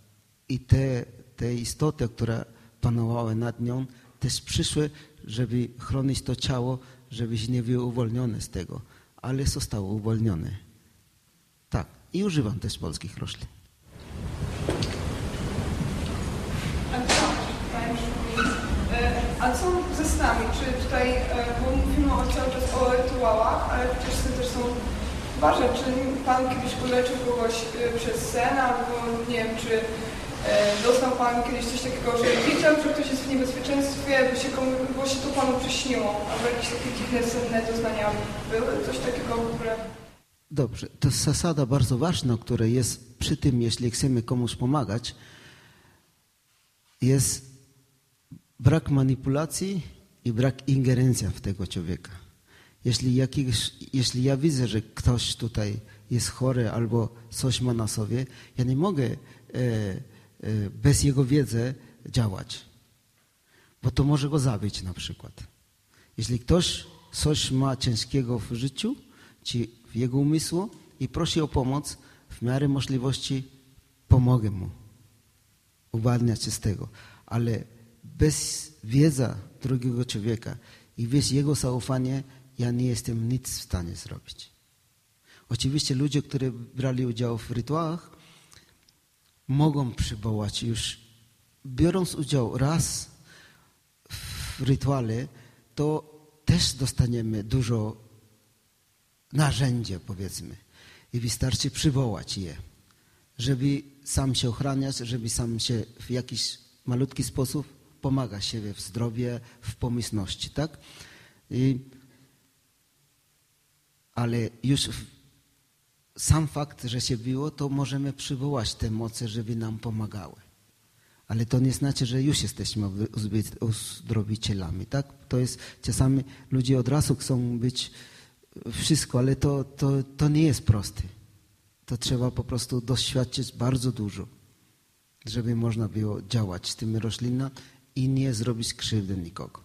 I te, te istoty, które panowały nad nią, też przyszły, żeby chronić to ciało, żebyś nie był uwolniony z tego. Ale zostało uwolnione. Tak. I używam też polskich roślin. A co, ze snami? Czy tutaj, e, bo mówimy cały czas o rytuałach, ale przecież sny też są ważne. Czy Pan kiedyś uleczył kogoś e, przez sen, albo nie wiem, czy E, Doznał Pan kiedyś coś takiego, że widział, że ktoś jest w niebezpieczeństwie, bo się, komu, bo się to Panu przyśniło, albo jakieś takie dziwne, senne doznania były? Coś takiego w ogóle? Dobrze, to jest zasada bardzo ważna, która jest przy tym, jeśli chcemy komuś pomagać, jest brak manipulacji i brak ingerencji w tego człowieka. Jeśli, jakiś, jeśli ja widzę, że ktoś tutaj jest chory albo coś ma na sobie, ja nie mogę e, e, bez jego wiedzy działać, bo to może go zabić na przykład. Jeśli ktoś coś ma ciężkiego w życiu, czy w jego umysłu i prosi o pomoc, w miarę możliwości pomogę mu uwalniać się z tego. Ale bez wiedzy drugiego człowieka i bez jego zaufania ja nie jestem nic w stanie zrobić. Oczywiście ludzie, którzy brali udział w rytuałach, mogą przywołać już, biorąc udział raz w rytuale, to też dostaniemy dużo narzędzia, powiedzmy. I wystarczy przywołać je, żeby sam się ochraniać, żeby sam się w jakiś malutki sposób pomaga siebie w zdrowie, w pomyślności, tak? I, ale już w, sam fakt, że się biło, to możemy przywołać te moce, żeby nam pomagały. Ale to nie znaczy, że już jesteśmy uzdrowicielami, tak? To jest, czasami ludzie od razu chcą być wszystko, ale to, to, to nie jest proste. To trzeba po prostu doświadczyć bardzo dużo, żeby można było działać z tymi roślinami i nie zrobić krzywdy nikogo.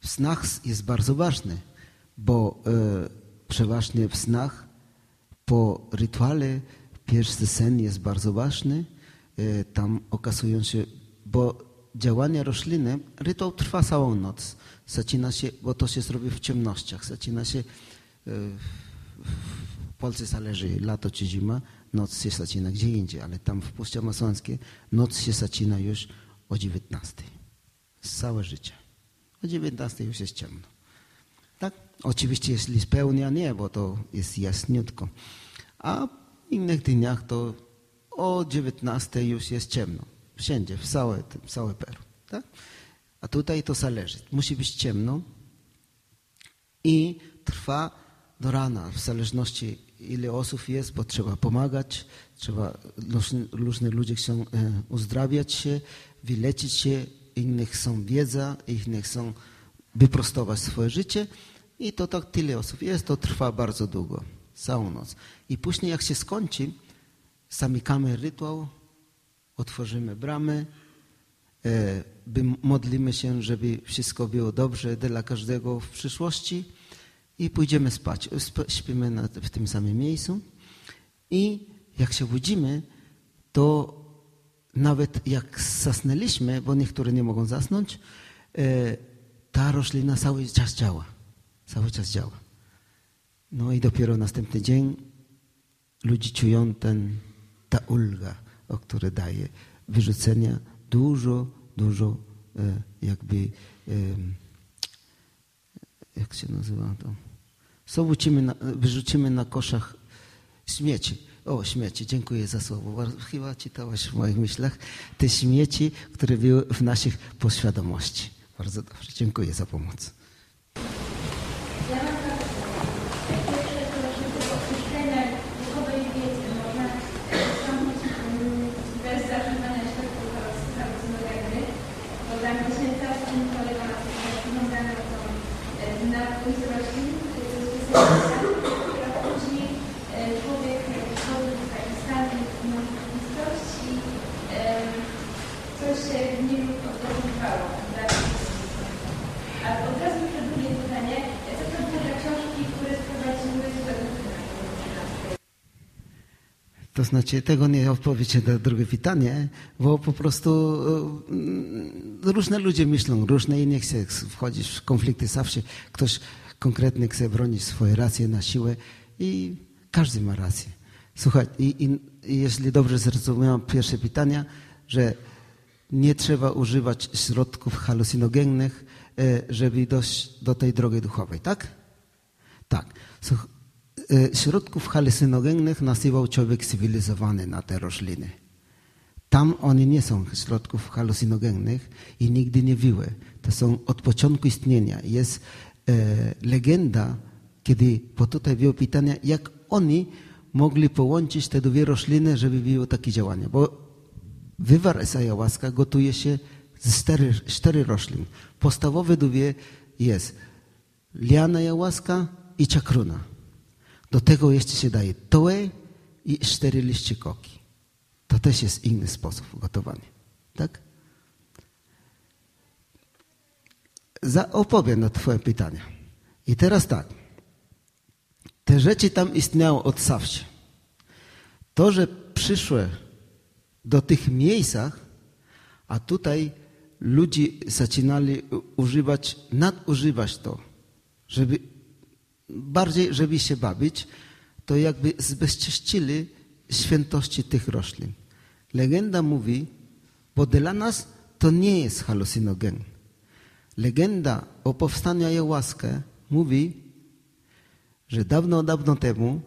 W snach jest bardzo ważny, bo e, przeważnie w snach po rytuale pierwszy sen jest bardzo ważny. E, tam okazują się, bo działanie rośliny, rytuał trwa całą noc. Zaczyna się, bo to się robi w ciemnościach. Zaczyna się, e, Polsce zależy lato czy zima, noc się zaczyna gdzie indziej, ale tam w Puszczy Amazońskiej noc się zaczyna już o 19. Całe życie. O 19 już jest ciemno. Tak? Oczywiście jeśli spełnia, nie, bo to jest jasniutko. A w innych dniach to o 19 już jest ciemno. Wszędzie, w całe, w całe Peru. Tak? A tutaj to zależy. Musi być ciemno i trwa do rana, w zależności ile osób jest, bo trzeba pomagać, trzeba, ludzie chcą e, uzdrawiać się, wyleczyć się, innych chcą wiedza, innych chcą wyprostować swoje życie i to tak tyle osób jest, to trwa bardzo długo, całą noc. I później jak się skończy, zamykamy rytuał, otworzymy bramy, e, modlimy się, żeby wszystko było dobrze dla każdego w przyszłości i pójdziemy spać. Śpimy w tym samym miejscu i jak się budzimy, to nawet jak zasnęliśmy, bo niektóre nie mogą zasnąć, e, ta roślina cały czas działa. Cały czas działa. No i dopiero następny dzień ludzie czują ten, ta ulga, o które daje wyrzucenia dużo, dużo e, jakby jak się nazywa to? Na, wyrzucimy na koszach śmieci. O, śmieci, dziękuję za słowo. Chyba czytałaś w moich myślach te śmieci, które były w naszych poświadomości. Bardzo dobrze, dziękuję za pomoc. To znaczy, tego nie odpowiecie na drugie pytanie, bo po prostu e, różne ludzie myślą, różne i nie chce wchodzić w konflikty. Zawsze ktoś konkretny chce bronić swoje racje na siłę i każdy ma rację. Słuchaj, i, i, jeśli dobrze zrozumiałem pierwsze pytania, że nie trzeba używać środków halucynogennych, e, żeby dojść do tej drogi duchowej, tak? Tak. E, środków halucynogennych nazywał człowiek cywilizowany na te rośliny. Tam one nie są środków halucynogennych i nigdy nie były. To są od początku istnienia. Jest legenda, kiedy po tutaj było pytanie, jak oni mogli połączyć te dwie rośliny, żeby było takie działanie. Bo wywar z gotuje się z cztery roślin. Podstawowe dwie jest liana ayahuasca i czakruna. Do tego jeszcze się daje toe i cztery liście koki. To też jest inny sposób gotowania. Tak? Za, opowiem na Twoje pytania. I teraz tak. Te rzeczy tam istniały od zawsze. To, że przyszły do tych miejscach, a tutaj ludzie zaczynali używać, nadużywać to, żeby bardziej, żeby się bawić, to jakby zbezcześcili świętości tych roślin. Legenda mówi, bo dla nas to nie jest halucynogen. Legenda o powstaniu ayahuasca mówi, że dawno, dawno temu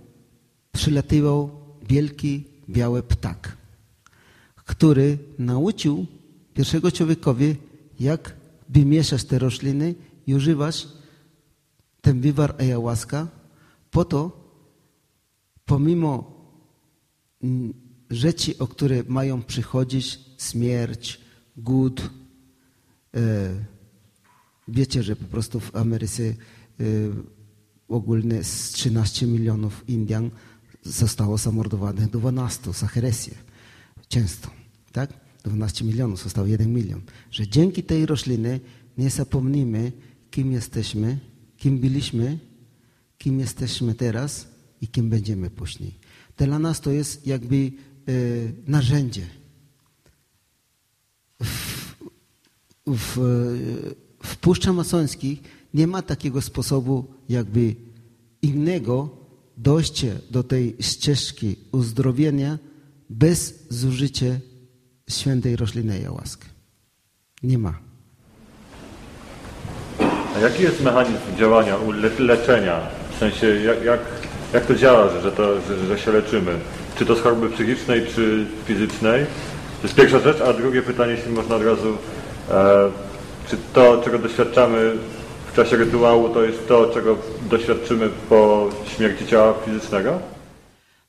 przylatywał wielki biały ptak, który nauczył pierwszego człowiekowi, jak wymieszać te rośliny i używać ten wywar ayahuasca po to, pomimo rzeczy, o które mają przychodzić, śmierć, głód. Wiecie, że po prostu w Ameryce ogólnie z 13 milionów Indian zostało zamordowanych 12 za heresję. Często, tak? 12 milionów, został 1 milion. Że dzięki tej rośliny nie zapomnimy, kim jesteśmy, kim byliśmy, kim jesteśmy teraz i kim będziemy później. Dla nas to jest jakby e, narzędzie. W, w, w masońskich nie ma takiego sposobu jakby innego dojście do tej ścieżki uzdrowienia bez zużycia świętej rośliny jałaski. Nie ma. A jaki jest mechanizm działania leczenia? W sensie, jak, jak, jak to działa, że, to, że, że się leczymy? Czy to z choroby psychicznej, czy fizycznej? To jest pierwsza rzecz, a drugie pytanie, jeśli można od razu, e, czy to, czego doświadczamy w czasie rytuału, to jest to, czego doświadczymy po śmierci ciała fizycznego?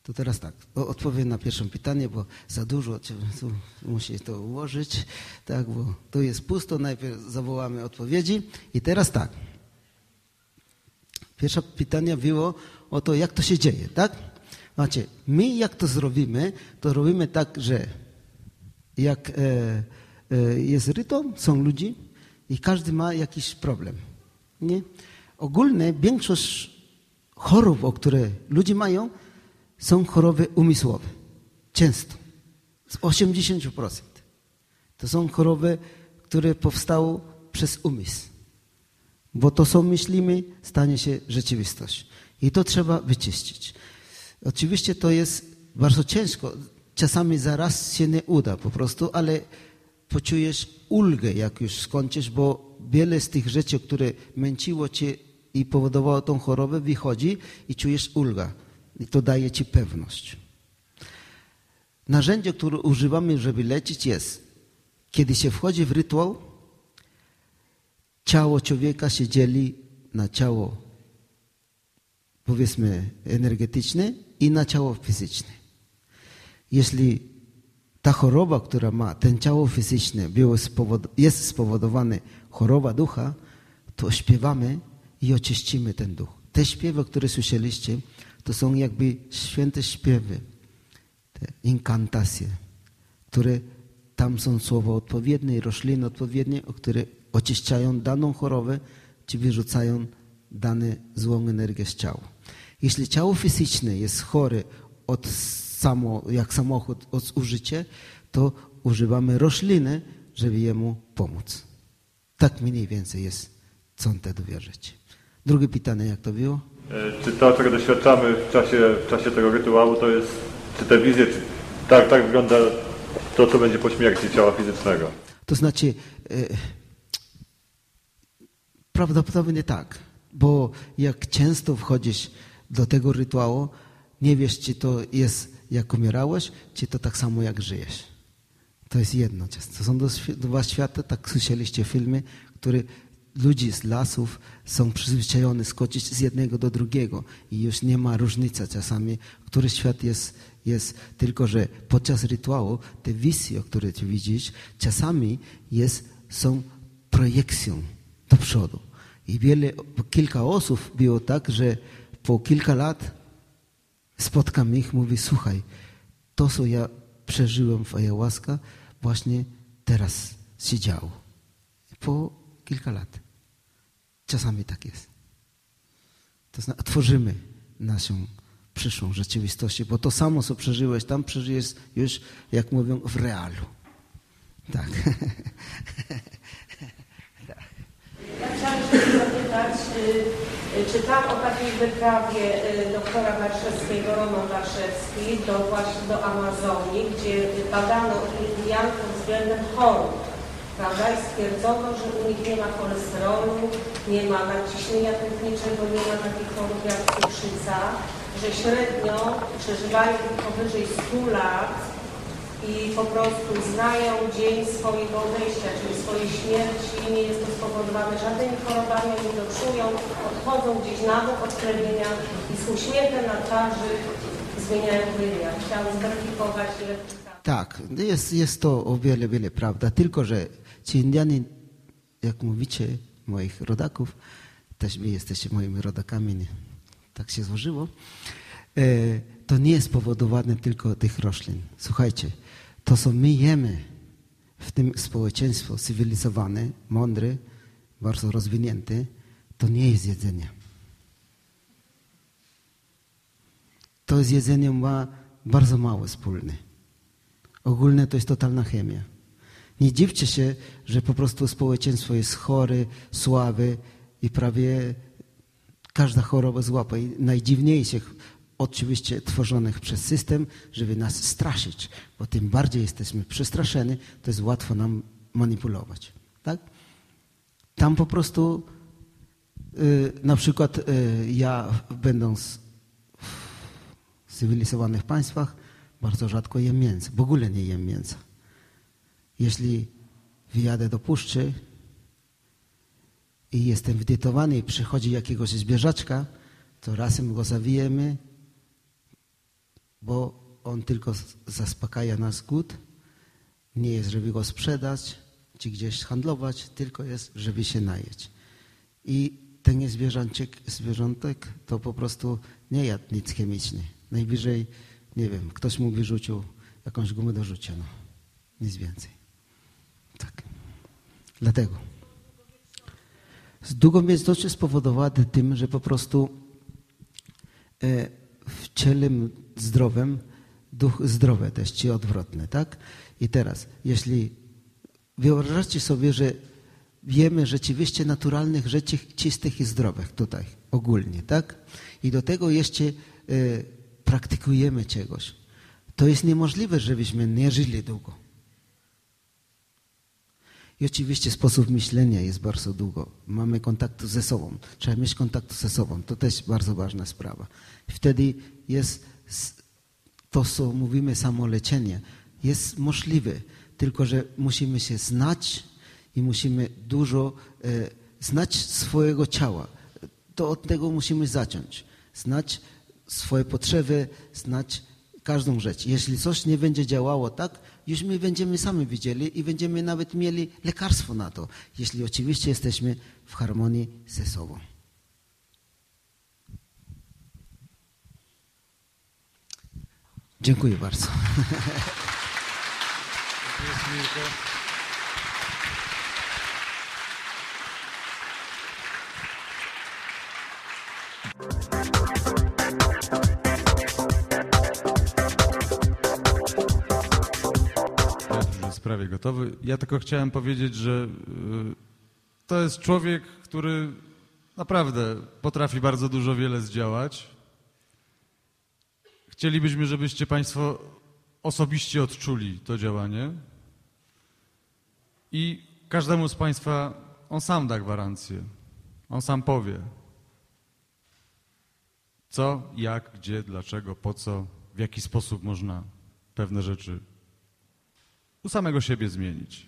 To teraz tak, odpowiem na pierwsze pytanie, bo za dużo musi to ułożyć, tak, bo tu jest pusto, najpierw zawołamy odpowiedzi i teraz tak. Pierwsze pytanie było o to, jak to się dzieje, tak? Znaczy, my jak to zrobimy, to robimy tak, że jak e, e, jest rytuał, są ludzie i każdy ma jakiś problem, nie? Ogólnie większość chorób, o które ludzie mają, są choroby umysłowe. Często. Z 80%. To są choroby, które powstały przez umysł. Bo to, co myślimy, stanie się rzeczywistość. I to trzeba wyczyścić. Oczywiście to jest bardzo ciężko. Czasami zaraz się nie uda po prostu, ale poczujesz ulgę, jak już skończysz, bo wiele z tych rzeczy, które męciło cię i powodowało tą chorobę, wychodzi i czujesz ulgę. I to daje ci pewność. Narzędzie, które używamy, żeby leczyć jest, kiedy się wchodzi w rytuał, ciało człowieka się dzieli na ciało, powiedzmy, energetyczne i na ciało fizyczne. Jeśli ta choroba, która ma ten ciało fizyczne, jest spowodowana choroba ducha, to śpiewamy i oczyścimy ten duch. Te śpiewy, które słyszeliście, to są jakby święte śpiewy, te inkantacje, które tam są słowa odpowiednie, rośliny odpowiednie, które oczyszczają daną chorobę, czy wyrzucają dane złą energię z ciała. Jeśli ciało fizyczne jest chore od samo, jak samochód od użycia, to używamy rośliny, żeby jemu pomóc. Tak mniej więcej jest, są te dwie rzeczy. Drugie pytanie, jak to było? E, czy to, czego doświadczamy w czasie, w czasie tego rytuału, to jest, czy te wizje, czy tak, tak wygląda to, co będzie po śmierci ciała fizycznego? To znaczy, e, prawdopodobnie tak, bo jak często wchodzisz do tego rytuału, nie wiesz, czy to jest jak umierałeś, czy to tak samo jak żyjesz. To jest jedno. To są dwa światy, tak słyszeliście filmy, które ludzie z lasów są przyzwyczajeni skoczyć z jednego do drugiego i już nie ma różnicy czasami, który świat jest, jest tylko, że podczas rytuału te wizje, które ty widzisz, czasami jest, są projekcją do przodu. I wiele, kilka osób było tak, że po kilka lat spotkam ich, mówię, słuchaj, to co ja przeżyłem w ayahuasca, właśnie teraz się działo. Po kilka lat. Czasami tak jest. To znaczy, tworzymy naszą przyszłą rzeczywistość, bo to samo, co przeżyłeś tam, przeżyjesz już, jak mówią, w realu. Tak. Ja chciałam się zapytać, y, czytam o takiej wyprawie y, doktora Warszewskiego, Roman Warszewski, do właśnie do Amazonii, gdzie badano Indian pod względem chorób, prawda? I stwierdzono, że u nich nie ma cholesterolu, nie ma nadciśnienia tętniczego, nie ma takich chorób jak cukrzyca, że średnio przeżywają powyżej 100 lat i po prostu znają dzień swojego odejścia, czyli swojej śmierci, nie jest to spowodowane żadnymi chorobami, nie doczują, odchodzą gdzieś na bok od plemienia i z uśmiechem na twarzy zmieniają wymiar. Chciałam zweryfikować, ile Tak, jest, jest to o wiele, wiele prawda, tylko że ci Indianie, jak mówicie, moich rodaków, też wy jesteście moimi rodakami, nie? tak się złożyło, e, to nie jest spowodowane tylko tych roślin. Słuchajcie, to, co my jemy w tym społeczeństwo cywilizowane, mądre, bardzo rozwinięte, to nie jest jedzenie. To z jedzeniem ma bardzo mało wspólne. Ogólnie to jest totalna chemia. Nie dziwcie się, że po prostu społeczeństwo jest chore, słabe i prawie każda choroba złapa. I najdziwniejszych oczywiście tworzonych przez system, żeby nas straszyć, bo tym bardziej jesteśmy przestraszeni, to jest łatwo nam manipulować. Tak? Tam po prostu y, na przykład y, ja będąc w cywilizowanych państwach bardzo rzadko jem mięso, w ogóle nie jem mięsa. Jeśli wyjadę do puszczy i jestem wdytowany i przychodzi jakiegoś zwierzaczka, to razem go zawijemy bo on tylko zaspokaja nas głód. Nie jest, żeby go sprzedać czy gdzieś handlować, tylko jest, żeby się najeść. I ten zwierzątek, zwierzątek to po prostu nie jadł nic chemicznie. Najwyżej, nie wiem, ktoś mu wyrzucił jakąś gumę do rzucia, no. Nic więcej. Tak. Dlatego. Z długowieczność jest spowodowane tym, że po prostu e, w ciele zdrowym, duch zdrowy też, czy odwrotny, tak? I teraz, jeśli wyobrażacie sobie, że wiemy rzeczywiście naturalnych rzeczy czystych i zdrowych tutaj, ogólnie, tak? I do tego jeszcze y, praktykujemy czegoś. To jest niemożliwe, żebyśmy nie żyli długo. I oczywiście sposób myślenia jest bardzo długo. Mamy kontakt ze sobą. Trzeba mieć kontakt ze sobą. To też bardzo ważna sprawa. Wtedy jest to, co mówimy samoleczenie, jest możliwe, tylko że musimy się znać i musimy dużo e, znać swojego ciała. To od tego musimy zacząć. Znać swoje potrzeby, znać każdą rzecz. Jeśli coś nie będzie działało tak, już my będziemy sami widzieli i będziemy nawet mieli lekarstwo na to, jeśli oczywiście jesteśmy w harmonii ze sobą. Dziękuję bardzo. Prawie gotowy. Ja tylko chciałem powiedzieć, że y, to jest człowiek, który naprawdę potrafi bardzo dużo wiele zdziałać. Chcielibyśmy, żebyście Państwo osobiście odczuli to działanie. I każdemu z Państwa on sam da gwarancję. On sam powie, co, jak, gdzie, dlaczego, po co, w jaki sposób można pewne rzeczy u samego siebie zmienić.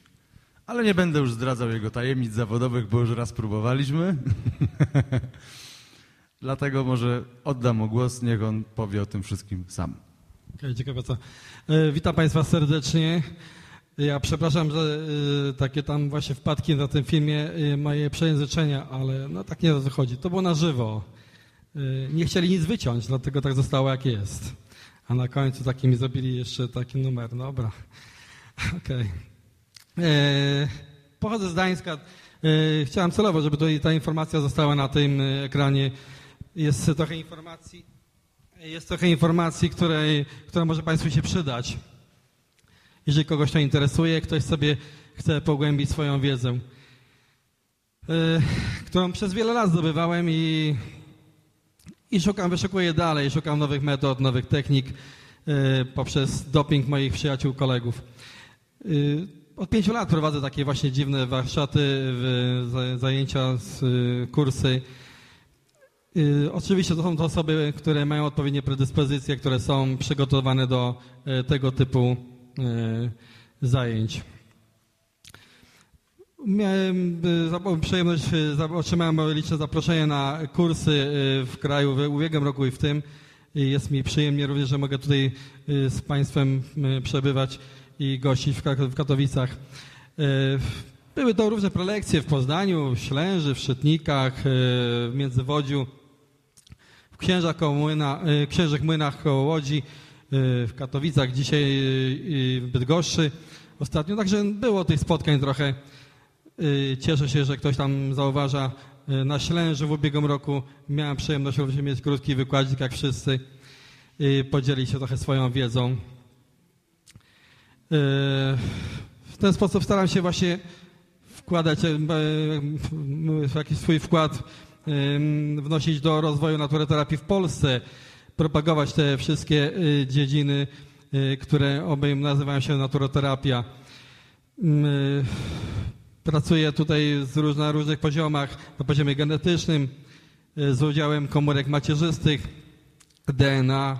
Ale nie będę już zdradzał jego tajemnic zawodowych, bo już raz próbowaliśmy. Dlatego może oddam mu głos, niech on powie o tym wszystkim sam. Okej, dziękuję bardzo. Witam Państwa serdecznie. Ja przepraszam, że e, takie tam właśnie wpadki na tym filmie, e, moje przejęzyczenia, ale no tak nie o to było na żywo. E, Nie chcieli nic wyciąć, dlatego tak zostało jak jest. A na końcu taki mi zrobili jeszcze taki numer. Dobra. Okej. E, Pochodzę z Gdańska. E, Chciałem celowo, żeby tutaj ta informacja została na tym e, ekranie. Jest trochę informacji. Jest trochę informacji, której, która może Państwu się przydać. Jeżeli kogoś to interesuje, ktoś sobie chce pogłębić swoją wiedzę, którą przez wiele lat zdobywałem i, i szukam, wyszukuję dalej, szukam nowych metod, nowych technik poprzez doping moich przyjaciół, kolegów. E, Od pięciu lat prowadzę takie właśnie dziwne warsztaty, zajęcia, e, kursy. Y, Oczywiście to są to osoby, które mają odpowiednie predyspozycje, które są przygotowane do e, tego typu e, zajęć. Miałem y, przyjemność, y, za- otrzymałem liczne zaproszenia na kursy y, w kraju w ubiegłym roku i w tym. Jest mi przyjemnie również, że mogę tutaj y, z Państwem y, przebywać i gościć w Katowicach. Y, Były to różne prelekcje w Poznaniu, w Ślęży, w Szytnikach, y, w Międzywodziu w Księżach Młyna, y, Księżych Młynach koło Łodzi, w Katowicach, dzisiaj w Bydgoszczy ostatnio. Także było tych spotkań trochę. Cieszę się, że ktoś tam zauważa. Na Ślęży w ubiegłym roku miałem przyjemność również mieć krótki wykładzik, jak wszyscy. Podzielić się trochę swoją wiedzą. Y, W ten sposób staram się właśnie wkładać e, w jakiś swój wkład, wnosić do rozwoju naturoterapii w Polsce, propagować te wszystkie y, dziedziny, y, które obejm nazywają się naturoterapia. Y, Pracuję tutaj na różnych poziomach, na poziomie genetycznym, z udziałem komórek macierzystych, DNA,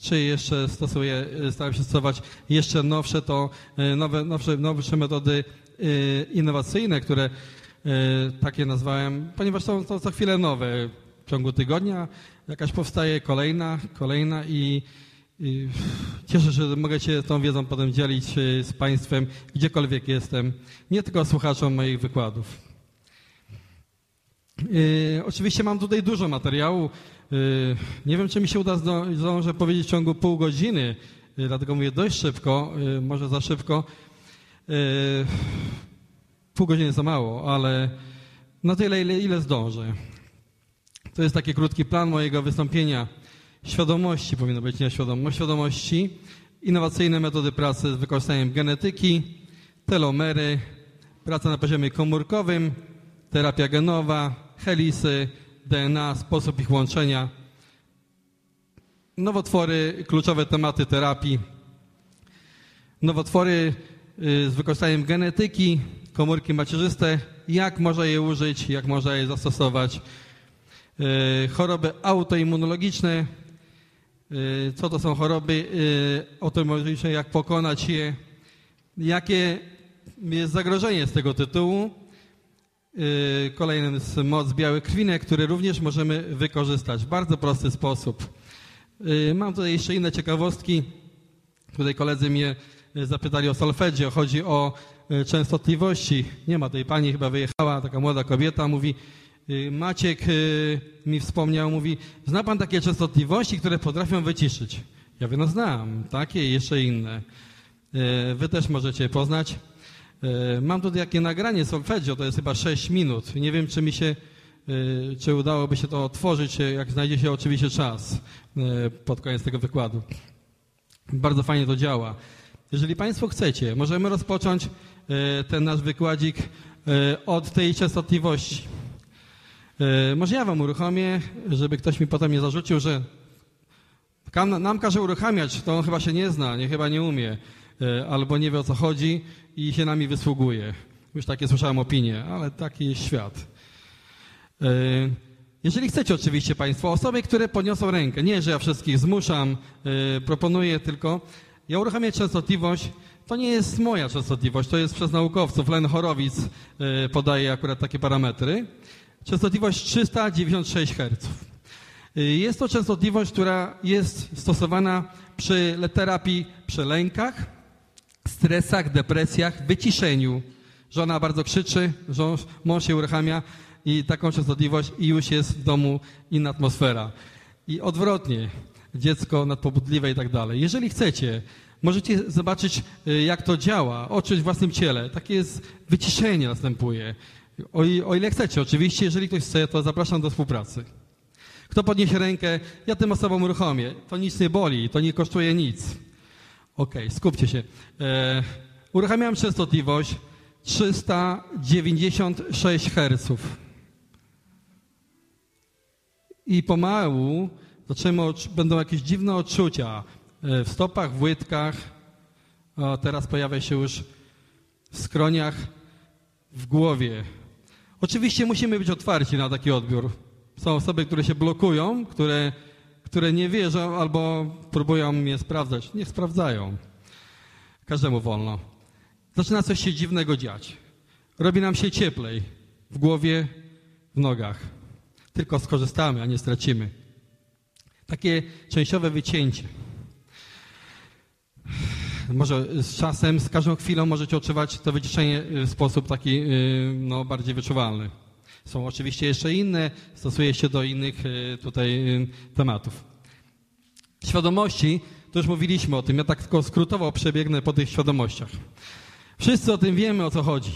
czy jeszcze stosuję, staram się stosować jeszcze nowsze to, y, nowe, nowsze, nowsze metody y, innowacyjne, które y, takie nazwałem, ponieważ są to co chwilę nowe. W ciągu tygodnia jakaś powstaje kolejna, kolejna i, i cieszę się, że mogę się tą wiedzą potem dzielić z Państwem, gdziekolwiek jestem, nie tylko słuchaczom moich wykładów. Oczywiście mam tutaj dużo materiału. Yy, nie wiem, czy mi się uda zdążę powiedzieć w ciągu pół godziny, yy, dlatego mówię dość szybko, yy, może za szybko. Pół godziny za mało, ale na tyle, ile, ile zdążę. To jest taki krótki plan mojego wystąpienia. Świadomości powinno być, nie świadomość, świadomości. Innowacyjne metody pracy z wykorzystaniem genetyki, telomery, praca na poziomie komórkowym, terapia genowa, helisy, DNA, sposób ich łączenia, nowotwory, kluczowe tematy terapii, nowotwory y, z wykorzystaniem genetyki, komórki macierzyste, jak można je użyć, jak można je zastosować, y, choroby autoimmunologiczne, y, co to są choroby? Autoimmunologiczne, jak pokonać je, jakie jest zagrożenie z tego tytułu, Kolejnym jest moc białych krwinek, który również możemy wykorzystać w bardzo prosty sposób. Yy, Mam tutaj jeszcze inne ciekawostki. Tutaj koledzy mnie yy, zapytali o solfeggio. Chodzi o częstotliwości. Nie ma tej pani, chyba wyjechała, taka młoda kobieta. Mówi, Maciek mi wspomniał, mówi, zna pan takie częstotliwości, które potrafią wyciszyć? Ja mówię, no znam, takie i jeszcze inne. Wy też możecie poznać. E, Mam tutaj takie nagranie solfeggio, to jest chyba 6 minut. Nie wiem, czy mi się, e, czy udałoby się to otworzyć, e, jak znajdzie się oczywiście czas pod koniec tego wykładu. Bardzo fajnie to działa. Jeżeli Państwo chcecie, możemy rozpocząć ten nasz wykładzik od tej częstotliwości. Może ja Wam uruchomię, żeby ktoś mi potem nie zarzucił, że nam każe uruchamiać, to on chyba się nie zna, nie chyba nie umie, albo nie wie o co chodzi i się nami wysługuje. Już takie słyszałem opinie, ale taki jest świat. E, Jeżeli chcecie oczywiście Państwo, osoby, które podniosą rękę, nie, że ja wszystkich zmuszam, e, proponuję tylko, ja uruchamiam częstotliwość To nie jest moja częstotliwość, to jest przez naukowców. Len Horowic podaje akurat takie parametry. Częstotliwość 396 Hz. Jest to częstotliwość, która jest stosowana przy terapii przy lękach, stresach, depresjach, wyciszeniu. Żona bardzo krzyczy, żon- mąż się uruchamia i taką częstotliwość i już jest w domu inna atmosfera. I odwrotnie, dziecko nadpobudliwe i tak dalej. Jeżeli chcecie, możecie zobaczyć, y, jak to działa, odczuć w własnym ciele. Takie jest wyciszenie następuje. O, o ile chcecie, oczywiście, jeżeli ktoś chce, to zapraszam do współpracy. Kto podniesie rękę, ja tym osobom uruchomię. To nic nie boli, to nie kosztuje nic. Okej, skupcie się. E, uruchamiam częstotliwość 396 Hz. I pomału zaczynamy, będą jakieś dziwne odczucia e, w stopach, w łydkach. O, teraz pojawia się już w skroniach, w głowie. Oczywiście musimy być otwarci na taki odbiór. Są osoby, które się blokują, które, które nie wierzą albo próbują mnie sprawdzać. Niech sprawdzają. Każdemu wolno. Zaczyna coś się dziwnego dziać. Robi nam się cieplej w głowie, w nogach. Tylko skorzystamy, a nie stracimy. Takie częściowe wycięcie. Może z czasem, z każdą chwilą możecie odczuwać to wyciszenie w sposób taki y, no, bardziej wyczuwalny. Są oczywiście jeszcze inne, stosuje się do innych y, tutaj y, tematów. Świadomości, to już mówiliśmy o tym, ja tak tylko skrótowo przebiegnę po tych świadomościach. Wszyscy o tym wiemy, o co chodzi.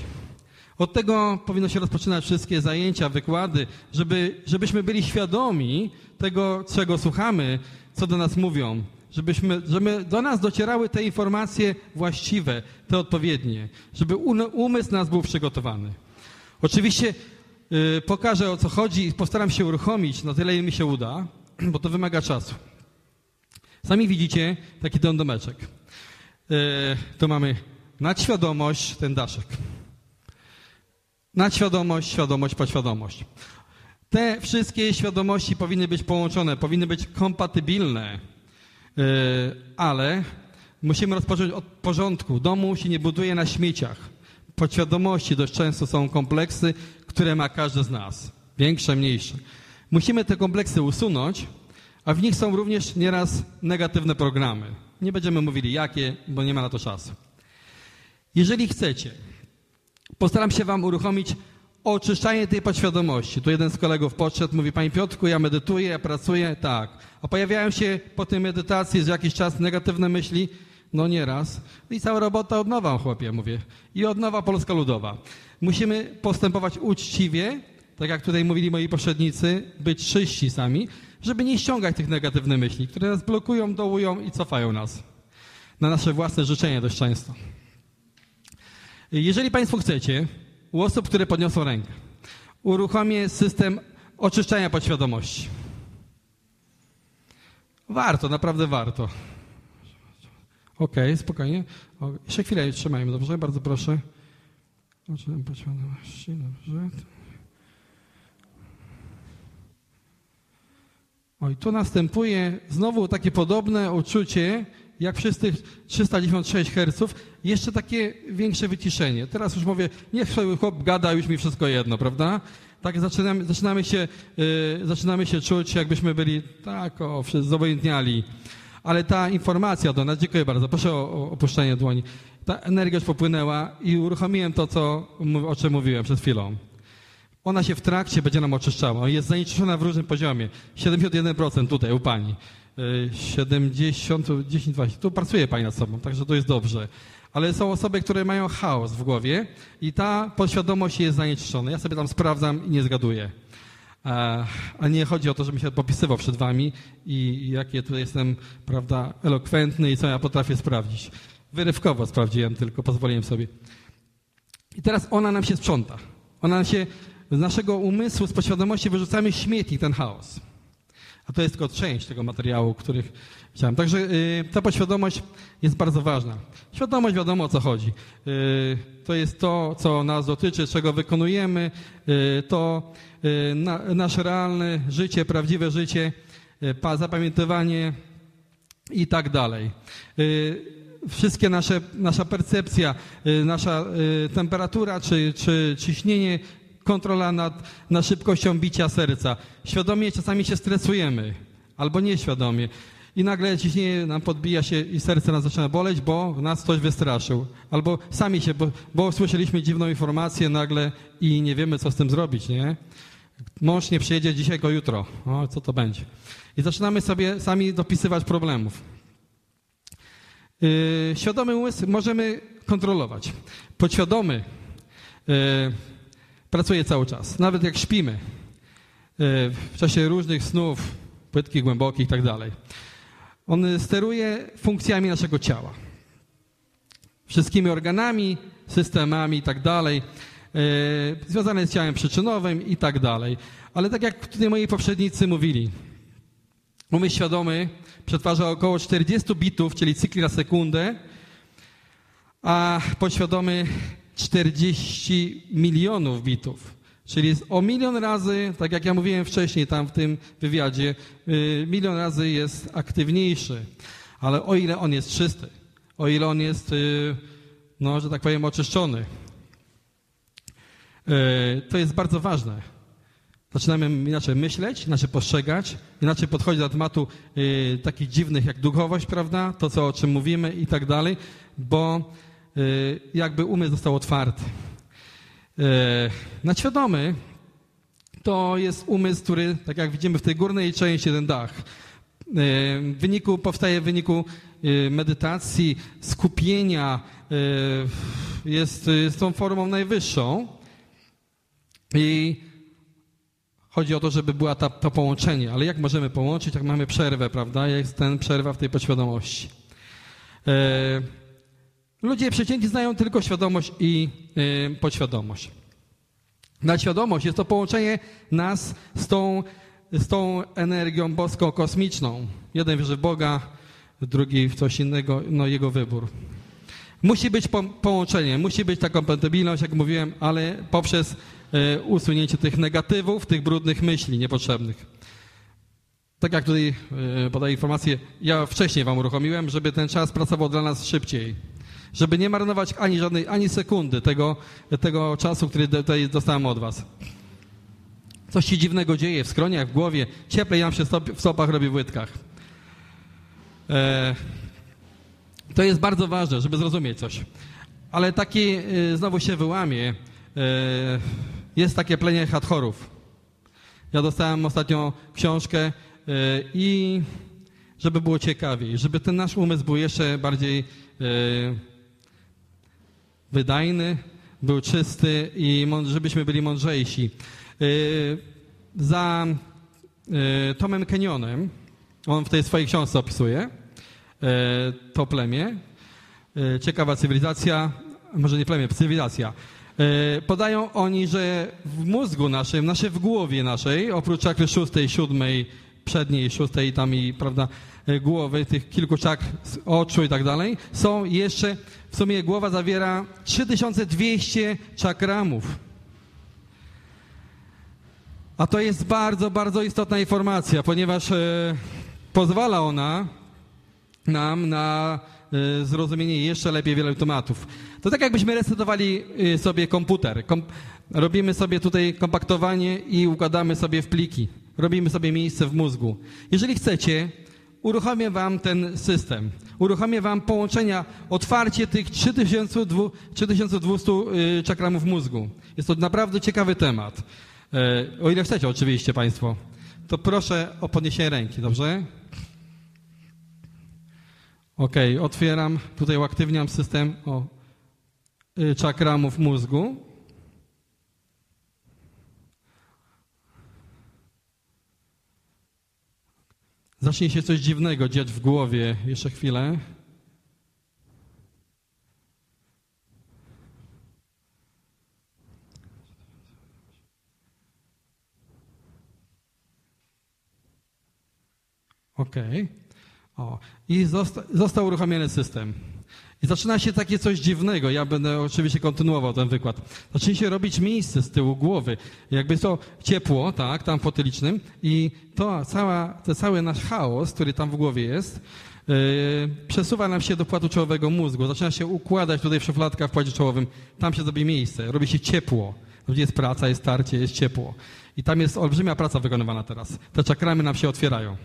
Od tego powinno się rozpoczynać wszystkie zajęcia, wykłady, żeby, żebyśmy byli świadomi tego, czego słuchamy, co do nas mówią, żebyśmy, żeby do nas docierały te informacje właściwe, te odpowiednie, żeby umysł nas był przygotowany. Oczywiście pokażę o co chodzi i postaram się uruchomić na tyle, ile mi się uda, bo to wymaga czasu. Sami widzicie taki ten domeczek. Y, tu mamy nadświadomość, ten daszek. Nadświadomość, świadomość, podświadomość. Te wszystkie świadomości powinny być połączone, powinny być kompatybilne, Yy, ale musimy rozpocząć od porządku. Domu się nie buduje na śmieciach. Podświadomości dość często są kompleksy, które ma każdy z nas. Większe, mniejsze. Musimy te kompleksy usunąć, a w nich są również nieraz negatywne programy. Nie będziemy mówili jakie, bo nie ma na to czasu. Jeżeli chcecie, postaram się Wam uruchomić oczyszczanie tej podświadomości. Tu jeden z kolegów podszedł, mówi, Panie Piotrku, ja medytuję, ja pracuję, tak. A pojawiają się po tej medytacji z jakiś czas negatywne myśli, no nieraz. I cała robota od nowa, chłopie, mówię. I od nowa Polska Ludowa. Musimy postępować uczciwie, tak jak tutaj mówili moi poprzednicy, być czyści sami, żeby nie ściągać tych negatywnych myśli, które nas blokują, dołują i cofają nas. Na nasze własne życzenia dość często. Jeżeli Państwo chcecie, u osób, które podniosą rękę, uruchomię system oczyszczania podświadomości. Warto, naprawdę warto. Okej, spokojnie. O, jeszcze chwilę trzymajmy, dobrze? Bardzo proszę. Oj, tu następuje znowu takie podobne uczucie, jak tych 396 Hz, jeszcze takie większe wyciszenie. Teraz już mówię, niech chłop gada, już mi wszystko jedno, prawda? Tak zaczynamy, zaczynamy, się, yy, zaczynamy się czuć, jakbyśmy byli tak, o, zobojętniali. Ale ta informacja do nas, dziękuję bardzo, proszę o, opuszczenie dłoni. Ta energia już popłynęła i uruchomiłem to, co, o czym mówiłem przed chwilą. Ona się w trakcie będzie nam oczyszczała. Jest zanieczyszczona w różnym poziomie. 71% tutaj u pani. Y, 70, 10, 20. Tu pracuje pani nad sobą, także to jest dobrze. Ale są osoby, które mają chaos w głowie i ta podświadomość jest zanieczyszczona. Ja sobie tam sprawdzam i nie zgaduję. A, nie chodzi o to, żebym się popisywał przed wami i, jakie tu jestem, prawda, elokwentny i co ja potrafię sprawdzić. Wyrywkowo sprawdziłem, tylko pozwoliłem sobie. I teraz ona nam się sprząta. Ona nam się, z naszego umysłu, z podświadomości wyrzucamy śmietnik, ten chaos. A to jest tylko część tego materiału, których chciałem. Także y, ta podświadomość jest bardzo ważna. Świadomość wiadomo o co chodzi. Y, to jest to, co nas dotyczy, czego wykonujemy, y, to na, nasze realne życie, prawdziwe życie, y, pa, zapamiętywanie i tak dalej. Y, wszystkie nasze, nasza percepcja, y, nasza y, temperatura czy, czy ciśnienie, kontrola nad, nad szybkością bicia serca. Świadomie czasami się stresujemy, albo nieświadomie. I nagle ciśnienie nam podbija się i serce nas zaczyna boleć, bo nas ktoś wystraszył. Albo sami się, bo, bo usłyszeliśmy dziwną informację nagle i nie wiemy, co z tym zrobić, nie? Mąż nie przyjedzie dzisiaj, go jutro. O, co to będzie? I zaczynamy sobie sami dopisywać problemów. Yy, świadomy umysł możemy kontrolować. Podświadomy yy, pracuje cały czas, nawet jak śpimy, yy, w czasie różnych snów, płytkich, głębokich i tak. On steruje funkcjami naszego ciała. Wszystkimi organami, systemami i tak związane z ciałem przyczynowym i tak dalej. Ale tak jak tutaj moi poprzednicy mówili, umysł świadomy przetwarza około 40 bitów, czyli cykli na sekundę, a podświadomy 40 milionów bitów. Czyli jest o milion razy, tak jak ja mówiłem wcześniej tam w tym wywiadzie, y, milion razy jest aktywniejszy. Ale o ile on jest czysty, o ile on jest, y, no, że tak powiem, oczyszczony, to jest bardzo ważne. Zaczynamy inaczej myśleć, inaczej postrzegać, inaczej podchodzić do tematu y, takich dziwnych jak duchowość, prawda? To, co, o czym mówimy i tak dalej, bo y, jakby umysł został otwarty. Nadświadomy to jest umysł, który, tak jak widzimy w tej górnej części, ten dach, w wyniku, powstaje w wyniku medytacji, skupienia, jest, jest tą formą najwyższą i Chodzi o to, żeby była ta, to połączenie, ale jak możemy połączyć, jak mamy przerwę, prawda? Jest ten przerwa w tej podświadomości. E, ludzie przeciętni znają tylko świadomość i e, podświadomość. Nadświadomość jest to połączenie nas z tą, z tą energią boską, kosmiczną. Jeden wierzy w Boga, drugi w coś innego, no jego wybór. Musi być po, połączenie, musi być ta kompatybilność, jak mówiłem, ale poprzez usunięcie tych negatywów, tych brudnych myśli niepotrzebnych. Tak jak tutaj e, podaję informację, ja wcześniej wam uruchomiłem, żeby ten czas pracował dla nas szybciej. Żeby nie marnować ani żadnej, ani sekundy tego, tego czasu, który tutaj dostałem od was. Coś się dziwnego dzieje w skroniach, w głowie, cieplej nam się w stopach robi w łydkach. E, to jest bardzo ważne, żeby zrozumieć coś. Ale taki znowu się wyłamie jest takie plenie Hathorów. Ja dostałem ostatnio książkę e, i żeby było ciekawiej, żeby ten nasz umysł był jeszcze bardziej e, wydajny, był czysty i żebyśmy byli mądrzejsi. E, za Tomem Kenyonem, on w tej swojej książce opisuje to plemię. Ciekawa cywilizacja, może nie plemię, cywilizacja. E, podają oni, że w mózgu naszym, nasze w głowie naszej, oprócz czakry szóstej, siódmej, przedniej, szóstej tam i, prawda, e, głowy, tych kilku czakr oczu i tak dalej, są jeszcze, w sumie głowa zawiera 3200 czakramów. A to jest bardzo, bardzo istotna informacja, ponieważ e, pozwala ona nam na zrozumienie jeszcze lepiej wielu tematów. To tak jakbyśmy resetowali y, sobie komputer. Kom robimy sobie tutaj kompaktowanie i układamy sobie w pliki. Robimy sobie miejsce w mózgu. Jeżeli chcecie, uruchomię wam ten system. Uruchomię wam połączenia, otwarcie tych 3200 y, czakramów mózgu. Jest to naprawdę ciekawy temat. E, o ile chcecie oczywiście Państwo. To proszę o podniesienie ręki, dobrze? Ok, otwieram, tutaj uaktywniam system. O, czakramów mózgu. Zacznie się coś dziwnego dziać w głowie. Jeszcze chwilę. Ok. O. I zosta został uruchomiony system. I zaczyna się takie coś dziwnego. Ja będę oczywiście kontynuował ten wykład. Zaczyna się robić miejsce z tyłu głowy. Jakby to ciepło, tak, tam fotylicznym i to cała, to cały nasz chaos, który tam w głowie jest, yy, przesuwa nam się do płatu czołowego mózgu. Zaczyna się układać tutaj w szufladkach w płacie czołowym. Tam się zrobi miejsce. Robi się ciepło. Gdzie jest praca, jest starcie, jest ciepło. I tam jest olbrzymia praca wykonywana teraz. Te czakramy nam się otwierają.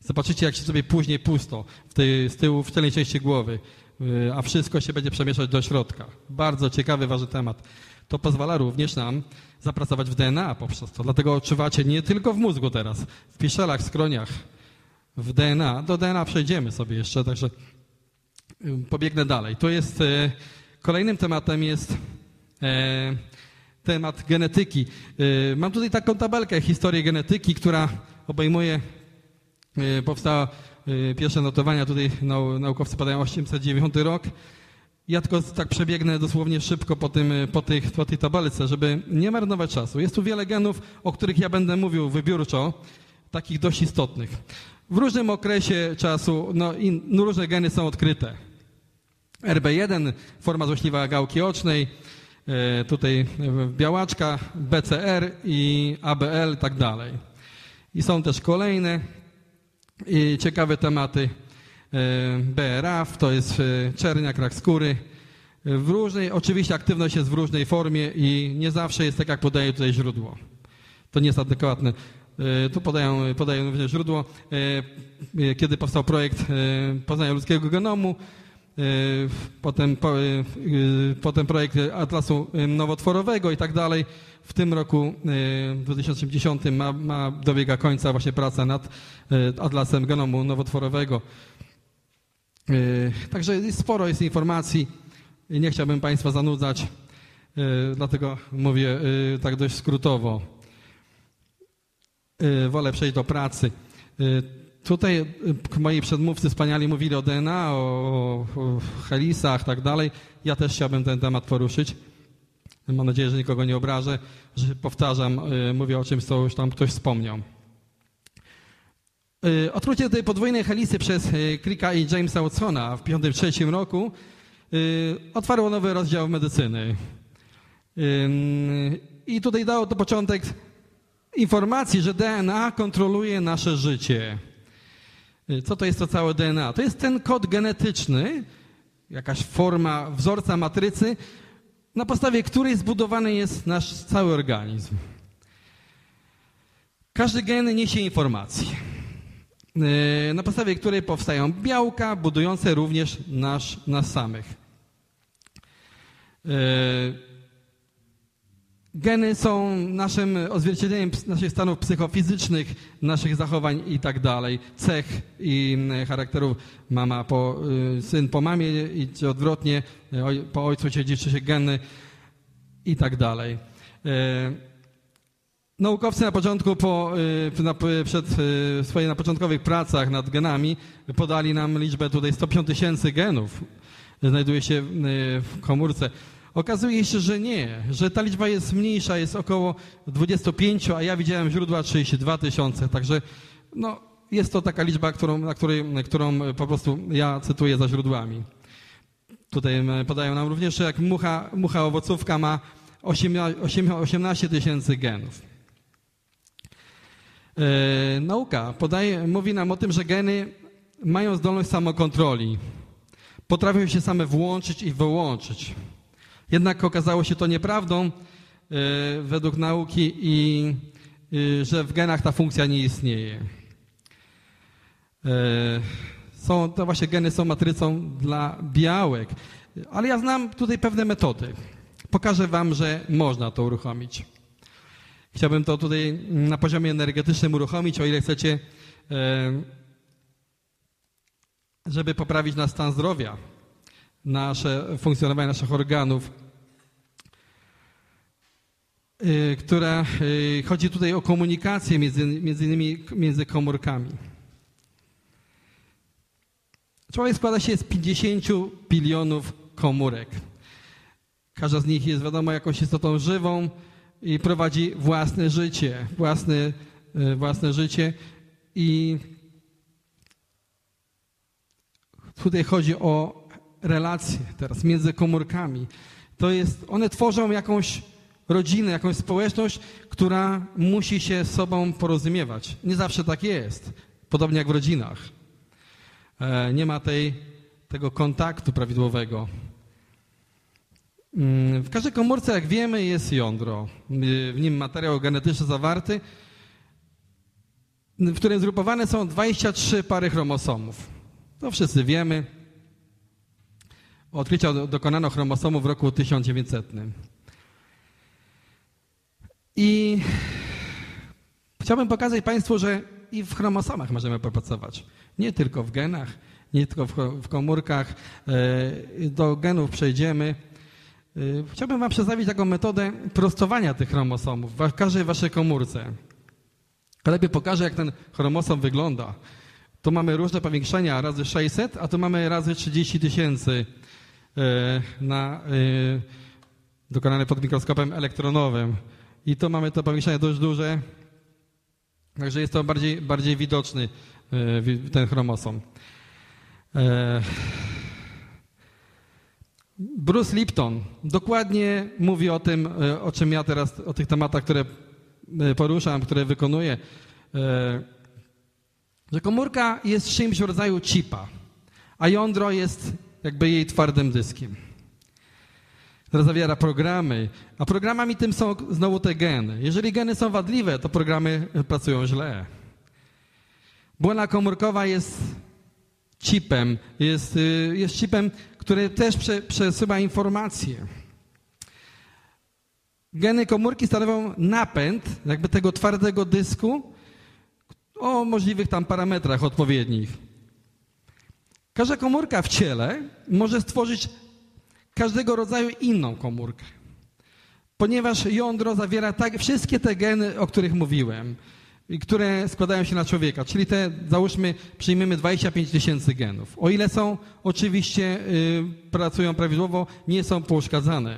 Zobaczycie, jak się sobie później pusto w tej, z tyłu, w tylnej części głowy, a wszystko się będzie przemieszczać do środka. Bardzo ciekawy, ważny temat. To pozwala również nam zapracować w DNA poprzez to. Dlatego odczuwacie nie tylko w mózgu teraz, w piszelach, skroniach, w DNA. Do DNA przejdziemy sobie jeszcze, także pobiegnę dalej. To jest, yy, kolejnym tematem jest temat genetyki. Mam tutaj taką tabelkę, historię genetyki, która obejmuje Y, powstała y, pierwsze notowania, tutaj naukowcy podają 809 rok. Ja tylko tak przebiegnę dosłownie szybko po, tym, y, po, tych, po tej tabelce, żeby nie marnować czasu. Jest tu wiele genów, o których ja będę mówił wybiórczo, takich dość istotnych. W różnym okresie czasu no, in, no, różne geny są odkryte. RB1, forma złośliwa gałki ocznej, tutaj białaczka, BCR i ABL i tak dalej. I są też kolejne i ciekawe tematy. E, BRAF to jest e, czerniak, rak skóry. E, w różnej, oczywiście aktywność jest w różnej formie i nie zawsze jest tak, jak podaje tutaj źródło. To nie jest adekwatne. Tu podają, podają również źródło, kiedy powstał projekt poznania ludzkiego genomu, potem, potem projekt atlasu nowotworowego i tak dalej. W tym roku, w 2010, ma, ma dobiega końca właśnie praca nad e, atlasem genomu nowotworowego. E, także sporo jest informacji. Nie chciałbym Państwa zanudzać, dlatego mówię tak dość skrótowo. Wolę przejść do pracy. Tutaj moi przedmówcy wspaniali mówili o DNA, o, o helisach, tak dalej. Ja też chciałbym ten temat poruszyć. Mam nadzieję, że nikogo nie obrażę, że powtarzam, y, mówię o czymś, co już tam ktoś wspomniał. Y, odkrycie tej podwójnej helisy przez Cricka y, i Jamesa Watsona w 1953 roku otwarło nowy rozdział medycyny. I tutaj dało to początek informacji, że DNA kontroluje nasze życie. Co to jest to całe DNA? To jest ten kod genetyczny, jakaś forma wzorca matrycy, na podstawie której zbudowany jest nasz cały organizm. Każdy gen niesie informacje, e, na podstawie której powstają białka, budujące również nasz, nas samych. Geny są naszym odzwierciedleniem naszych stanów psychofizycznych, naszych zachowań i tak dalej, cech i charakterów. Mama po, y, syn po mamie i odwrotnie, po ojcu dziedziczy się geny i tak dalej. E, naukowcy na początku, po, y, na, przed y, swoich na początkowych pracach nad genami podali nam liczbę tutaj 105 tysięcy genów. Znajduje się w komórce. Okazuje się, że nie, że ta liczba jest mniejsza, jest około 25, a ja widziałem źródła 32 tysiące, także no, jest to taka liczba, którą, na której, którą po prostu ja cytuję za źródłami. Tutaj podają nam również, że jak mucha, mucha owocówka ma 18 tysięcy genów. E, nauka podaje, mówi nam o tym, że geny mają zdolność samokontroli. Potrafią się same włączyć i wyłączyć. Jednak okazało się to nieprawdą e, według nauki i e, że w genach ta funkcja nie istnieje. E, są, to właśnie geny są matrycą dla białek. Ale ja znam tutaj pewne metody. Pokażę wam, że można to uruchomić. Chciałbym to tutaj na poziomie energetycznym uruchomić, o ile chcecie, żeby poprawić nasz stan zdrowia nasze funkcjonowanie naszych organów, y, która y, chodzi tutaj o komunikację między, między innymi między komórkami. Człowiek składa się z 50 bilionów komórek. Każda z nich jest wiadomo jakąś istotą żywą i prowadzi własne życie, własne, y, własne życie i tutaj chodzi o relacje teraz między komórkami. To jest, one tworzą jakąś rodzinę, jakąś społeczność, która musi się z sobą porozumiewać. Nie zawsze tak jest, podobnie jak w rodzinach. E, nie ma tej, tego kontaktu prawidłowego. Mm, W każdej komórce, jak wiemy, jest jądro. Y, W nim materiał genetyczny zawarty, w którym zgrupowane są 23 pary chromosomów. To wszyscy wiemy. Odkrycia do- dokonano chromosomu w roku 1900. I chciałbym pokazać Państwu, że i w chromosomach możemy popracować. Nie tylko w genach, nie tylko w, komórkach. E, Do genów przejdziemy. E, Chciałbym Wam przedstawić taką metodę prostowania tych chromosomów w każdej Waszej komórce. Lepiej pokażę, jak ten chromosom wygląda. Tu mamy różne powiększenia razy 600, a tu mamy razy 30 tysięcy na, e, dokonane pod mikroskopem elektronowym. I tu mamy to powiększenie dość duże, także jest to bardziej, bardziej widoczny e, ten chromosom. E, Bruce Lipton dokładnie mówi o tym, e, o czym ja teraz, o tych tematach, które e, poruszam, które wykonuję, e, że komórka jest czymś w rodzaju chipa, a jądro jest jakby jej twardym dyskiem. Zawiera programy, a programami tym są znowu te geny. Jeżeli geny są wadliwe, to programy pracują źle. Błona komórkowa jest chipem, jest, y, jest chipem, który też prze, przesyła informacje. Geny komórki stanowią napęd jakby tego twardego dysku o możliwych tam parametrach odpowiednich. Każda komórka w ciele może stworzyć każdego rodzaju inną komórkę. Ponieważ jądro zawiera tak, wszystkie te geny, o których mówiłem, które składają się na człowieka, czyli te, załóżmy, przyjmiemy 25 tysięcy genów. O ile są, oczywiście y, pracują prawidłowo, nie są pouszkadzane.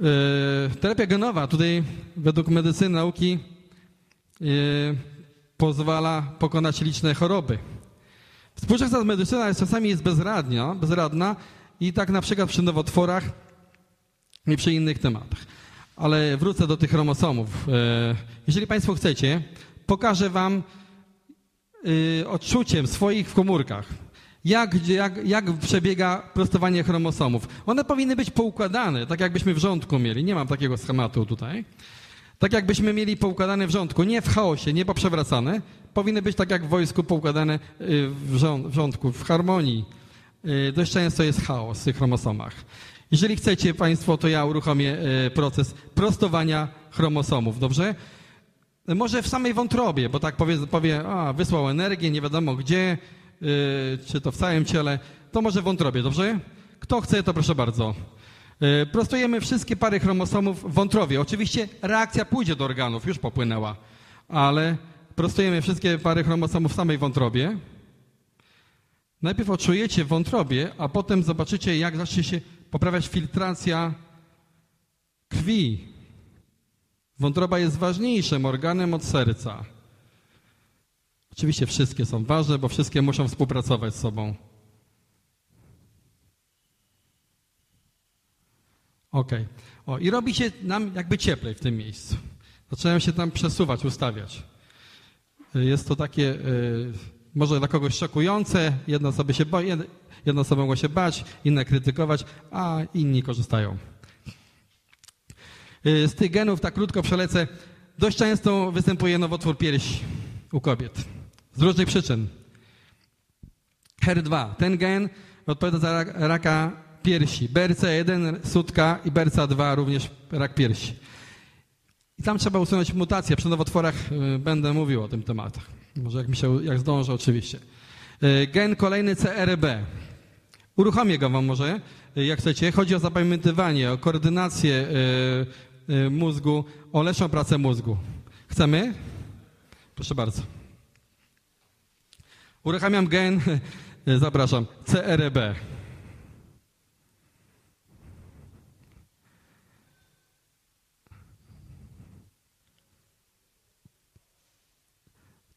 Y, terapia genowa tutaj według medycyny nauki y, pozwala pokonać liczne choroby. Współczesna medycyna jest, czasami jest bezradnia, bezradna i tak na przykład przy nowotworach i przy innych tematach. Ale wrócę do tych chromosomów. E, Jeżeli Państwo chcecie, pokażę Wam y, odczuciem swoich w komórkach, jak, jak, jak przebiega prostowanie chromosomów. One powinny być poukładane, tak jakbyśmy w rządku mieli. Nie mam takiego schematu tutaj. Tak jakbyśmy mieli poukładane w rządku, nie w chaosie, nie poprzewracane. Powinny być tak jak w wojsku poukładane y, w, w rządku, w harmonii. Y, Dość często jest chaos w tych chromosomach. Jeżeli chcecie Państwo, to ja uruchomię y, proces prostowania chromosomów, dobrze? Może w samej wątrobie, bo tak powie, powie a, wysłał energię, nie wiadomo gdzie, czy to w całym ciele, to może w wątrobie, dobrze? Kto chce, to proszę bardzo. Yy, prostujemy wszystkie pary chromosomów w wątrobie. Oczywiście reakcja pójdzie do organów, już popłynęła, ale prostujemy wszystkie pary chromosomów w samej wątrobie. Najpierw odczujecie w wątrobie, a potem zobaczycie, jak zacznie się poprawiać filtracja krwi. Wątroba jest ważniejszym organem od serca. Oczywiście wszystkie są ważne, bo wszystkie muszą współpracować z sobą. Ok. O, I robi się nam jakby cieplej w tym miejscu. Zaczynają się tam przesuwać, ustawiać. Jest to takie y, może dla kogoś szokujące. Jedne osoby się boją, jedne osoby mogą się bać, inne krytykować, a inni korzystają. Y, Z tych genów, tak krótko przelecę, dość często występuje nowotwór piersi u kobiet. Z różnych przyczyn. HER2, ten gen odpowiada za rak, raka piersi. BRCA1, sutka i BRCA2 również rak piersi. I tam trzeba usunąć mutację. Przy nowotworach y, będę mówił o tym tematach. Może jak mi się, jak zdążę oczywiście. Y, Gen kolejny CRB. Uruchomię go wam może, y, jak chcecie. Chodzi o zapamiętywanie, o koordynację mózgu, o lepszą pracę mózgu. Chcemy? Proszę bardzo. Uruchamiam gen, zapraszam, CRB.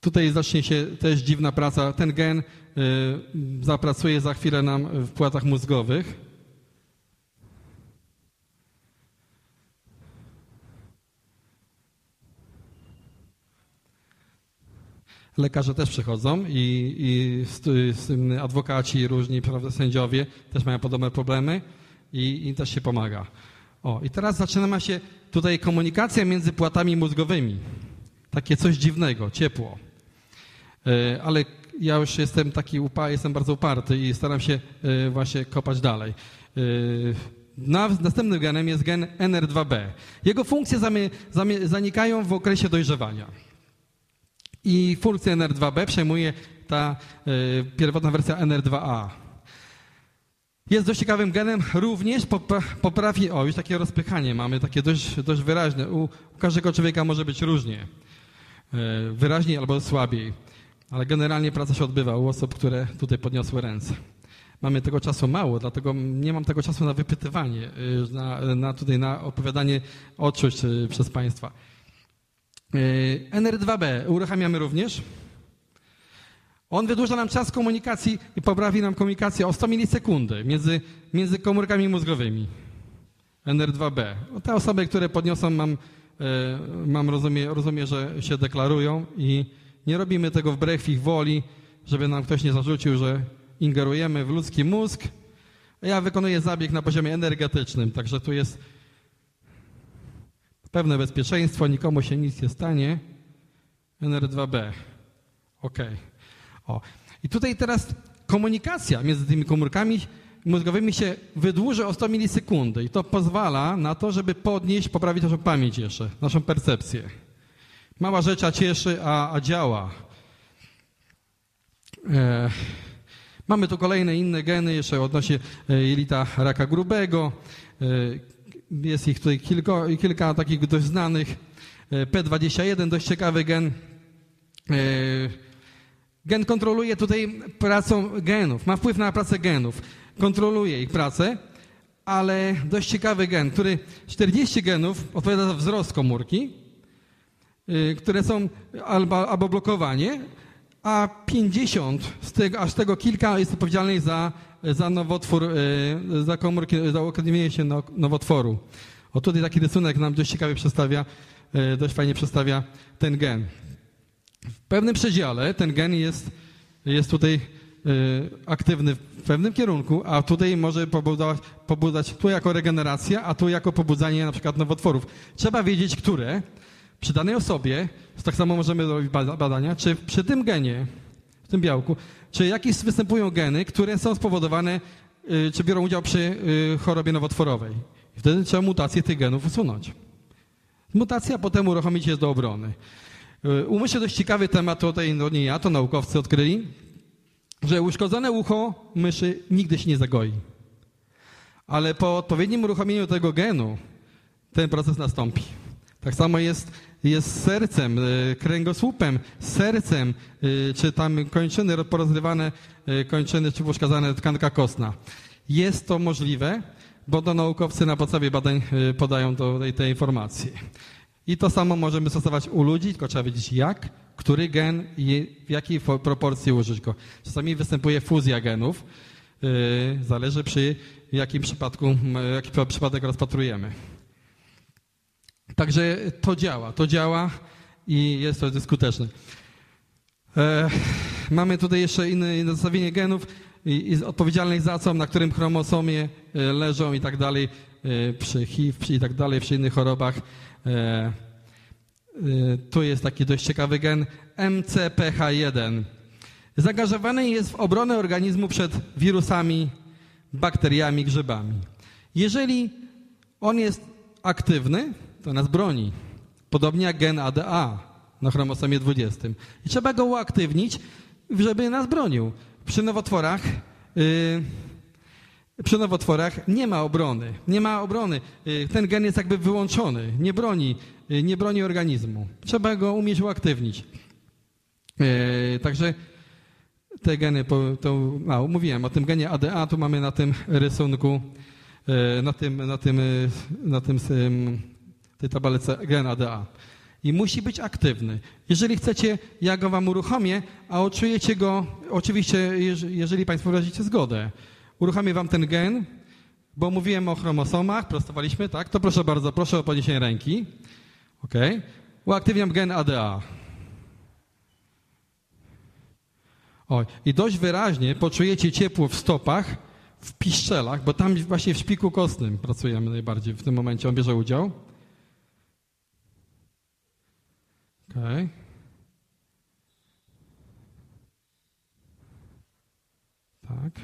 Tutaj zacznie się też dziwna praca. Ten gen y, zapracuje za chwilę nam w płatach mózgowych. Lekarze też przychodzą i, i adwokaci, różni prawda, sędziowie też mają podobne problemy i im też się pomaga. O, i teraz zaczyna się tutaj komunikacja między płatami mózgowymi. Takie coś dziwnego, ciepło. E, ale ja już jestem taki jestem bardzo uparty i staram się e, właśnie kopać dalej. E, na, następnym genem jest gen NR2B. Jego funkcje zanikają w okresie dojrzewania. I funkcję NR2B przejmuje ta pierwotna wersja NR2A. Jest dość ciekawym genem, również poprawi, o już takie rozpychanie mamy, takie dość, dość wyraźne. U, u każdego człowieka może być różnie, wyraźniej albo słabiej. Ale generalnie praca się odbywa u osób, które tutaj podniosły ręce. Mamy tego czasu mało, dlatego nie mam tego czasu na wypytywanie, y, na, na tutaj na opowiadanie odczuć y, przez Państwa. Y, NR2B uruchamiamy również. On wydłuża nam czas komunikacji i poprawi nam komunikację o 100 milisekundy między, między komórkami mózgowymi. NR2B. Te osoby, które podniosą, mam, mam rozumie, rozumie, że się deklarują i nie robimy tego wbrew ich woli, żeby nam ktoś nie zarzucił, że ingerujemy w ludzki mózg. Ja wykonuję zabieg na poziomie energetycznym, także tu jest pewne bezpieczeństwo, nikomu się nic nie stanie. NR2B. OK. O. I tutaj teraz komunikacja między tymi komórkami mózgowymi się wydłuży o 100 milisekundy i to pozwala na to, żeby podnieść, poprawić naszą pamięć jeszcze, naszą percepcję. Mała rzecz, a cieszy, a, a działa. E, mamy tu kolejne inne geny, jeszcze odnośnie e, jelita raka grubego. E, jest ich tutaj kilka, kilka takich dość znanych. E, P21, dość ciekawy gen. E, gen kontroluje tutaj pracę genów, ma wpływ na pracę genów. Kontroluje ich pracę, ale dość ciekawy gen, który 40 genów odpowiada za wzrost komórki, które są albo, albo blokowanie, a 50, z tego, aż tego kilka jest odpowiedzialnych za, za nowotwór, y, za komórki, za uaktywnienie się nowotworu. O tutaj taki rysunek nam dość ciekawie przedstawia, y, dość fajnie przedstawia ten gen. W pewnym przedziale ten gen jest, jest tutaj aktywny w pewnym kierunku, a tutaj może pobudzać, pobudzać tu jako regeneracja, a tu jako pobudzanie na przykład nowotworów. Trzeba wiedzieć, które, przy danej osobie, tak samo możemy robić badania, czy przy tym genie, w tym białku, czy jakieś występują geny, które są spowodowane, y, czy biorą udział przy y, chorobie nowotworowej. Wtedy trzeba mutację tych genów usunąć. Mutacja potem uruchomić jest do obrony. Y, Umyślę dość ciekawy temat, tutaj no nie ja, to naukowcy odkryli, że uszkodzone ucho myszy nigdy się nie zagoi. Ale po odpowiednim uruchomieniu tego genu ten proces nastąpi. Tak samo jest, jest sercem, e, kręgosłupem, sercem, e, czy tam kończyny porozrywane, e, kończyny, czy uszkadzane tkanka kostna. Jest to możliwe, bo to naukowcy na podstawie badań podają do tej, tej informacji. I to samo możemy stosować u ludzi, tylko trzeba wiedzieć jak, który gen i w jakiej proporcji użyć go. Czasami występuje fuzja genów, zależy przy jakim przypadku, jaki przypadek rozpatrujemy. Także to działa, to działa i jest to skuteczne. E, mamy tutaj jeszcze inne, inne zestawienie genów i, i odpowiedzialnych za co, na którym chromosomie e, leżą i tak dalej, e, przy HIV przy i tak dalej, przy innych chorobach. E, e, tu jest taki dość ciekawy gen MCPH1. Zaangażowany jest w obronę organizmu przed wirusami, bakteriami, grzybami. Jeżeli on jest aktywny, to nas broni. Podobnie jak gen ADA na chromosomie 20. I trzeba go uaktywnić, żeby nas bronił. Przy nowotworach, yy, przy nowotworach nie ma obrony. Nie ma obrony. Yy, ten gen jest jakby wyłączony. Nie broni, yy, nie broni organizmu. Trzeba go umieć uaktywnić. Yy, także te geny, to, a, mówiłem o tym genie ADA, tu mamy na tym rysunku, na tym, na tym, yy, na tym tej tabelce gen ADA. I musi być aktywny. Jeżeli chcecie, ja go wam uruchomię, a odczujecie go, oczywiście, jeż- jeżeli Państwo wyrazicie zgodę, uruchomię wam ten gen, bo mówiłem o chromosomach, prostowaliśmy, tak? To proszę bardzo, proszę o podniesienie ręki. Ok. Uaktywniam gen ADA. Oj, i dość wyraźnie poczujecie ciepło w stopach, w piszczelach, bo tam właśnie w szpiku kostnym pracujemy najbardziej w tym momencie. On bierze udział. Okej. Tak.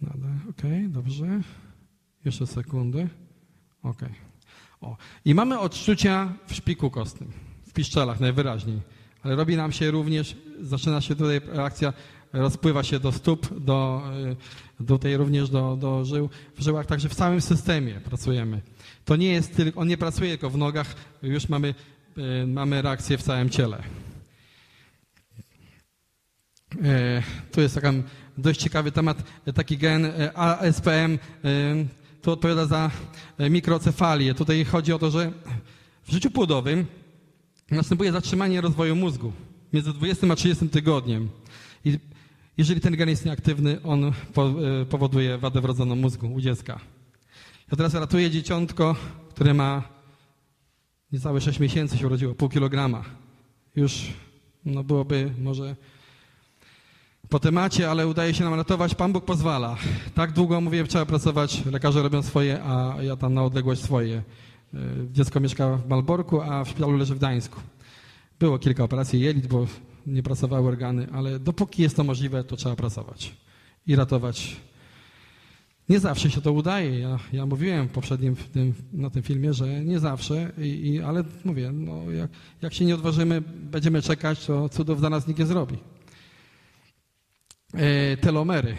Nada. Okej, dobrze. Jeszcze sekundę. Okej. O. I mamy odczucia w szpiku kostnym, w piszczelach najwyraźniej. Ale robi nam się również, zaczyna się tutaj reakcja, rozpływa się do stóp, do, y, tutaj również do, do żył, w żyłach, także w całym systemie pracujemy. To nie jest tylko, on nie pracuje tylko w nogach, już mamy, mamy reakcję w całym ciele. E, Tu jest taki dość ciekawy temat, e, taki gen e, ASPM, e, to odpowiada za e, mikrocefalię. Tutaj chodzi o to, że w życiu płodowym następuje zatrzymanie rozwoju mózgu między 20 a 30 tygodniem. I jeżeli ten gen jest nieaktywny, on po, e, powoduje wadę wrodzoną mózgu u dziecka. Ja teraz ratuję dzieciątko, które ma niecałe 6 miesięcy, się urodziło, pół kilograma. Już no byłoby może po temacie, ale udaje się nam ratować. Pan Bóg pozwala. Tak długo, mówię, trzeba pracować. Lekarze robią swoje, a ja tam na odległość swoje. Y, Dziecko mieszka w Malborku, a w szpitalu leży w Gdańsku. Było kilka operacji jelit, bo nie pracowały organy, ale dopóki jest to możliwe, to trzeba pracować i ratować. Nie zawsze się to udaje. Ja, ja mówiłem poprzednim tym, na tym filmie, że nie zawsze, i, i, ale mówię, no, jak, jak się nie odważymy, będziemy czekać, to cudów dla nas nikt nie zrobi. E, telomery.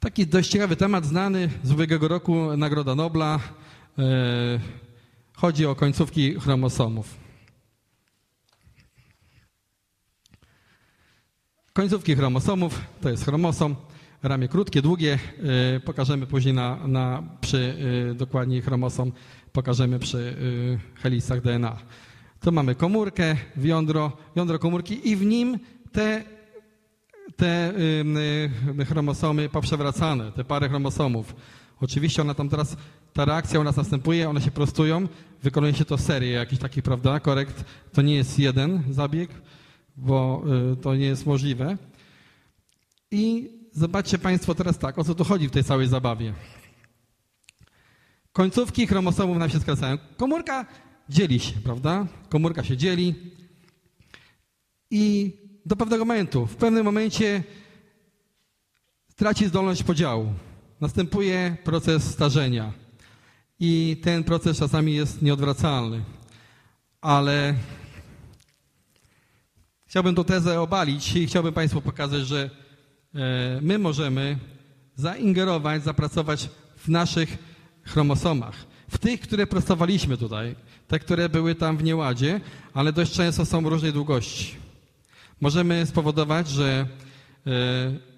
Taki dość ciekawy temat, znany z ubiegłego roku, Nagroda Nobla. E, chodzi o końcówki chromosomów. Końcówki chromosomów to jest chromosom, ramię krótkie, długie. E, pokażemy później na, na, przy e, dokładniej chromosom, pokażemy przy e, helisach DNA. Tu mamy komórkę, jądro, jądro komórki i w nim te te chromosomy poprzewracane, te pary chromosomów. Oczywiście ona tam teraz, ta reakcja u nas następuje, one się prostują, wykonuje się to serię jakiś taki, prawda, korekt. To nie jest jeden zabieg, bo y, to nie jest możliwe. I zobaczcie Państwo teraz tak, o co tu chodzi w tej całej zabawie. Końcówki chromosomów nam się skracają. Komórka dzieli się, prawda? Komórka się dzieli i do pewnego momentu. W pewnym momencie traci zdolność podziału. Następuje proces starzenia. I ten proces czasami jest nieodwracalny. Ale chciałbym tę tezę obalić i chciałbym Państwu pokazać, że my możemy zaingerować, zapracować w naszych chromosomach. W tych, które prostowaliśmy tutaj, te, które były tam w nieładzie, ale dość często są różnej długości możemy spowodować, że e,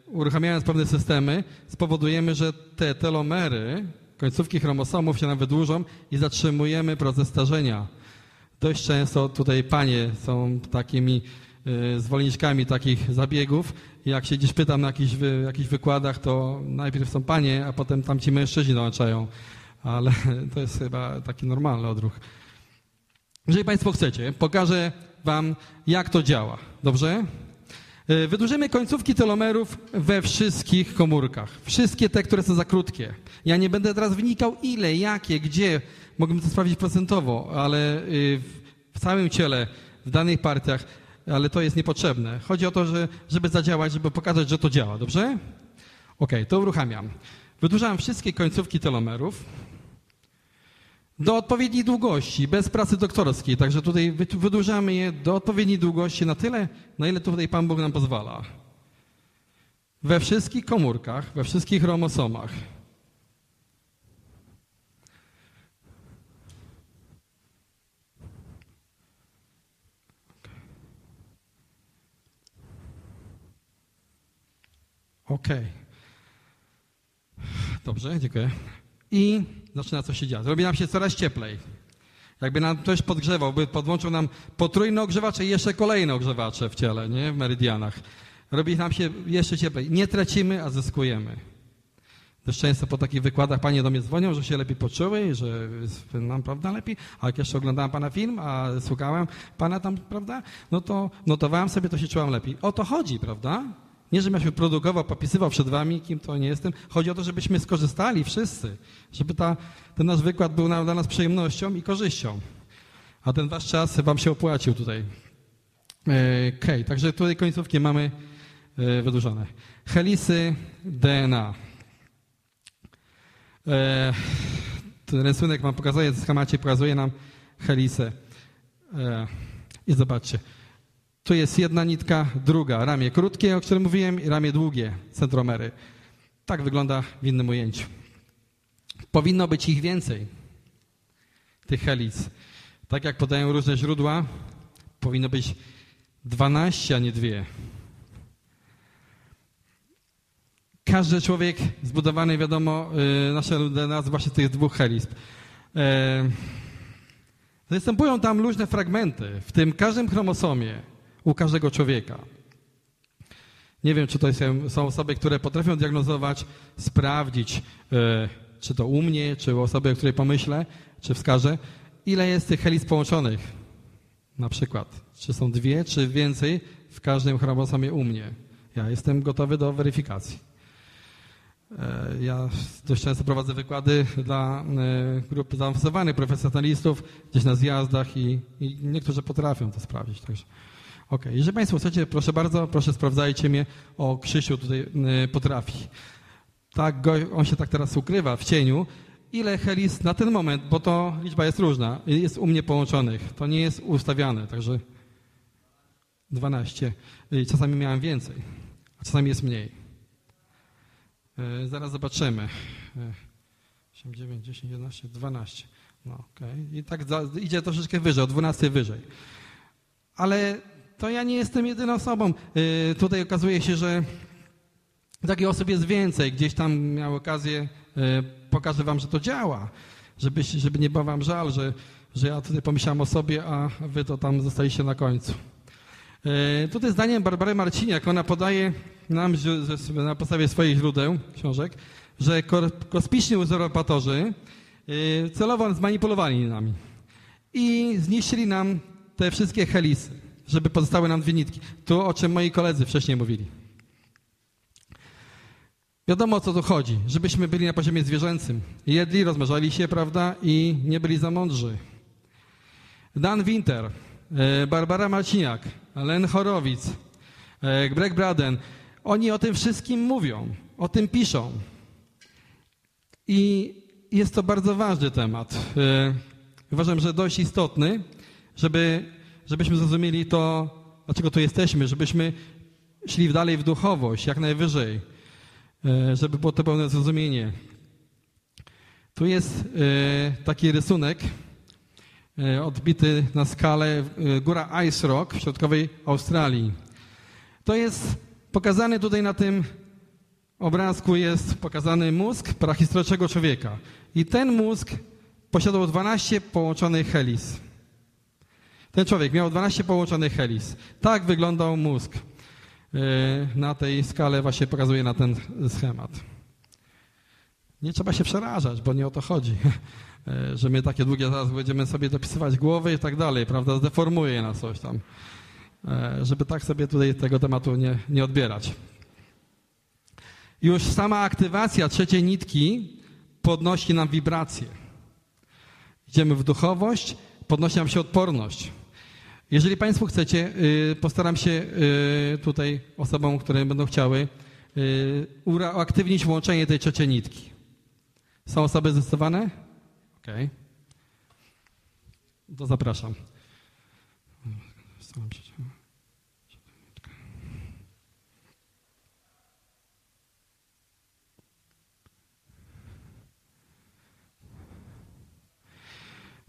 uruchamiając pewne systemy, spowodujemy, że te telomery, końcówki chromosomów się nam wydłużą i zatrzymujemy proces starzenia. Dość często tutaj panie są takimi e, zwolenniczkami takich zabiegów. Jak się gdzieś pytam na jakichś, wy, jakichś wykładach, to najpierw są panie, a potem tam ci mężczyźni dołączają. Ale to jest chyba taki normalny odruch. Jeżeli Państwo chcecie, pokażę Wam, jak to działa. Dobrze? E, Wydłużymy końcówki telomerów we wszystkich komórkach. Wszystkie te, które są za krótkie. Ja nie będę teraz wnikał ile, jakie, gdzie. Mógłbym to sprawdzić procentowo, ale y, w całym ciele, w danych partiach, ale to jest niepotrzebne. Chodzi o to, że, żeby zadziałać, żeby pokazać, że to działa. Dobrze? Ok, to uruchamiam. Wydłużam wszystkie końcówki telomerów do odpowiedniej długości, bez pracy doktorskiej. Także tutaj wy- wydłużamy je do odpowiedniej długości na tyle, na ile tutaj Pan Bóg nam pozwala. We wszystkich komórkach, we wszystkich chromosomach. Ok. Dobrze, dziękuję. I zaczyna coś się dziać. Robi nam się coraz cieplej. Jakby nam ktoś podgrzewał, by podłączył nam potrójne ogrzewacze i jeszcze kolejne ogrzewacze w ciele, nie? w meridianach. Robi nam się jeszcze cieplej. Nie tracimy, a zyskujemy. Dość często po takich wykładach panie do mnie dzwonią, że się lepiej poczuły, że nam, prawda, lepiej. A jak jeszcze oglądałem pana film, a słuchałem pana tam, prawda, no to notowałem sobie, to się czułam lepiej. O to chodzi, prawda? Nie, żebym ja się produkował, popisywał przed wami, kim to nie jestem. Chodzi o to, żebyśmy skorzystali wszyscy. Żeby ta, ten nasz wykład był dla nas przyjemnością i korzyścią. A ten wasz czas wam się opłacił tutaj. E, Okej, okay, także tutaj końcówki mamy e, wydłużone. Helisy DNA. E, ten rysunek wam pokazuje, w schemacie pokazuje nam helisę. I zobaczcie. Tu jest jedna nitka, druga, ramię krótkie, o którym mówiłem, i ramię długie, centromery. Tak wygląda w innym ujęciu. Powinno być ich więcej, tych helic. Tak jak podają różne źródła, powinno być 12, a nie dwie. Każdy człowiek zbudowany, wiadomo, nasze DNA z właśnie tych dwóch helic. Występują tam różne fragmenty, w tym każdym chromosomie u każdego człowieka. Nie wiem, czy to są osoby, które potrafią diagnozować, sprawdzić, czy to u mnie, czy u osoby, o której pomyślę, czy wskażę, ile jest tych helic połączonych. Na przykład, czy są dwie, czy więcej w każdym chromosomie u mnie. Ja jestem gotowy do weryfikacji. Ja dość często prowadzę wykłady dla grup zaawansowanych profesjonalistów, gdzieś na zjazdach i, i niektórzy potrafią to sprawdzić. Także. Ok, jeżeli Państwo chcecie, proszę bardzo, proszę sprawdzajcie mnie. O, Krzysiu tutaj potrafi. Tak, on się tak teraz ukrywa w cieniu. Ile helis na ten moment, bo to liczba jest różna, jest u mnie połączonych. To nie jest ustawiane, także 12. Czasami miałem więcej, a czasami jest mniej. Zaraz zobaczymy. 8, 9, 10, 11, 12. No, okay. I tak idzie troszeczkę wyżej, o 12 wyżej. Ale to ja nie jestem jedyną osobą. Yy, tutaj okazuje się, że takich osób jest więcej. Gdzieś tam miałem okazję, yy, pokażę wam, że to działa. Żeby, żeby nie było wam żal, że, że ja tutaj pomyślałem o sobie, a wy to tam zostaliście na końcu. Yy, tutaj zdaniem Barbary Marciniak, ona podaje nam na podstawie swoich źródeł, książek, że kosmiczni uzurpatorzy celowo zmanipulowali nami i zniszczyli nam te wszystkie helisy żeby pozostały nam dwie nitki. To, o czym moi koledzy wcześniej mówili. Wiadomo, o co tu chodzi. Żebyśmy byli na poziomie zwierzęcym. Jedli, rozmnażali się, prawda, i nie byli za mądrzy. Dan Winter, e, Barbara Marciniak, Len Chorowic, e, Greg Braden. Oni o tym wszystkim mówią, o tym piszą. I jest to bardzo ważny temat. E, uważam, że dość istotny, żeby żebyśmy zrozumieli to, dlaczego tu jesteśmy, żebyśmy szli dalej w duchowość, jak najwyżej, e, żeby było to pełne zrozumienie. Tu jest e, taki rysunek e, odbity na skalę góra Ice Rock w środkowej Australii. To jest pokazany tutaj na tym obrazku jest pokazany mózg prahistorycznego człowieka. I ten mózg posiadał 12 połączonych helis. Ten człowiek miał 12 połączonych helis. Tak wyglądał mózg. E, na tej skale właśnie pokazuje na ten schemat. Nie trzeba się przerażać, bo nie o to chodzi. E, że my takie długie zaraz będziemy sobie dopisywać głowy i tak dalej, prawda? Zdeformuje nas coś tam. E, żeby tak sobie tutaj tego tematu nie, nie odbierać. Już sama aktywacja trzeciej nitki podnosi nam wibracje. Idziemy w duchowość, podnosi nam się odporność. Jeżeli Państwo chcecie, y, postaram się y, tutaj osobom, które będą chciały, y, uaktywnić łączenie tej trzeciej nitki. Są osoby zdecydowane? Okej. Okay. To zapraszam.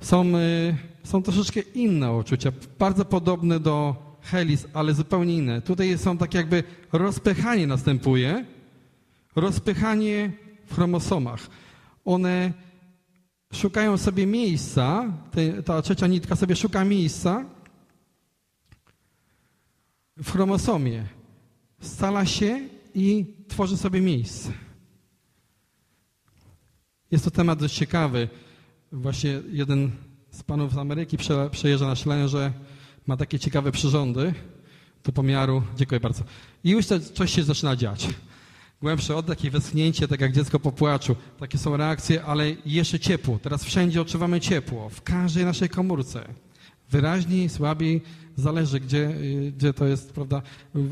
Są są troszeczkę inne uczucia, bardzo podobne do helis, ale zupełnie inne. Tutaj są tak jakby rozpychanie następuje, rozpychanie w chromosomach. One szukają sobie miejsca, ta trzecia nitka sobie szuka miejsca w chromosomie. Scala się i tworzy sobie miejsce. Jest to temat dość ciekawy. Właśnie jeden z panów z Ameryki prze, przejeżdża na Ślęże, ma takie ciekawe przyrządy do pomiaru. Dziękuję bardzo. I już to, coś się zaczyna dziać. Głębszy oddech i westchnięcie, tak jak dziecko po płaczu. Takie są reakcje, ale jeszcze ciepło. Teraz wszędzie odczuwamy ciepło. W każdej naszej komórce. Wyraźniej, słabiej, zależy gdzie, y, gdzie to jest, prawda,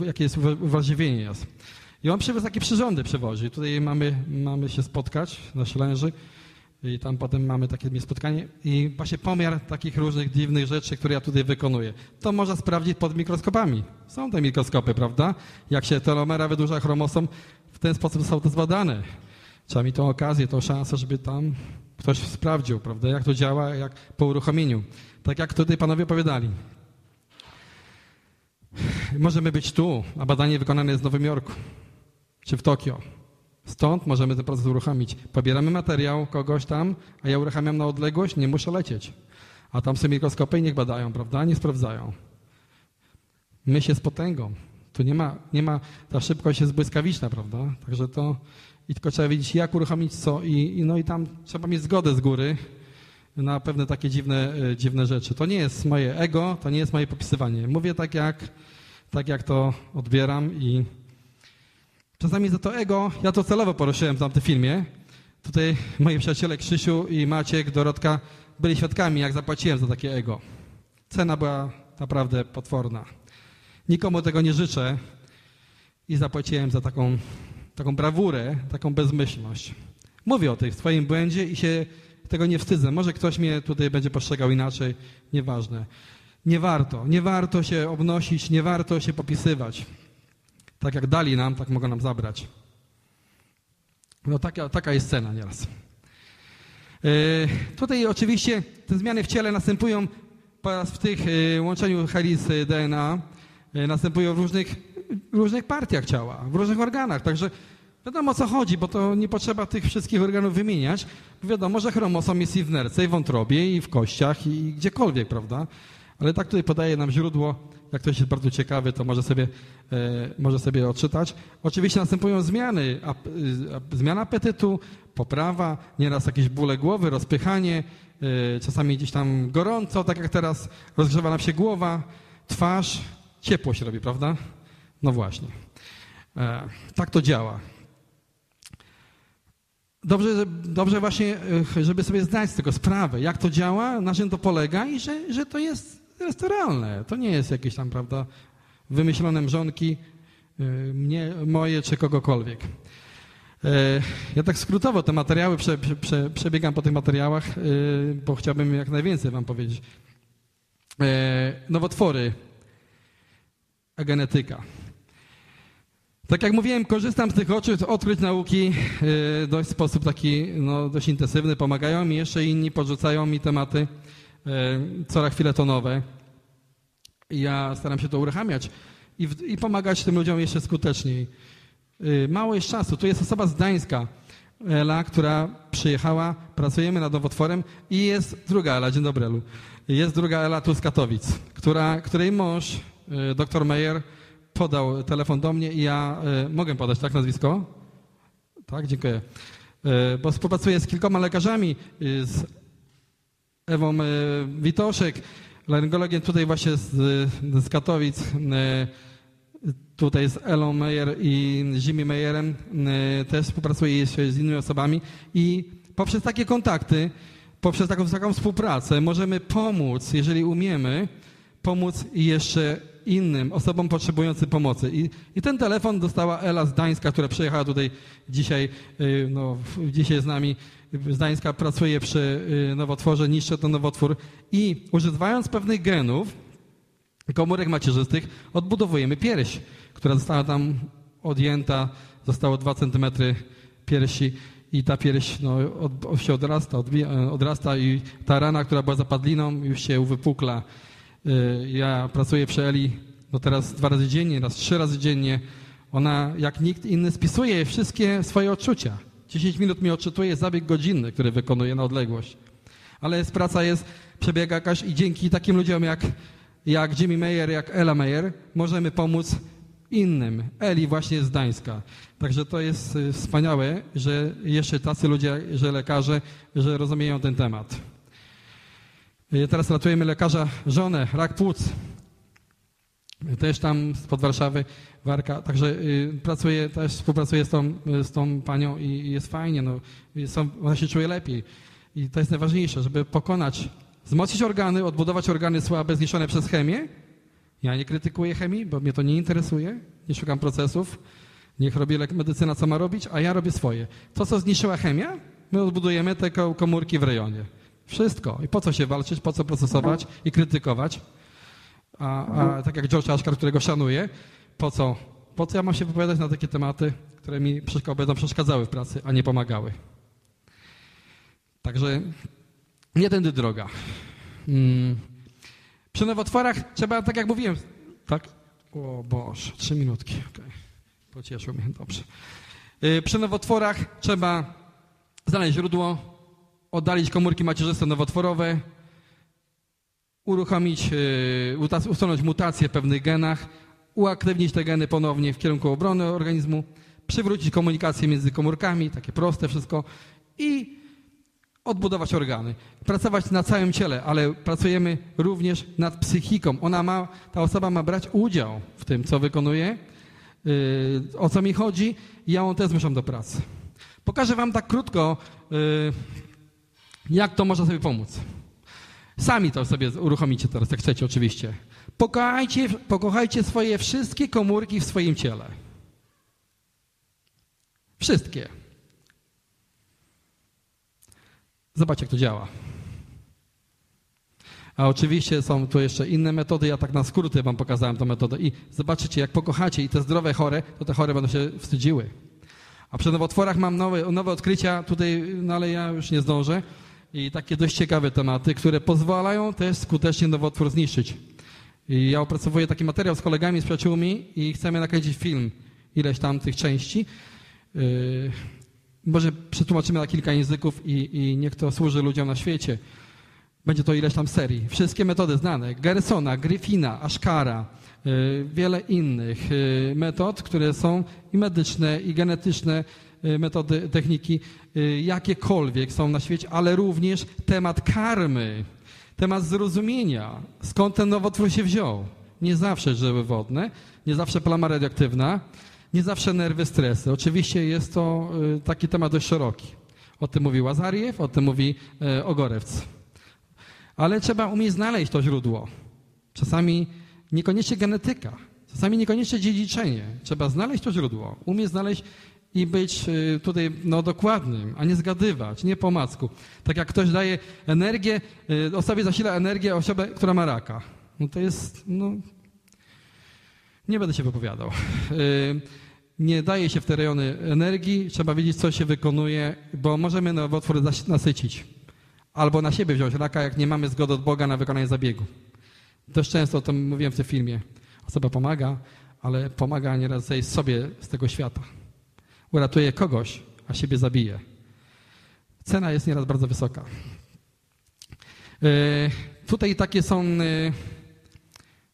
jakie jest uwrażliwienie jest. I on przywiózł takie przyrządy, przewozi. Tutaj mamy, mamy się spotkać na Ślęży i tam potem mamy takie spotkanie i właśnie pomiar takich różnych dziwnych rzeczy, które ja tutaj wykonuję. To można sprawdzić pod mikroskopami. Są te mikroskopy, prawda? Jak się telomera wydłuża chromosom, w ten sposób są to zbadane. Trzeba mi tą okazję, tą szansę, żeby tam ktoś sprawdził, prawda, jak to działa, jak po uruchomieniu. Tak jak tutaj panowie opowiadali. Możemy być tu, a badanie wykonane jest w Nowym Jorku czy w Tokio. Stąd możemy ten proces uruchomić. Pobieramy materiał kogoś tam, a ja uruchamiam na odległość, nie muszę lecieć. A tam są mikroskopy i niech badają, prawda? Nie sprawdzają. My się z potęgą. Tu nie ma, nie ma, ta szybkość jest błyskawiczna, prawda? Także to, i tylko trzeba wiedzieć, jak uruchomić co i, i no i tam trzeba mieć zgodę z góry na pewne takie dziwne, e, dziwne rzeczy. To nie jest moje ego, to nie jest moje popisywanie. Mówię tak jak, tak jak to odbieram i Czasami za to ego, ja to celowo poruszyłem w tamtym filmie. Tutaj moi przyjaciele Krzysiu i Maciek, Dorotka byli świadkami, jak zapłaciłem za takie ego. Cena była naprawdę potworna. Nikomu tego nie życzę i zapłaciłem za taką, taką brawurę, taką bezmyślność. Mówię o tych swoim błędzie i się tego nie wstydzę. Może ktoś mnie tutaj będzie postrzegał inaczej, nieważne. Nie warto, nie warto się obnosić, nie warto się popisywać. Tak jak dali nam, tak mogą nam zabrać. No taka, taka jest cena nieraz. Yy, tutaj oczywiście te zmiany w ciele następują w tych yy, łączeniu helis DNA, yy, następują w różnych, różnych partiach ciała, w różnych organach. Także wiadomo o co chodzi, bo to nie potrzeba tych wszystkich organów wymieniać. Wiadomo, że chromosom jest i w nerce, i w wątrobie, i w kościach, i gdziekolwiek, prawda? Ale tak tutaj podaje nam źródło jak ktoś jest bardzo ciekawy, to może sobie, e, może sobie odczytać. Oczywiście następują zmiany, e, zmiana apetytu, poprawa, nieraz jakieś bóle głowy, rozpychanie, e, czasami gdzieś tam gorąco, tak jak teraz, rozgrzewa nam się głowa, twarz, ciepło się robi, prawda? No właśnie. Tak to działa. Dobrze, dobrze właśnie, żeby sobie zdać z tego sprawę, jak to działa, na czym to polega i że, że to jest jest to realne. To nie jest jakieś tam, prawda, wymyślone mrzonki y, mnie, moje czy kogokolwiek. E, ja tak skrótowo te materiały prze, prze, przebiegam po tych materiałach, y, bo chciałbym jak najwięcej wam powiedzieć. Nowotwory, genetyka. Tak jak mówiłem, korzystam z tych odkryć nauki y, dość w sposób taki no, dość intensywny. Pomagają mi jeszcze inni, podrzucają mi tematy. E, co na chwilę to nowe. Ja staram się to uruchamiać i, w, i pomagać tym ludziom jeszcze skuteczniej. E, mało jest czasu. Tu jest osoba z Gdańska, Ela, która przyjechała, pracujemy nad nowotworem i jest druga Ela, dzień dobry Elu. Jest druga Ela tu z Katowic, która, której mąż, e, dr Meyer, podał telefon do mnie i ja mogę podać, tak, nazwisko? Tak, dziękuję. Bo współpracuję z kilkoma lekarzami z Ewą e, Witoszek, laryngologiem tutaj właśnie z, z Katowic, e, tutaj z Elą Meyer i Jimmy Meyerem e, też współpracuję jeszcze z innymi osobami i poprzez takie kontakty, poprzez taką, taką współpracę możemy pomóc, jeżeli umiemy, pomóc jeszcze innym osobom potrzebującym pomocy. I, I, ten telefon dostała Ela z Gdańska, która przyjechała tutaj dzisiaj, no, dzisiaj z nami Zdańska pracuje przy y, nowotworze, niszczy ten nowotwór i używając pewnych genów, komórek macierzystych, odbudowujemy pierś, która została tam odjęta, zostało 2 cm piersi i ta pierś no, od, się odrasta, odbija, odrasta i ta rana, która była zapadliną, już się uwypukla. Y, ja pracuję przy Eli no teraz dwa razy dziennie, raz trzy razy dziennie. Ona, jak nikt inny, spisuje wszystkie swoje odczucia. 10 minut mi odczytuje zabieg godzinny, który wykonuje na odległość. Ale jest, praca jest, przebiega jakaś i dzięki takim ludziom jak, jak Jimmy Mayer, jak Ella Mayer możemy pomóc innym. Eli właśnie z Gdańska. Także to jest y, wspaniałe, że jeszcze tacy ludzie, że lekarze, że rozumieją ten temat. Y, Teraz ratujemy lekarza żonę, rak płuc. Też tam spod Warszawy, Warka, także y, pracuję, też współpracuję z tą, z tą panią i, jest fajnie, no, są, ona się czuje lepiej. I to jest najważniejsze, żeby pokonać, wzmocnić organy, odbudować organy słabe, zniszczone przez chemię. Ja nie krytykuję chemii, bo mnie to nie interesuje, nie szukam procesów. Niech robi medycyna, co ma robić, a ja robię swoje. To, co zniszczyła chemia, my odbudujemy te ko- komórki w rejonie. Wszystko. I po co się walczyć, po co procesować i krytykować? A, a tak jak George Ashkar, którego szanuję, po co? Po co ja mam się wypowiadać na takie tematy, które mi będą przeszkadzały w pracy, a nie pomagały? Także nie tędy droga. Mm. Przy nowotworach trzeba, tak jak mówiłem, tak? O Boże, trzy minutki. Okay. Pocieszył mnie, dobrze. Y, Przy nowotworach trzeba znaleźć źródło, oddalić komórki macierzyste nowotworowe, uruchomić, uta- usunąć mutacje w pewnych genach, uaktywnić te geny ponownie w kierunku obrony organizmu, przywrócić komunikację między komórkami, takie proste wszystko i odbudować organy. Pracować na całym ciele, ale pracujemy również nad psychiką. Ona ma, ta osoba ma brać udział w tym, co wykonuje, yy, o co mi chodzi ja ją też zmuszam do pracy. Pokażę wam tak krótko, yy, jak to można sobie pomóc. Sami to sobie uruchomicie teraz, jak chcecie oczywiście. Pokochajcie, pokochajcie swoje wszystkie komórki w swoim ciele. Wszystkie. Zobacz, jak to działa. A oczywiście są tu jeszcze inne metody. Ja tak na skróty wam pokazałem tę metodę. I zobaczycie, jak pokochacie i te zdrowe chore, to te chore będą się wstydziły. A przy nowotworach mam nowe, nowe odkrycia tutaj, no ale ja już nie zdążę. I takie dość ciekawe tematy, które pozwalają też skutecznie nowotwór zniszczyć. I ja opracowuję taki materiał z kolegami, z przyjaciółmi i chcemy nakręcić film, ileś tam tych części. Yy, może przetłumaczymy na kilka języków i, i niech to służy ludziom na świecie. Będzie to ileś tam serii. Wszystkie metody znane. Gersona, Griffina, Ashkara, y, wiele innych y, metod, które są i medyczne, i genetyczne, metody, techniki, y, jakiekolwiek są na świecie, ale również temat karmy, temat zrozumienia, skąd ten nowotwór się wziął. Nie zawsze drzewy wodne, nie zawsze plama radioaktywna, nie zawsze nerwy, stresy. Oczywiście jest to y, taki temat dość szeroki. O tym mówi Łazariew, o tym mówi y, Ogorewc. Ale trzeba umieć znaleźć to źródło. Czasami niekoniecznie genetyka, czasami niekoniecznie dziedziczenie. Trzeba znaleźć to źródło, umieć znaleźć i być y, tutaj no, dokładnym, a nie zgadywać, nie po macku. Tak jak ktoś daje energię, y, osobie zasila energię osobę, która ma raka. No to jest, no, nie będę się wypowiadał. Y, Nie daje się w te rejony energii, trzeba wiedzieć, co się wykonuje, bo możemy nowotwór nasycić. Albo na siebie wziąć raka, jak nie mamy zgody od Boga na wykonanie zabiegu. Dość często o tym mówiłem w tym filmie. Osoba pomaga, ale pomaga nieraz sobie z tego świata. Uratuje kogoś, a siebie zabije. Cena jest nieraz bardzo wysoka. E, Tutaj takie są e,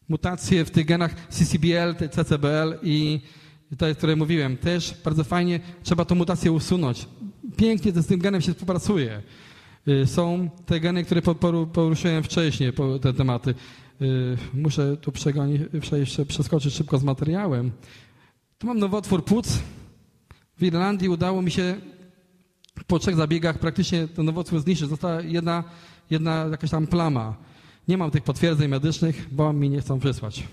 mutacje w tych genach CCBL, CCBL i te, które mówiłem. Też bardzo fajnie trzeba tą mutację usunąć. Pięknie z tym genem się współpracuje. Y, Są te geny, które po- poru- poruszyłem wcześniej, te tematy. Muszę tu przegoni, przejść, przeskoczyć szybko z materiałem. Tu mam nowotwór płuc. W Irlandii udało mi się po trzech zabiegach praktycznie ten nowotwór zniszczyć. Została jedna, jedna jakaś tam plama. Nie mam tych potwierdzeń medycznych, bo mi nie chcą przysłać.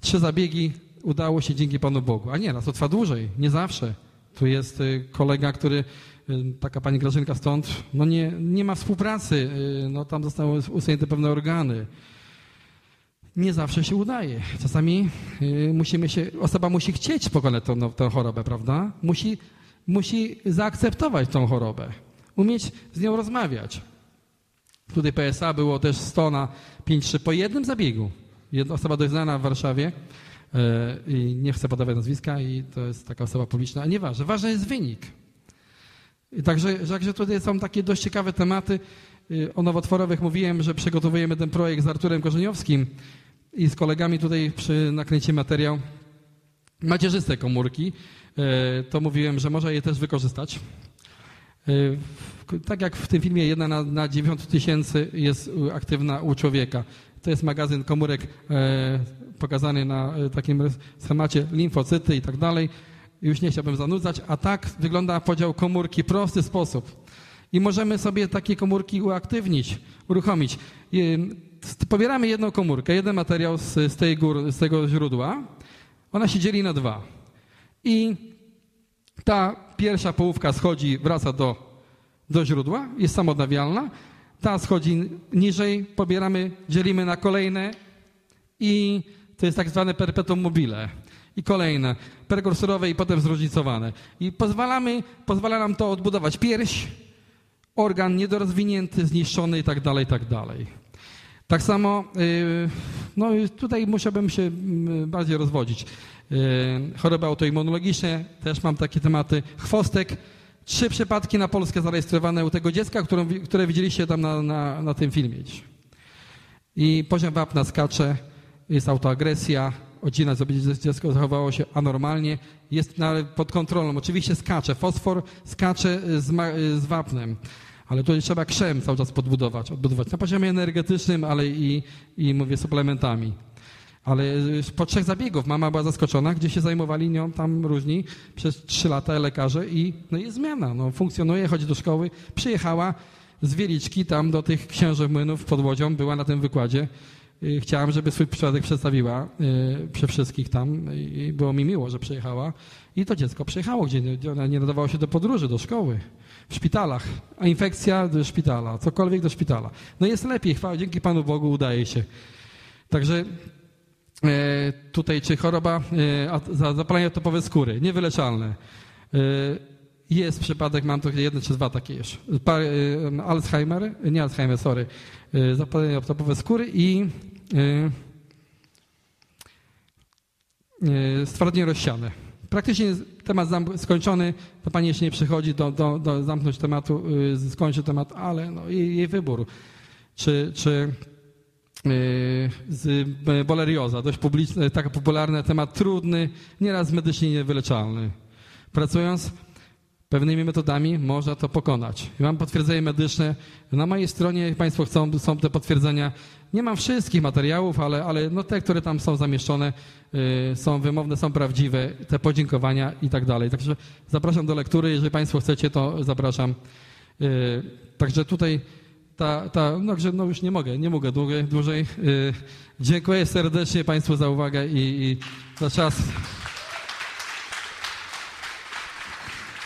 Trzy zabiegi udało się dzięki Panu Bogu. A nie, raz to trwa dłużej, nie zawsze. Tu jest y, kolega, który, y, taka pani Grażynka stąd, no nie, nie ma współpracy, y, no tam zostały usunięte pewne organy. Nie zawsze się udaje. Czasami y, musimy się, osoba musi chcieć pokonać tą, tę chorobę, prawda? Musi, musi zaakceptować tą chorobę, umieć z nią rozmawiać. Tutaj PSA było też 100 na 5-3 po jednym zabiegu. Jedna osoba dość znana w Warszawie e, i nie chcę podawać nazwiska i to jest taka osoba publiczna, a nieważne. Ważny jest wynik. I także, także tutaj są takie dość ciekawe tematy y, o nowotworowych mówiłem, że przygotowujemy ten projekt z Arturem Korzeniowskim i z kolegami tutaj przy nakręcie materiał. Macierzyste komórki, y, to mówiłem, że można je też wykorzystać. Y, Tak jak w tym filmie, jedna na, na 9 tysięcy jest aktywna u człowieka. To jest magazyn komórek e, pokazany na e, takim schemacie limfocyty i tak dalej. Już nie chciałbym zanudzać, a tak wygląda podział komórki w prosty sposób. I możemy sobie takie komórki uaktywnić, uruchomić. Pobieramy jedną komórkę, jeden materiał z, z, tej gór, z tego źródła. Ona się dzieli na dwa. I ta pierwsza połówka schodzi, wraca do, do źródła, jest samodnawialna. Ta schodzi niżej, pobieramy, dzielimy na kolejne i to jest tak zwane perpetuum mobile. I kolejne, prekursorowe i potem zróżnicowane. I pozwalamy, pozwala nam to odbudować pierś, organ niedorozwinięty, zniszczony i tak dalej, i tak dalej. Tak samo, yy, no tutaj musiałbym się mm, bardziej rozwodzić. Yy, Choroby autoimmunologiczne, też mam takie tematy. Chwostek, trzy przypadki na Polskę zarejestrowane u tego dziecka, które widzieliście tam na, na, na tym filmie. I poziom wapna skacze, jest autoagresja, odcina dziecko zachowało się anormalnie, jest na, pod kontrolą. Oczywiście skacze, fosfor skacze z, z wapnem, ale tutaj trzeba krzem cały czas podbudować, odbudować na poziomie energetycznym, ale i, i mówię suplementami. Ale po trzech zabiegów mama była zaskoczona, gdzie się zajmowali nią tam różni przez trzy lata lekarze i no jest zmiana. No, funkcjonuje, chodzi do szkoły. Przyjechała z Wieliczki tam do tych księży młynów pod Łodzią, była na tym wykładzie. Y, Chciałam, żeby swój przypadek przedstawiła y, przy wszystkich tam i było mi miło, że przyjechała. I to dziecko przyjechało, gdzie gdzie ona nie nadawało się do podróży, do szkoły, w szpitalach. A infekcja do szpitala, cokolwiek do szpitala. No jest lepiej, chwała, dzięki Panu Bogu udaje się. Także e, tutaj, czy choroba, e, a- za- zapalenie topowe skóry, niewyleczalne. E, Jest przypadek, mam tu jeden czy dwa takie już. Pa, e, Alzheimer, nie Alzheimer, sorry. E, Zapalenie topowe skóry i e, e, stwardnienie rozsiane. Praktycznie temat skończony, to pani jeszcze nie przychodzi do, do, do zamknąć tematu, y, skończy temat, ale no, jej, jej wybór. Czy, czy y, z b- bolerioza, dość publiczny, tak popularny temat, trudny, nieraz medycznie niewyleczalny. Pracując pewnymi metodami można to pokonać. I mam potwierdzenie medyczne. Na mojej stronie, jak Państwo chcą, są te potwierdzenia. Nie mam wszystkich materiałów, ale, ale no te, które tam są zamieszczone, y, są wymowne, są prawdziwe, te podziękowania i tak dalej. Także zapraszam do lektury. Jeżeli Państwo chcecie, to zapraszam. Y, także tutaj ta, ta no, no już nie mogę, nie mogę dłużej. dłużej. Y, dziękuję serdecznie Państwu za uwagę i, i za czas.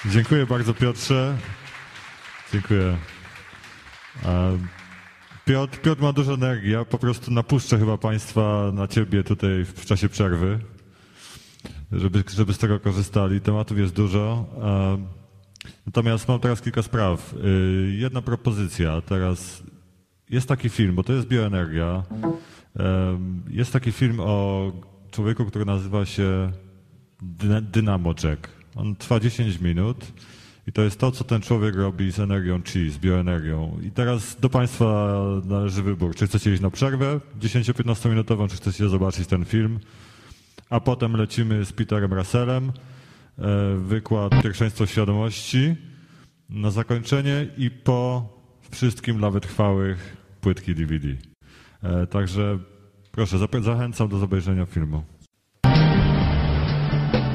Dziękuję bardzo Piotrze. Dziękuję. Piotr, Piotr ma dużo energii. Ja po prostu napuszczę chyba Państwa na Ciebie tutaj w czasie przerwy, żeby, żeby z tego korzystali. Tematów jest dużo. E, Natomiast mam teraz kilka spraw. Y, Jedna propozycja. Teraz jest taki film, bo to jest bioenergia. Em, Jest taki film o człowieku, który nazywa się Dyna- Dynamo Jack. On trwa 10 minut i to jest to, co ten człowiek robi z energią chi, z bioenergią. I teraz do Państwa należy wybór. Czy chcecie iść na przerwę 10-15 minutową, czy chcecie zobaczyć ten film. A potem lecimy z Peterem Russellem. e, Wykład Pierwszeństwo Świadomości na zakończenie i po wszystkim dla wytrwałych płytki DVD. E, Także proszę, zachęcam do obejrzenia filmu.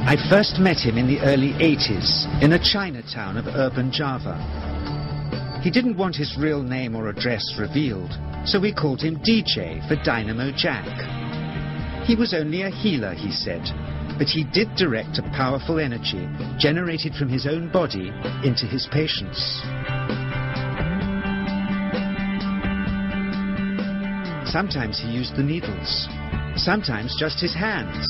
I first met him in the early 80s in a Chinatown of urban Java. He didn't want his real name or address revealed, so we called him DJ for Dynamo Jack. He was only a healer, he said, but he did direct a powerful energy generated from his own body into his patients. Sometimes he used the needles, sometimes just his hands.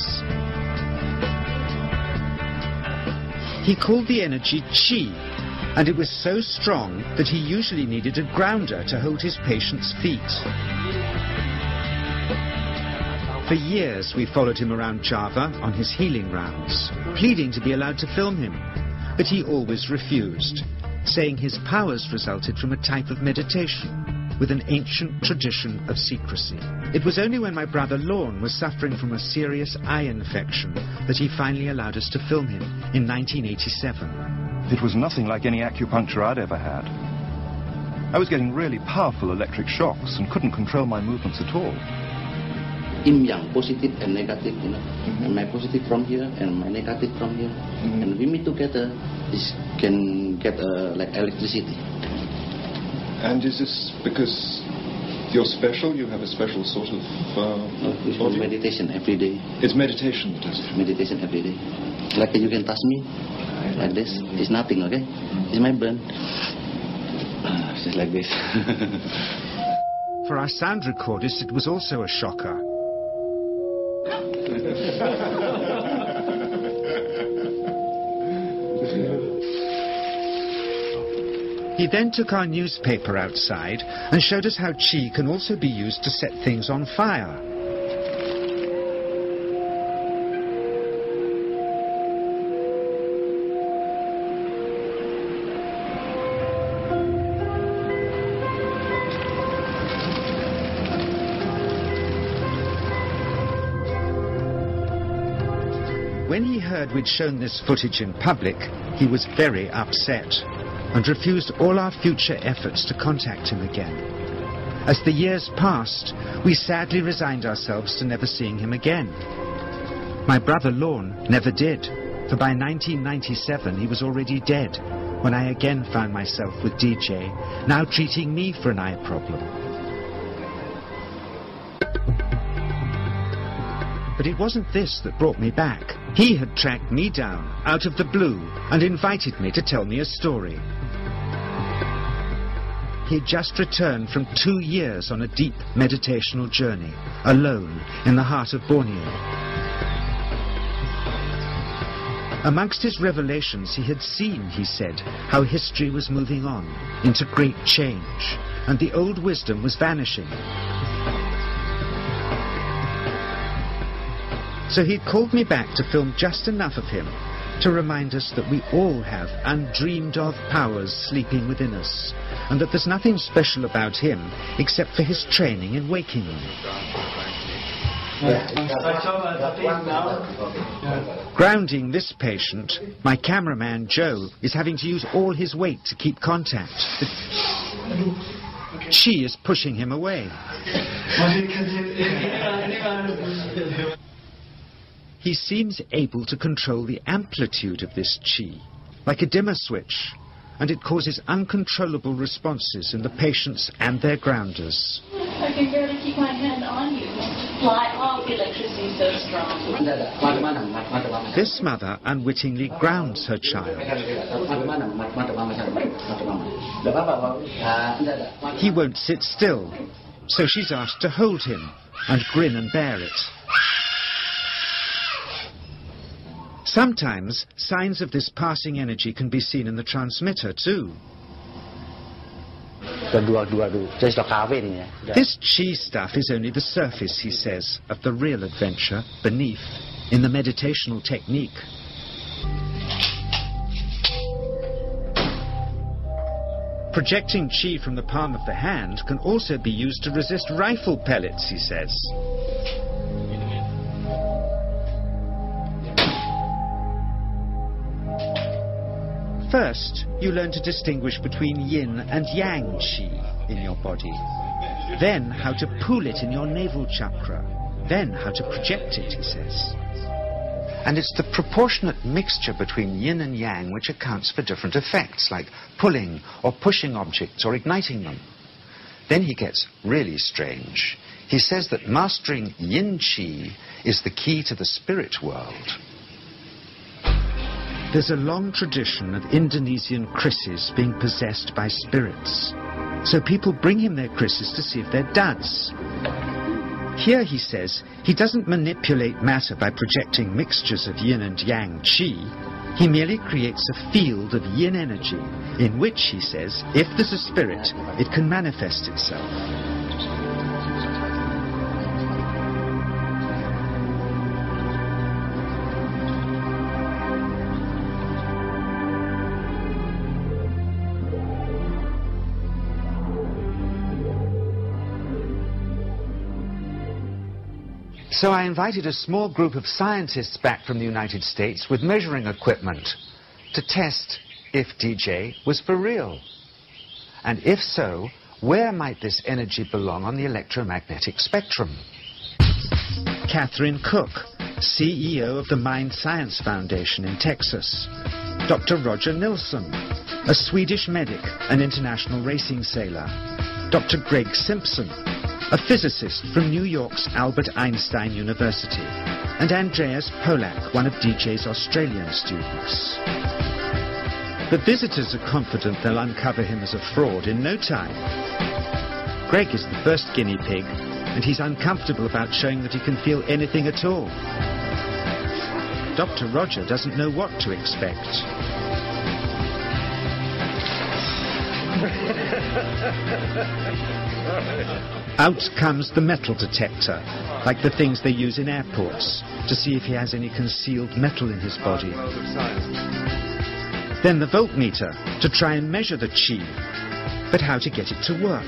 He called the energy chi, and it was so strong that he usually needed a grounder to hold his patient's feet. For years, we followed him around Java on his healing rounds, pleading to be allowed to film him, but he always refused. saying his powers resulted from a type of meditation with an ancient tradition of secrecy. It was only when my brother Lorne was suffering from a serious eye infection that he finally allowed us to film him in 1987. It was nothing like any acupuncture I'd ever had. I was getting really powerful electric shocks and couldn't control my movements at all. yin yang positive and negative you know and my positive from here and my negative from here and we meet together this can get uh, like electricity And is this because you're special? You have a special sort of uh, it's for body? meditation every day It's meditation that does it. meditation every day like you can touch me like this it's nothing okay it's my burn Ah, just like this For our sound recordist, it was also a shocker. He then took our newspaper outside and showed us how chi can also be used to set things on fire. When he heard we'd shown this footage in public, he was very upset and refused all our future efforts to contact him again. As the years passed, we sadly resigned ourselves to never seeing him again. My brother Lorne never did, for by 1997 he was already dead when I again found myself with DJ, now treating me for an eye problem. But it wasn't this that brought me back. He had tracked me down out of the blue and invited me to tell me a story. He'd just returned from two years on a deep meditational journey, alone in the heart of Borneo. Amongst his revelations, he had seen, he said, how history was moving on into great change, and the old wisdom was vanishing. So he'd called me back to film just enough of him to remind us that we all have undreamed of powers sleeping within us, and that there's nothing special about him except for his training in waking them. Grounding this patient, my cameraman Joe is having to use all his weight to keep contact. She is pushing him away. He seems able to control the amplitude of this chi, like a dimmer switch, and it causes uncontrollable responses in the patients and their grounders. I can barely keep my hand on you. Fly off, electricity so strong. This mother unwittingly grounds her child. He won't sit still, so she's asked to hold him and grin and bear it. Sometimes signs of this passing energy can be seen in the transmitter too. This chi stuff is only the surface, he says, of the real adventure beneath, in the meditational technique. Projecting chi from the palm of the hand can also be used to resist rifle pellets, he says. First, you learn to distinguish between yin and yang chi in your body. Then, how to pool it in your navel chakra. Then, how to project it, he says. And it's the proportionate mixture between yin and yang which accounts for different effects, like pulling or pushing objects or igniting them. Then he gets really strange. He says that mastering yin chi is the key to the spirit world. There's a long tradition of Indonesian krisis being possessed by spirits. So people bring him their krisis to see if they're duds. Here, he says, he doesn't manipulate matter by projecting mixtures of yin and yang chi. He merely creates a field of yin energy in which, he says, if there's a spirit, it can manifest itself. So I invited a small group of scientists back from the United States with measuring equipment to test if DJ was for real. And if so, where might this energy belong on the electromagnetic spectrum? Catherine Cook, CEO of the Mind Science Foundation in Texas. Dr. Roger Nilsson, a Swedish medic and international racing sailor. Dr. Greg Simpson, a physicist from New York's Albert Einstein University. And Andreas Polak, one of DJ's Australian students. The visitors are confident they'll uncover him as a fraud in no time. Greg is the first guinea pig, and he's uncomfortable about showing that he can feel anything at all. Dr. Roger doesn't know what to expect. Out comes the metal detector, like the things they use in airports, to see if he has any concealed metal in his body. Then the voltmeter, to try and measure the chi. But how to get it to work?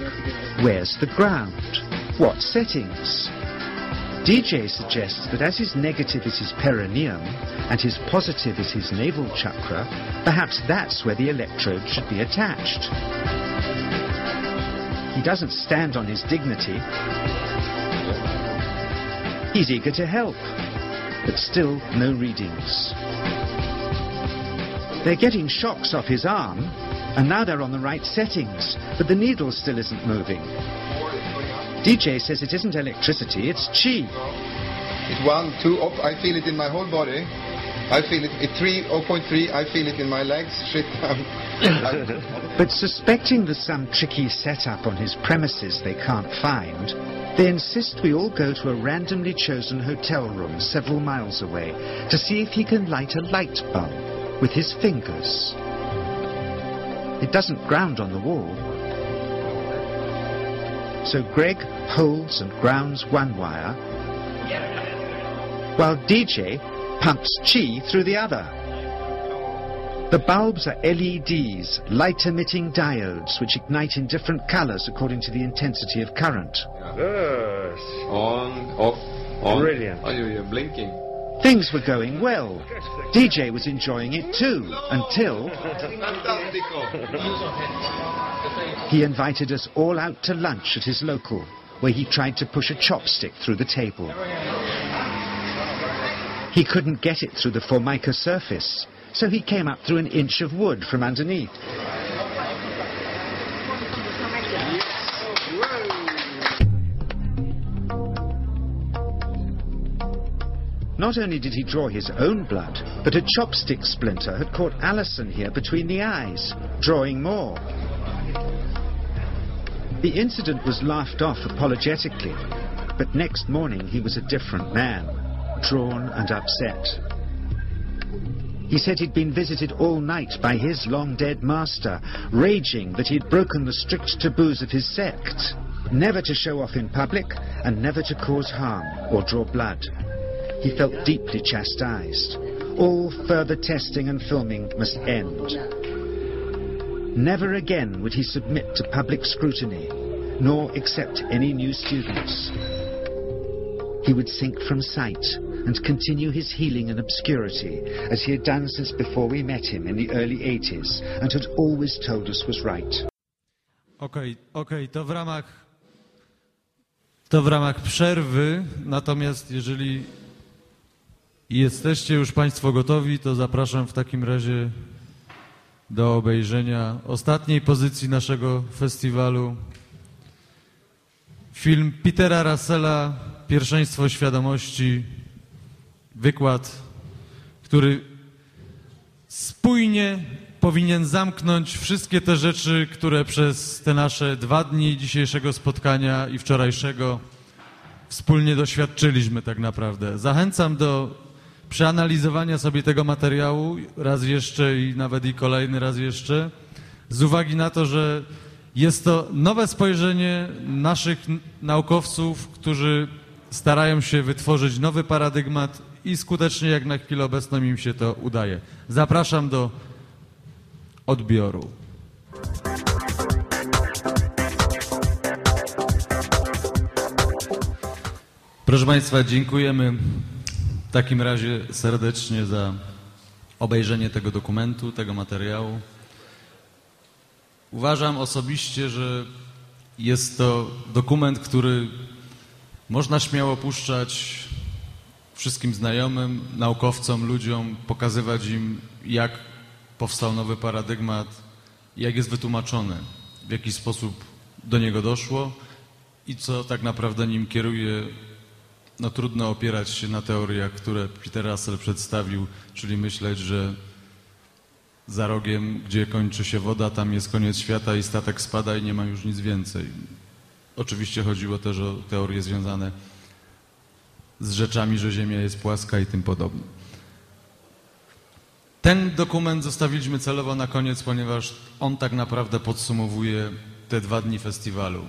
Where's the ground? What settings? DJ suggests that as his negative is his perineum and his positive is his navel chakra, perhaps that's where the electrode should be attached. He doesn't stand on his dignity. He's eager to help, but still no readings. They're getting shocks off his arm, and now they're on the right settings, but the needle still isn't moving. DJ says it isn't electricity, it's chi. It's one, two, up. I feel it in my whole body. I feel it at 3, 0.3, I feel it in my legs. Shit. But suspecting there's some tricky setup on his premises they can't find, they insist we all go to a randomly chosen hotel room several miles away to see if he can light a light bulb with his fingers. It doesn't ground on the wall. So Greg holds and grounds one wire, while DJ pumps chi through the other. The bulbs are LEDs, light-emitting diodes, which ignite in different colors according to the intensity of current. Yes. On, off, on. Brilliant. Oh, you- you're blinking. Things were going well. DJ was enjoying it too, until he invited us all out to lunch at his local, where he tried to push a chopstick through the table. He couldn't get it through the formica surface, so he came up through an inch of wood from underneath. Not only did he draw his own blood, but a chopstick splinter had caught Alison here between the eyes, drawing more. The incident was laughed off apologetically, but next morning he was a different man, drawn and upset. He said he'd been visited all night by his long-dead master, raging that he'd broken the strict taboos of his sect, never to show off in public and never to cause harm or draw blood. He felt deeply chastised. All further testing and filming must end. Never again would he submit to public scrutiny, nor accept any new students. He would sink from sight and continue his healing in obscurity, as he had done since before we met him in the early 80s, and had always told us was right. Okej, okej, to w ramach to w ramach przerwy, natomiast jeżeli jesteście już Państwo gotowi, to zapraszam w takim razie do obejrzenia ostatniej pozycji naszego festiwalu. Film Petera Russella Pierwszeństwo Świadomości, wykład, który spójnie powinien zamknąć wszystkie te rzeczy, które przez te nasze dwa dni dzisiejszego spotkania i wczorajszego wspólnie doświadczyliśmy tak naprawdę. Zachęcam do przeanalizowania sobie tego materiału raz jeszcze i nawet i kolejny raz jeszcze, z uwagi na to, że jest to nowe spojrzenie naszych naukowców, którzy starają się wytworzyć nowy paradygmat i skutecznie jak na chwilę obecną im się to udaje. Zapraszam do odbioru. Proszę Państwa, dziękujemy w takim razie serdecznie za obejrzenie tego dokumentu, tego materiału. Uważam osobiście, że jest to dokument, który można śmiało puszczać wszystkim znajomym, naukowcom, ludziom, pokazywać im, jak powstał nowy paradygmat, jak jest wytłumaczony, w jaki sposób do niego doszło i co tak naprawdę nim kieruje. No trudno opierać się na teoriach, które Peter Russell przedstawił, czyli myśleć, że za rogiem, gdzie kończy się woda, tam jest koniec świata i statek spada i nie ma już nic więcej. Oczywiście chodziło też o teorie związane z rzeczami, że Ziemia jest płaska i tym podobne. Ten dokument zostawiliśmy celowo na koniec, ponieważ on tak naprawdę podsumowuje te dwa dni festiwalu.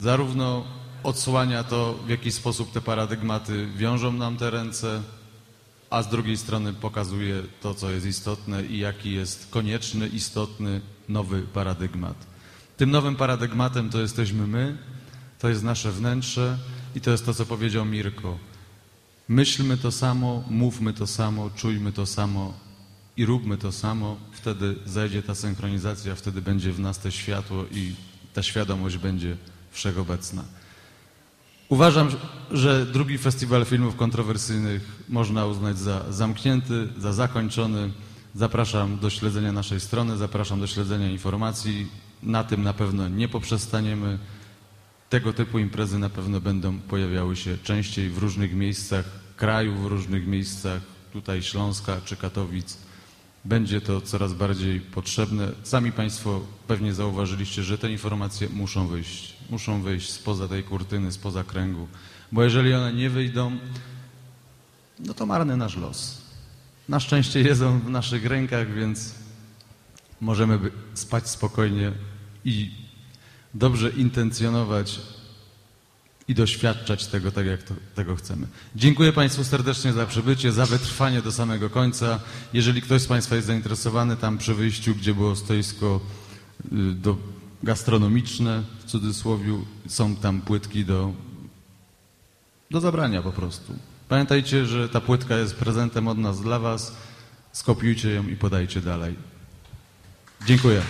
Zarówno odsłania to, w jaki sposób te paradygmaty wiążą nam te ręce, a z drugiej strony pokazuje to, co jest istotne i jaki jest konieczny, istotny, nowy paradygmat. Tym nowym paradygmatem to jesteśmy my, to jest nasze wnętrze i to jest to, co powiedział Mirko. Myślmy to samo, mówmy to samo, czujmy to samo i róbmy to samo, wtedy zajdzie ta synchronizacja, wtedy będzie w nas to światło i ta świadomość będzie wszechobecna. Uważam, że drugi festiwal filmów kontrowersyjnych można uznać za zamknięty, za zakończony. Zapraszam do śledzenia naszej strony, zapraszam do śledzenia informacji. Na tym na pewno nie poprzestaniemy. Tego typu imprezy na pewno będą pojawiały się częściej w różnych miejscach kraju, w różnych miejscach tutaj Śląska czy Katowic. Będzie to coraz bardziej potrzebne. Sami Państwo pewnie zauważyliście, że te informacje muszą wyjść. Muszą wyjść spoza tej kurtyny, spoza kręgu. Bo jeżeli one nie wyjdą, no to marny nasz los. Na szczęście jest on w naszych rękach, więc możemy spać spokojnie i dobrze intencjonować i doświadczać tego tak, jak to, tego chcemy. Dziękuję Państwu serdecznie za przybycie, za wytrwanie do samego końca. Jeżeli ktoś z Państwa jest zainteresowany, tam przy wyjściu, gdzie było stoisko y, do gastronomiczne, w cudzysłowie, są tam płytki do, do zabrania po prostu. Pamiętajcie, że ta płytka jest prezentem od nas dla Was. Skopiujcie ją i podajcie dalej. Dziękuję.